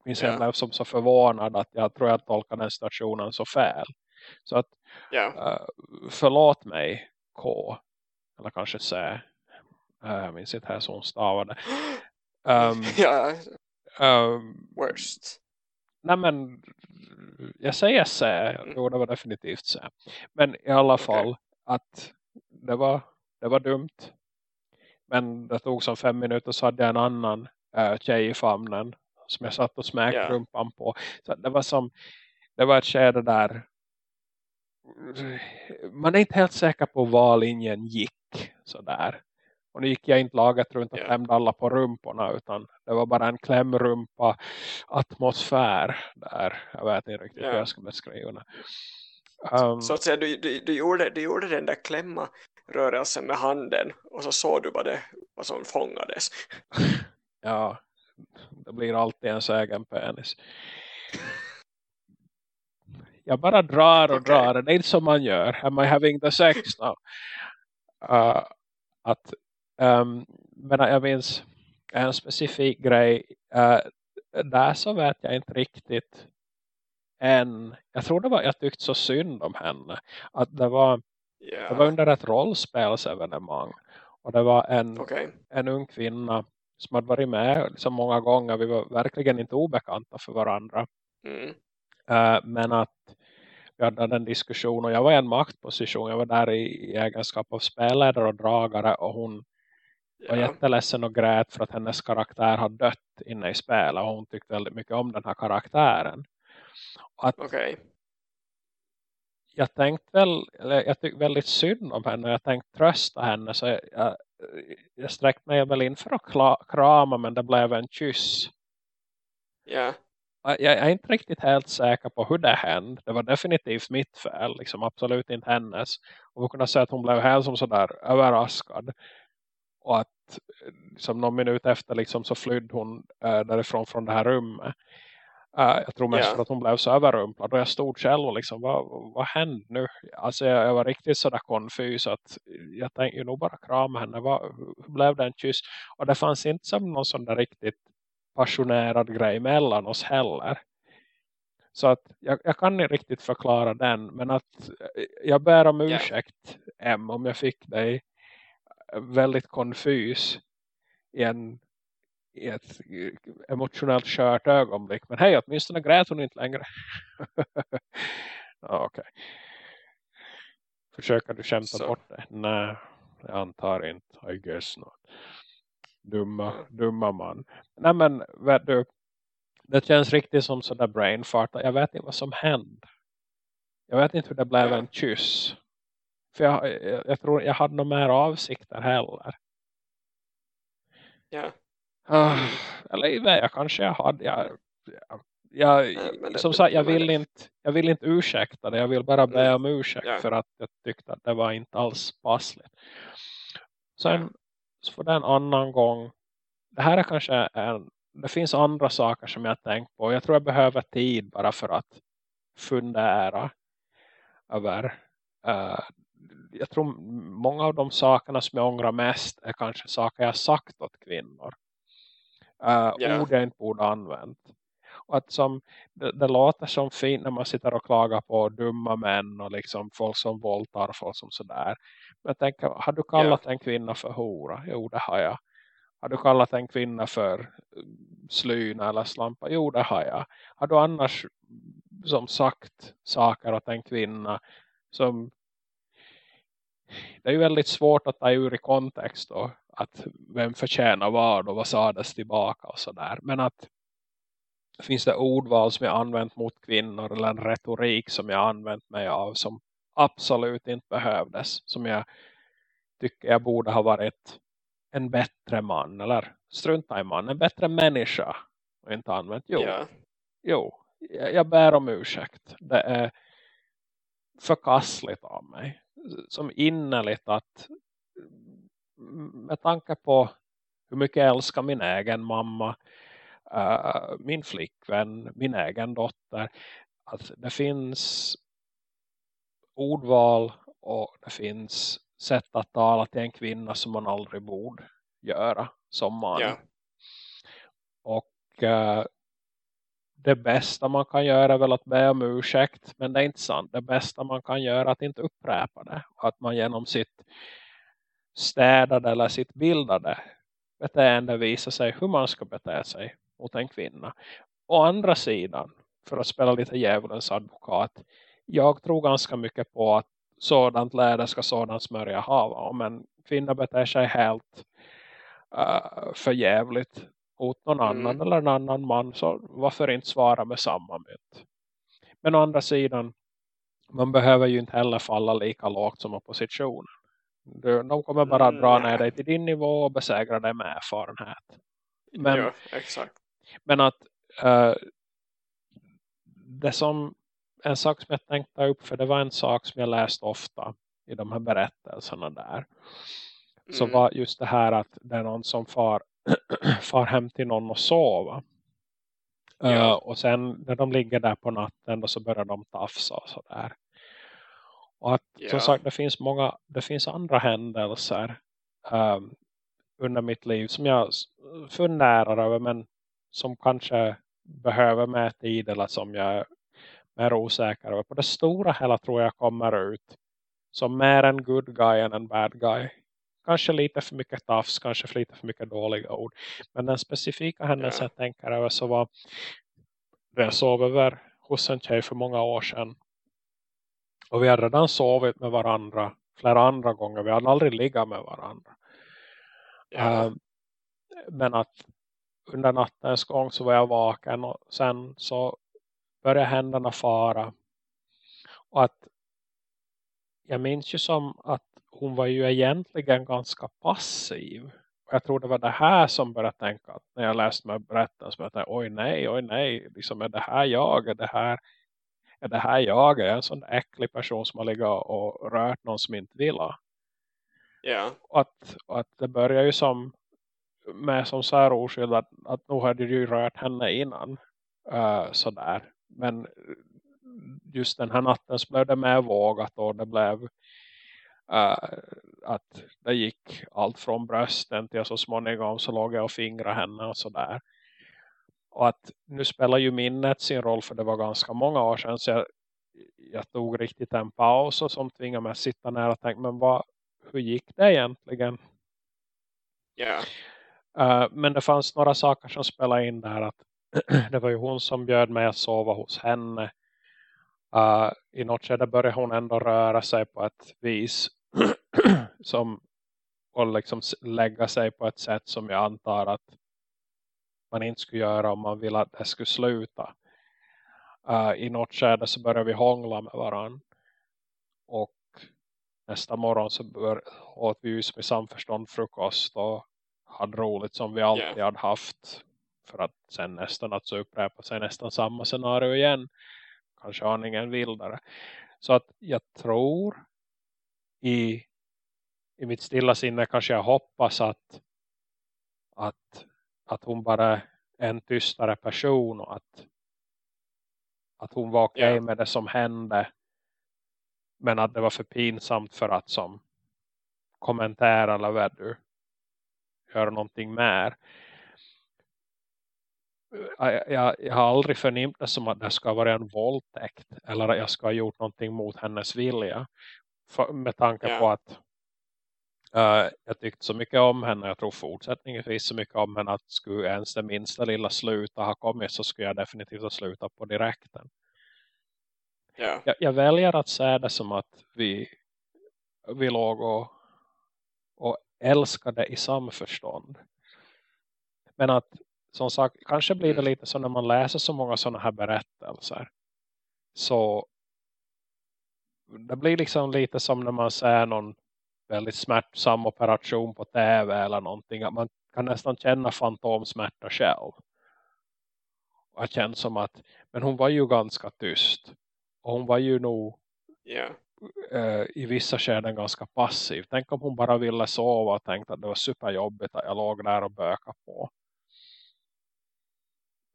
minns jag blev som så förvånad att jag tror jag tolkade den situationen så fel. Så att yeah. uh, förlåt mig K. Eller kanske C. Uh, jag minns inte här som stavade. Um, ja. Um, Worst. Nej men jag säger. Mm. Jo det var definitivt C. Men i alla okay. fall att det var, det var dumt. Men det tog som fem minuter så hade jag en annan äh, tjej i famnen som jag satt och smäckte yeah. rumpan på. Så det var som det var ett skede där man är inte helt säker på var linjen gick sådär. Och nu gick jag inte laget runt och yeah. klämde alla på rumporna utan det var bara en klämrumpa atmosfär där. Jag vet inte riktigt yeah. hur jag ska beskriva det. Um, så att säga, du, du, du, gjorde, du gjorde den där klämma rörelsen med handen och så såg du vad, det, vad som fångades. ja, det blir alltid en egen penis jag bara drar och okay. drar. Det är inte som man gör. Am I having the sex now? Uh, att, um, men jag minns en specifik grej. Uh, där så vet jag inte riktigt än. Jag tror det var, jag tyckte så synd om henne. Att det var, yeah. det var under ett rollspelsevenemang. Och det var en, okay. en ung kvinna som hade varit med så många gånger. Vi var verkligen inte obekanta för varandra. Mm. Uh, men att vi hade en diskussion och jag var i en maktposition. Jag var där i, i egenskap av spelledare och dragare och hon var Ja. jätteledsen och grät för att hennes karaktär har dött inne i spelet och hon tyckte väldigt mycket om den här karaktären. Att Okej. jag tänkte väl, jag tyckte väldigt synd om henne och jag tänkte trösta henne så jag, jag, sträckte mig väl in för att krama men det blev en kyss. Ja. Jag, jag är inte riktigt helt säker på hur det hände. Det var definitivt mitt fel, liksom absolut inte hennes. Och vi kunde säga att hon blev helt som sådär överraskad. Och att som någon minut efter liksom så flydde hon äh, därifrån från det här rummet. Äh, jag tror mest Ja. för att hon blev så överrumplad. Och jag stod själv och liksom, vad, vad hände nu? Alltså jag, jag var riktigt sådär konfys att jag tänkte ju nog bara krama henne. Vad, blev det en kyss? Och det fanns inte som någon sån där riktigt passionerad grej mellan oss heller. Så att jag, jag kan inte riktigt förklara den. Men att jag ber om ursäkt Em om jag fick dig väldigt konfys i, en, i ett emotionellt kört ögonblick. Men hej, åtminstone grät hon inte längre. okej. Försöker du skämta Så. bort det? Nej, jag antar inte. I guess not. Dumma, Mm. dumma man. Nej men, vet du, det känns riktigt som sådär brain fart. Jag vet inte vad som hände. Jag vet inte hur det blev en kyss. För jag, jag, jag tror jag hade några mer avsikter heller. Ja. Ah, eller vet jag kanske jag hade. Jag, jag, Nej, som sagt, jag vill, det- inte, jag vill inte ursäkta det. Jag vill bara be Mm. om ursäkt Ja. för att jag tyckte att det var inte alls passligt. Sen så får det en annan gång. Det här är kanske en, det finns andra saker som jag tänkt på. Jag tror jag behöver tid bara för att fundera över. eh, jag tror många av de sakerna som jag ångrar mest är kanske saker jag sagt åt kvinnor. Uh, Ja. Ord jag inte borde använt. Och att som, det, det låter som fint när man sitter och klagar på dumma män och liksom folk som våldtar folk som sådär. Men jag tänker, har du kallat en kvinna för hora? Jo, det har jag. Har du kallat en kvinna för eh, slyna eller slampa? Jo, det har jag. Har du annars som sagt saker åt en kvinna som det är ju väldigt svårt att ta ur i kontext då, att vem förtjänar vad och vad sades tillbaka och sådär. Men att finns det ordval som jag använt mot kvinnor eller en retorik som jag använt mig av som absolut inte behövdes. Som jag tycker jag borde ha varit en bättre man eller strunta i man, en bättre människa och inte använt. Jo, Ja. jo jag, jag bär om ursäkt. Det är förkastligt av mig. Som innerligt att med tanke på hur mycket jag älskar min egen mamma, uh, min flickvän, min egen dotter. Att det finns ordval och det finns sätt att tala till en kvinna som man aldrig borde göra som man. Ja. Och uh, det bästa man kan göra är väl att be om ursäkt. Men det är inte sant. Det bästa man kan göra är att inte upprepa det. Att man genom sitt städade eller sitt bildade beteende visar sig hur man ska bete sig mot en kvinna. Å andra sidan, för att spela lite djävulens advokat. Jag tror ganska mycket på att sådant läder ska sådant smörja hava. Om en kvinna beter sig helt eh, uh, för jävligt mot någon Mm. annan eller en annan man så varför inte svara med samma mynt. Men å andra sidan man behöver ju inte heller falla lika lågt som oppositionen. Du, de kommer bara dra Nej. ner dig till din nivå och besegra dig med erfarenhet. Men, ja, exakt. men att eh, det som en sak som jag tänkte ta upp för det var en sak som jag läst ofta i de här berättelserna där. Så Mm. var just det här att det är någon som far, far hem till någon och sova. Ja. och sen när de ligger där på natten då så börjar de tafsa och sådär. Och att Ja. som sagt det finns många, det finns andra händelser ehm, under mitt liv som jag funderar över men som kanske behöver mer tid eller som jag är mer osäker över. På det stora hela tror jag kommer ut som mer en good guy än en bad guy. Kanske lite för mycket tafs, kanske för lite för mycket dåliga ord. Men den specifika händelsen Ja. jag tänker över så var det jag sov över hos en tjej för många år sedan. Och vi hade redan sovit med varandra flera andra gånger. Vi hade aldrig liggat med varandra. Ja. Uh, men att under nattens gång så var jag vaken och sen så började händerna fara. Och att jag minns ju som att hon var ju egentligen ganska passiv. Och jag tror det var det här som började tänka att när jag läste med berättelsen. Att oj nej, oj nej. Liksom, är det här jag? Är det här, är det här jag? Är jag en sån äcklig person som har legat och rört någon som inte vill ha? Ja. Och att, och att det börjar ju som med som så här oskyldig att, att nog hade du ju rört henne innan. Uh, sådär. Men just den här natten så blev det mer vågat och det blev uh, att det gick allt från brösten till så småningom så låg jag och fingrade henne och sådär. Och att nu spelar ju minnet sin roll för det var ganska många år sedan så jag, jag tog riktigt en paus och som tvingade mig att sitta nära och tänka men vad, hur gick det egentligen? Ja. Uh, men det fanns några saker som spelade in där att det var ju hon som bjöd mig att sova hos henne. Uh, I något skede började hon ändå röra sig på ett vis som och liksom lägga sig på ett sätt som jag antar att man inte skulle göra om man vill att det skulle sluta. Uh, I något skede så började vi hångla med varandra. Och nästa morgon så bör, åt vi just med samförstånd frukost och hade roligt som vi alltid yeah. hade haft. För att sen nästan att så upprepa sig nästan samma scenario igen. Kanske aningen vildare. Så att jag tror i, i mitt stilla sinne kanske jag hoppas att, att, att hon bara är en tystare person och att, att hon var okej okay med det som hände. Men att det var för pinsamt för att som kommentera eller vad du göra någonting mer. Jag, jag, har aldrig förnimt det som att det ska vara en våldtäkt. Eller att jag ska ha gjort någonting mot hennes vilja. För, med tanke yeah. på att uh, jag tyckte så mycket om henne. Jag tror fortsättningsvis så mycket om henne. Att skulle ens det minsta lilla sluta ha kommit. Så skulle jag definitivt ha slutat på direkten. Yeah. Jag, jag, väljer att säga det som att vi, vi låg och, och älskade i samförstånd. Men att som sagt, kanske blir det lite så när man läser så många sådana här berättelser. Så det blir liksom lite som när man ser någon väldigt smärtsam operation på tv eller någonting. Att man kan nästan känna fantomsmärta själv. Och jag känner som att, men hon var ju ganska tyst. Och hon var ju nog yeah eh, i vissa skeden ganska passiv. Tänk om hon bara ville sova och tänkte att det var superjobbigt att jag låg där och böka på.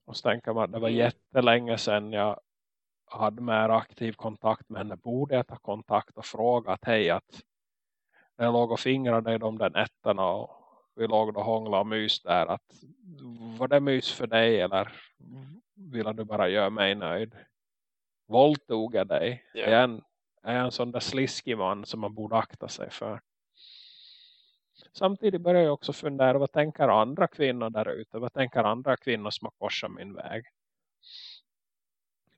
Och så tänker man att det var mm. jättelänge sedan jag hade mer aktiv kontakt med henne. Borde jag ta kontakt och fråga att hej att när jag låg och fingrade i de där nätterna och vi låg och hånglade och mys där. Att, var det mys för dig eller ville du bara göra mig nöjd? Våldtog jag dig? Yeah. Är jag en är en sån där sliskig man som man borde akta sig för. Samtidigt börjar jag också fundera, vad tänker andra kvinnor där ute? Vad tänker andra kvinnor som har korsat min väg?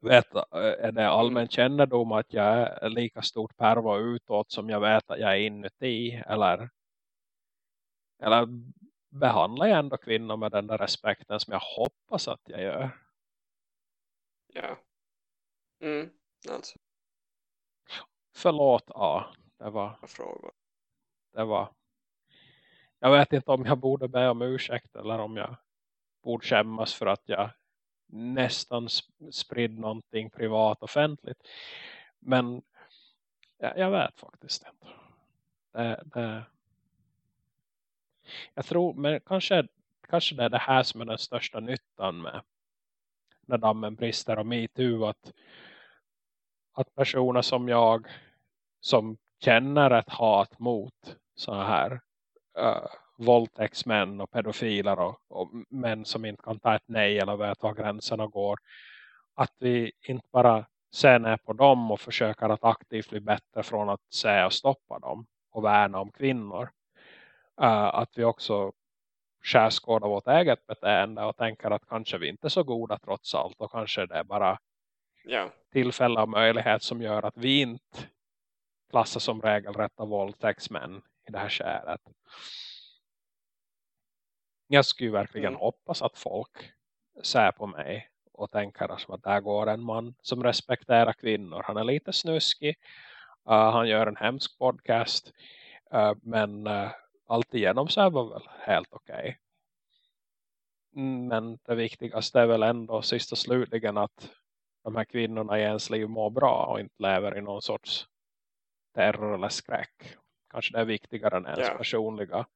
Vet, är det allmän kännedom att jag är lika stort pervo utåt som jag vet att jag är inuti? Eller, eller behandlar jag ändå kvinnor med den där respekten som jag hoppas att jag gör? Ja. Mm, alltså. Förlåt, ja. Det var... Frågor. Det var... Jag vet inte om jag borde be om ursäkt eller om jag borde skämmas för att jag nästan sprid någonting privat offentligt. Men jag, jag vet faktiskt inte. Det, det, jag tror, men kanske, kanske det är det här som är den största nyttan med när dammen brister och MeToo att, att personer som jag som känner ett hat mot så här uh, våldtäktsmän och pedofiler och, och män som inte kan ta ett nej eller vet var gränserna går. Att vi inte bara ser ner på dem och försöker att aktivt bli bättre från att se och stoppa dem och värna om kvinnor. Uh, att vi också skärskådar vårt eget beteende och tänker att kanske vi inte är så goda trots allt och kanske det är bara ja. tillfälle och möjlighet som gör att vi inte klassas som regelrätta våldtäktsmän i det här skäret. Jag skulle verkligen Mm. hoppas att folk ser på mig och tänker som att där går en man som respekterar kvinnor. Han är lite snuskig. Uh, han gör en hemsk podcast. Uh, men uh, allt igenom så är det väl helt okej. Mm, Men det viktigaste är väl ändå sist och slutligen att de här kvinnorna i ens liv mår bra och inte lever i någon sorts terror eller skräck. Kanske det är viktigare än ens Ja. personliga,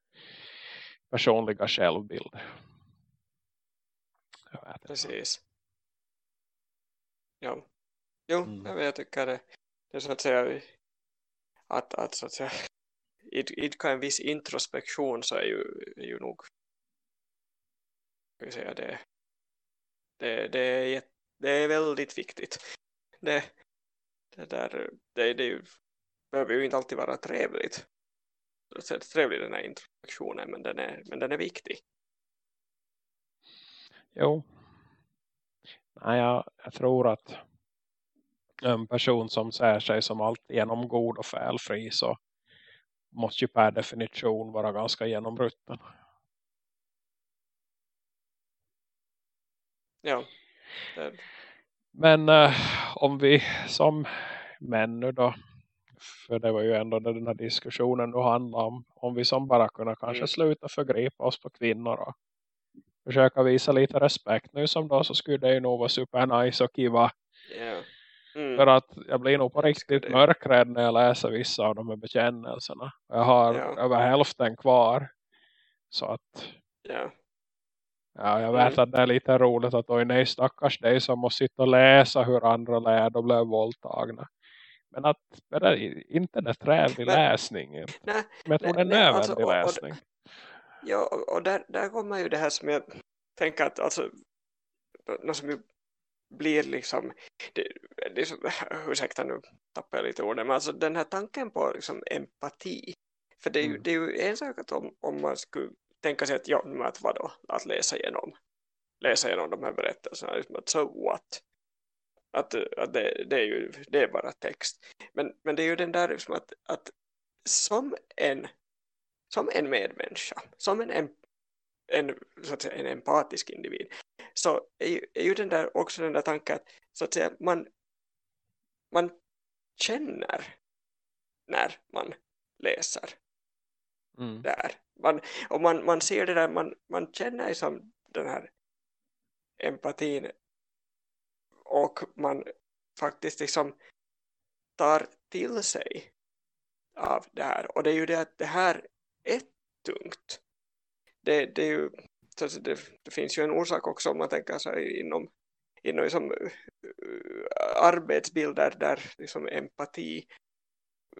personliga självbild. Precis. Ja. Jo, Mm. jag, tycker det, det är så att säga att, att så att säga id, idka en viss introspektion så är ju, är ju nog ska säga det det, det, är, det är väldigt viktigt. Det, det där det, det är ju, behöver ju inte alltid vara trevligt. Så det är trevlig den här introspektionen men den är, men den är viktig. Jo. Nej, jag, jag tror att en person som ser sig som allt genom god och fälfri så måste ju per definition vara ganska genombrutten. Ja. Men eh, om vi som män nu då, för det var ju ändå det den här diskussionen nu handlar om, om vi som bara kunna kanske Mm. sluta förgripa oss på kvinnor och försöka visa lite respekt nu som då så skulle det ju nog vara super nice och kiva ja. Mm. För att jag blir nog på riktigt mörkrädd när jag läser vissa av de här bekännelserna. Jag har Ja. över hälften kvar. Så att Ja. ja, jag vet Mm. att det är lite roligt att oj nej stackars dig som måste sitta och läsa hur andra lärde och blev våldtagna. Men att det är inte det trevlig Men- läsning. inte. Nej, Men jag tror nej, det är nödvändig alltså, och- och- läsning. Ja, och, där, där kommer ju det här som jag tänker att alltså, något som ju blir liksom, det, det ursäkta nu tappar jag lite orden, men alltså den här tanken på liksom empati, för det är ju, Mm. det är ju en sak att om, om man skulle tänka sig att ja, men att vadå, att läsa igenom, läsa igenom de här berättelserna, liksom att so what? Att, att det, det är ju det är bara text. Men, men det är ju den där liksom att, att som en som en medmänniska, som en, en, en, så att säga, en empatisk individ så är ju, är ju den där också den där tanken att, så att säga, man, man känner när man läser Mm. där. Man, och man, man ser det där, man, man känner liksom den här empatin och man faktiskt liksom tar till sig av det här. Och det är ju det att det här är tungt. Det, det, är ju, så det, det finns ju en orsak också om man tänker sig inom, inom liksom, eh, arbetsbilder där liksom empati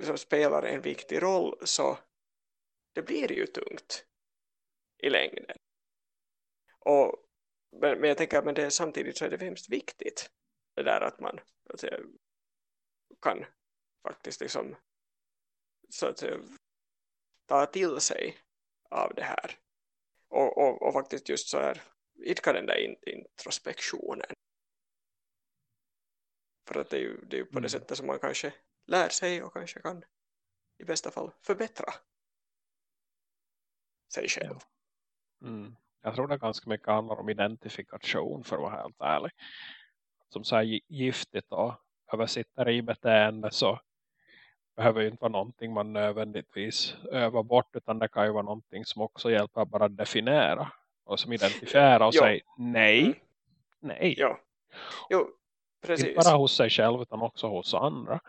som spelar en viktig roll så det blir ju tungt i längden. Och, men, men jag tänker att men det, samtidigt så är det hemskt viktigt det där att man att säga, kan faktiskt liksom så att säga, ta till sig av det här och, och, och faktiskt just så här idka den där in, introspektionen för att det är ju, det är ju på Mm. det sättet som man kanske lär sig och kanske kan i bästa fall förbättra sig själv. Mm. Jag tror det ganska mycket handlar om identifikation för att vara helt ärlig. Som så här gi- giftigt och översitter i beteende så behöver ju inte vara någonting man nödvändigtvis övar bort utan det kan ju vara någonting som också hjälper bara att definiera och som identifiera och Ja. säga nej, Mm. nej. Ja, jo, Inte precis. bara hos sig själv utan också hos andra.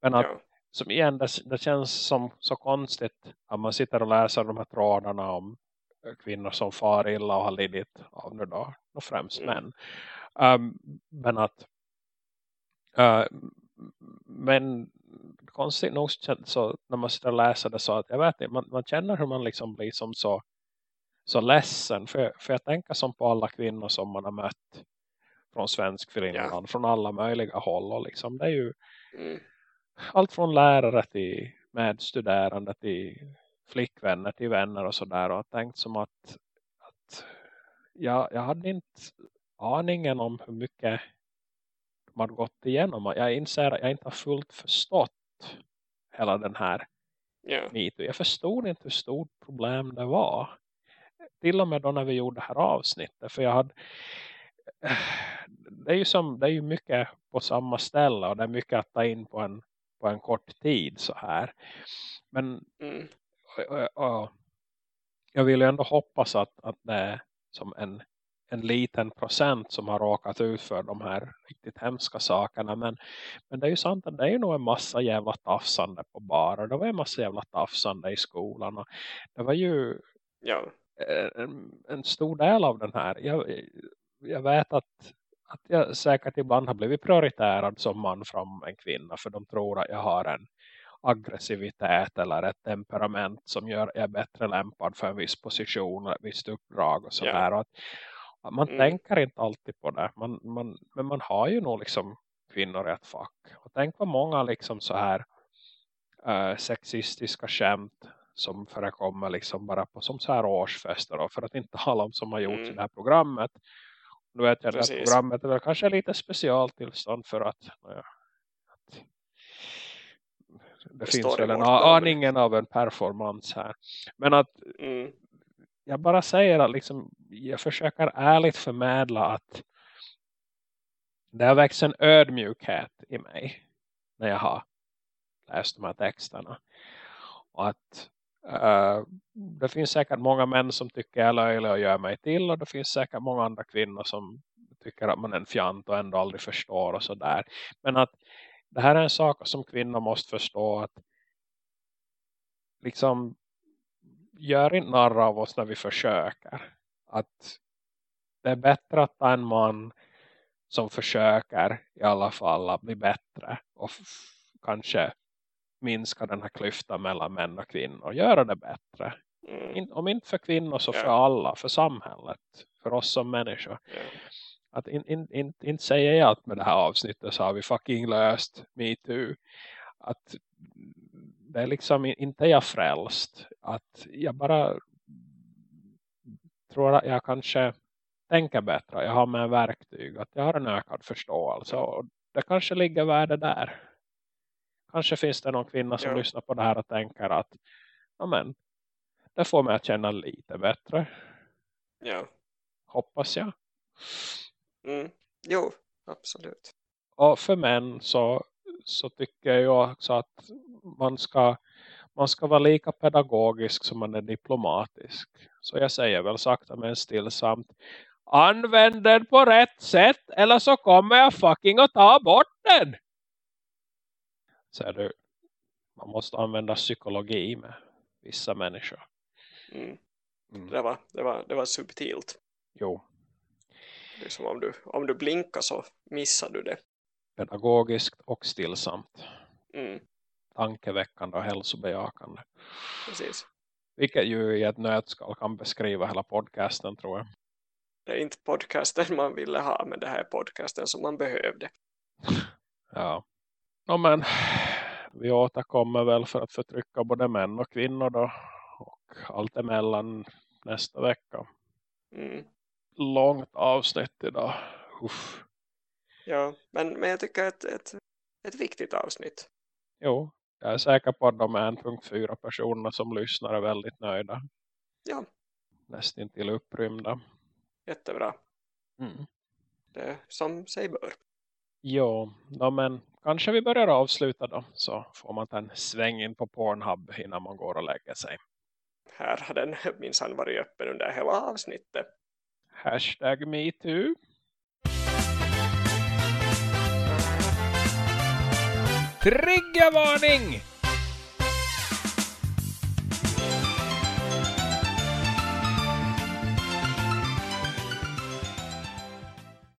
Men att Ja, som igen, det, det känns som så konstigt att man sitter och läser de här trådarna om kvinnor som far illa och har lidit av nu då, och främst Mm. män. Um, men att uh, men konstigt nog så när man sitter och läser det så att jag vet inte, man, man känner hur man liksom blir som så så ledsen för, för jag tänker som på alla kvinnor som man har mött från svensk Finland, från alla möjliga håll och liksom det är ju mm, allt från lärare till medstuderande till flickvänner till vänner och sådär och har tänkt som att, att jag, jag hade inte aningen om hur mycket man gått igenom. Jag inser att jag inte har fullt förstått hela den här Ja. MeToo. Jag förstod inte hur stort problem det var. Till och med då när vi gjorde det här avsnittet. För jag hade... Det är ju, som, det är ju mycket på samma ställe. Och det är mycket att ta in på en, på en kort tid så här. Men Mm. Och, och, och, jag vill ju ändå hoppas att, att det är som en, en liten procent som har råkat ut för de här riktigt hemska sakerna. Men, men det är ju sant att det är ju nog en massa jävla tafsande på barer. Det var en massa jävla tafsande i skolan. Och det var ju Ja. en, en stor del av den här. Jag, jag vet att, att jag säkert ibland har blivit prioritärad som man från en kvinna. För de tror att jag har en aggressivitet eller ett temperament som gör jag bättre lämpad för en viss position eller ett visst uppdrag och sådär. Och att, man Mm. tänker inte alltid på det. Man, man, men man har ju nog liksom kvinnor i ett fack. Och tänk vad många liksom så här eh, sexistiska skämt som förekommer liksom bara på som så här årsfester då, för att inte tala om som har gjorts Mm. i det här programmet. Nu vet jag att det här Precis. programmet är kanske lite specialtillstånd för att, ja, att det, finns väl en aningen av en performance här. Men att Mm. jag bara säger att liksom, jag försöker ärligt förmedla att det har växt en ödmjukhet i mig när jag har läst de här texterna. Och att eh, det finns säkert många män som tycker jag är löjlig och gör mig till. Och det finns säkert många andra kvinnor som tycker att man är en fjant och ändå aldrig förstår och sådär. Men att det här är en sak som kvinnor måste förstå att liksom gör inte narr av oss när vi försöker. Att det är bättre att ta en man som försöker i alla fall att bli bättre och kanske minska den här klyftan mellan män och kvinnor. Göra det bättre. Mm. In, om inte för kvinnor så för alla, för samhället, för oss som människor. Ja. Att in, in, in, inte säger jag att med det här avsnittet så har vi fucking löst me too. Att det är liksom in- inte jag frälst. Att jag bara tror att jag kanske tänker bättre. Jag har med verktyg. Att jag har en ökad förståelse. Och det kanske ligger värde där. Kanske finns det någon kvinna som Ja. lyssnar på det här och tänker att ja men, det får mig att känna lite bättre. ja. Hoppas jag. Mm. Jo, absolut. Och för män så, så tycker jag också att man ska, man ska vara lika pedagogisk som man är diplomatisk. Så jag säger väl sakta men stillsamt. Använd den på rätt sätt eller så kommer jag fucking att ta bort den. Säger du. Man måste använda psykologi med vissa människor. Mm. Mm. Det, var, det, var, det var subtilt. Jo, Det är som om du, om du blinkar så missar du det. pedagogiskt och stillsamt. Mm. Tankeväckande och hälsobejakande. Precis. Vilket ju i ett nötskal kan beskriva hela podcasten tror jag. Det är inte podcasten man ville ha, men det här är podcasten som man behövde. Ja. ja men vi återkommer väl för att förtrycka både män och kvinnor då. Och allt emellan nästa vecka. Mm. Långt avsnitt idag. Uff. Ja, men, men jag tycker att ett, ett viktigt avsnitt. Jo, jag är säker på att de 1.4 personerna som lyssnar är väldigt nöjda. Ja, Nästan till upprymda. jättebra. Mm. Det som sig bör. Jo, ja, men kanske vi börjar avsluta då. Så får man ta en sväng in på Pornhub innan man går och lägger sig. Här har den minsann varit öppen under hela avsnittet. Hashtag MeToo. Triggervarning!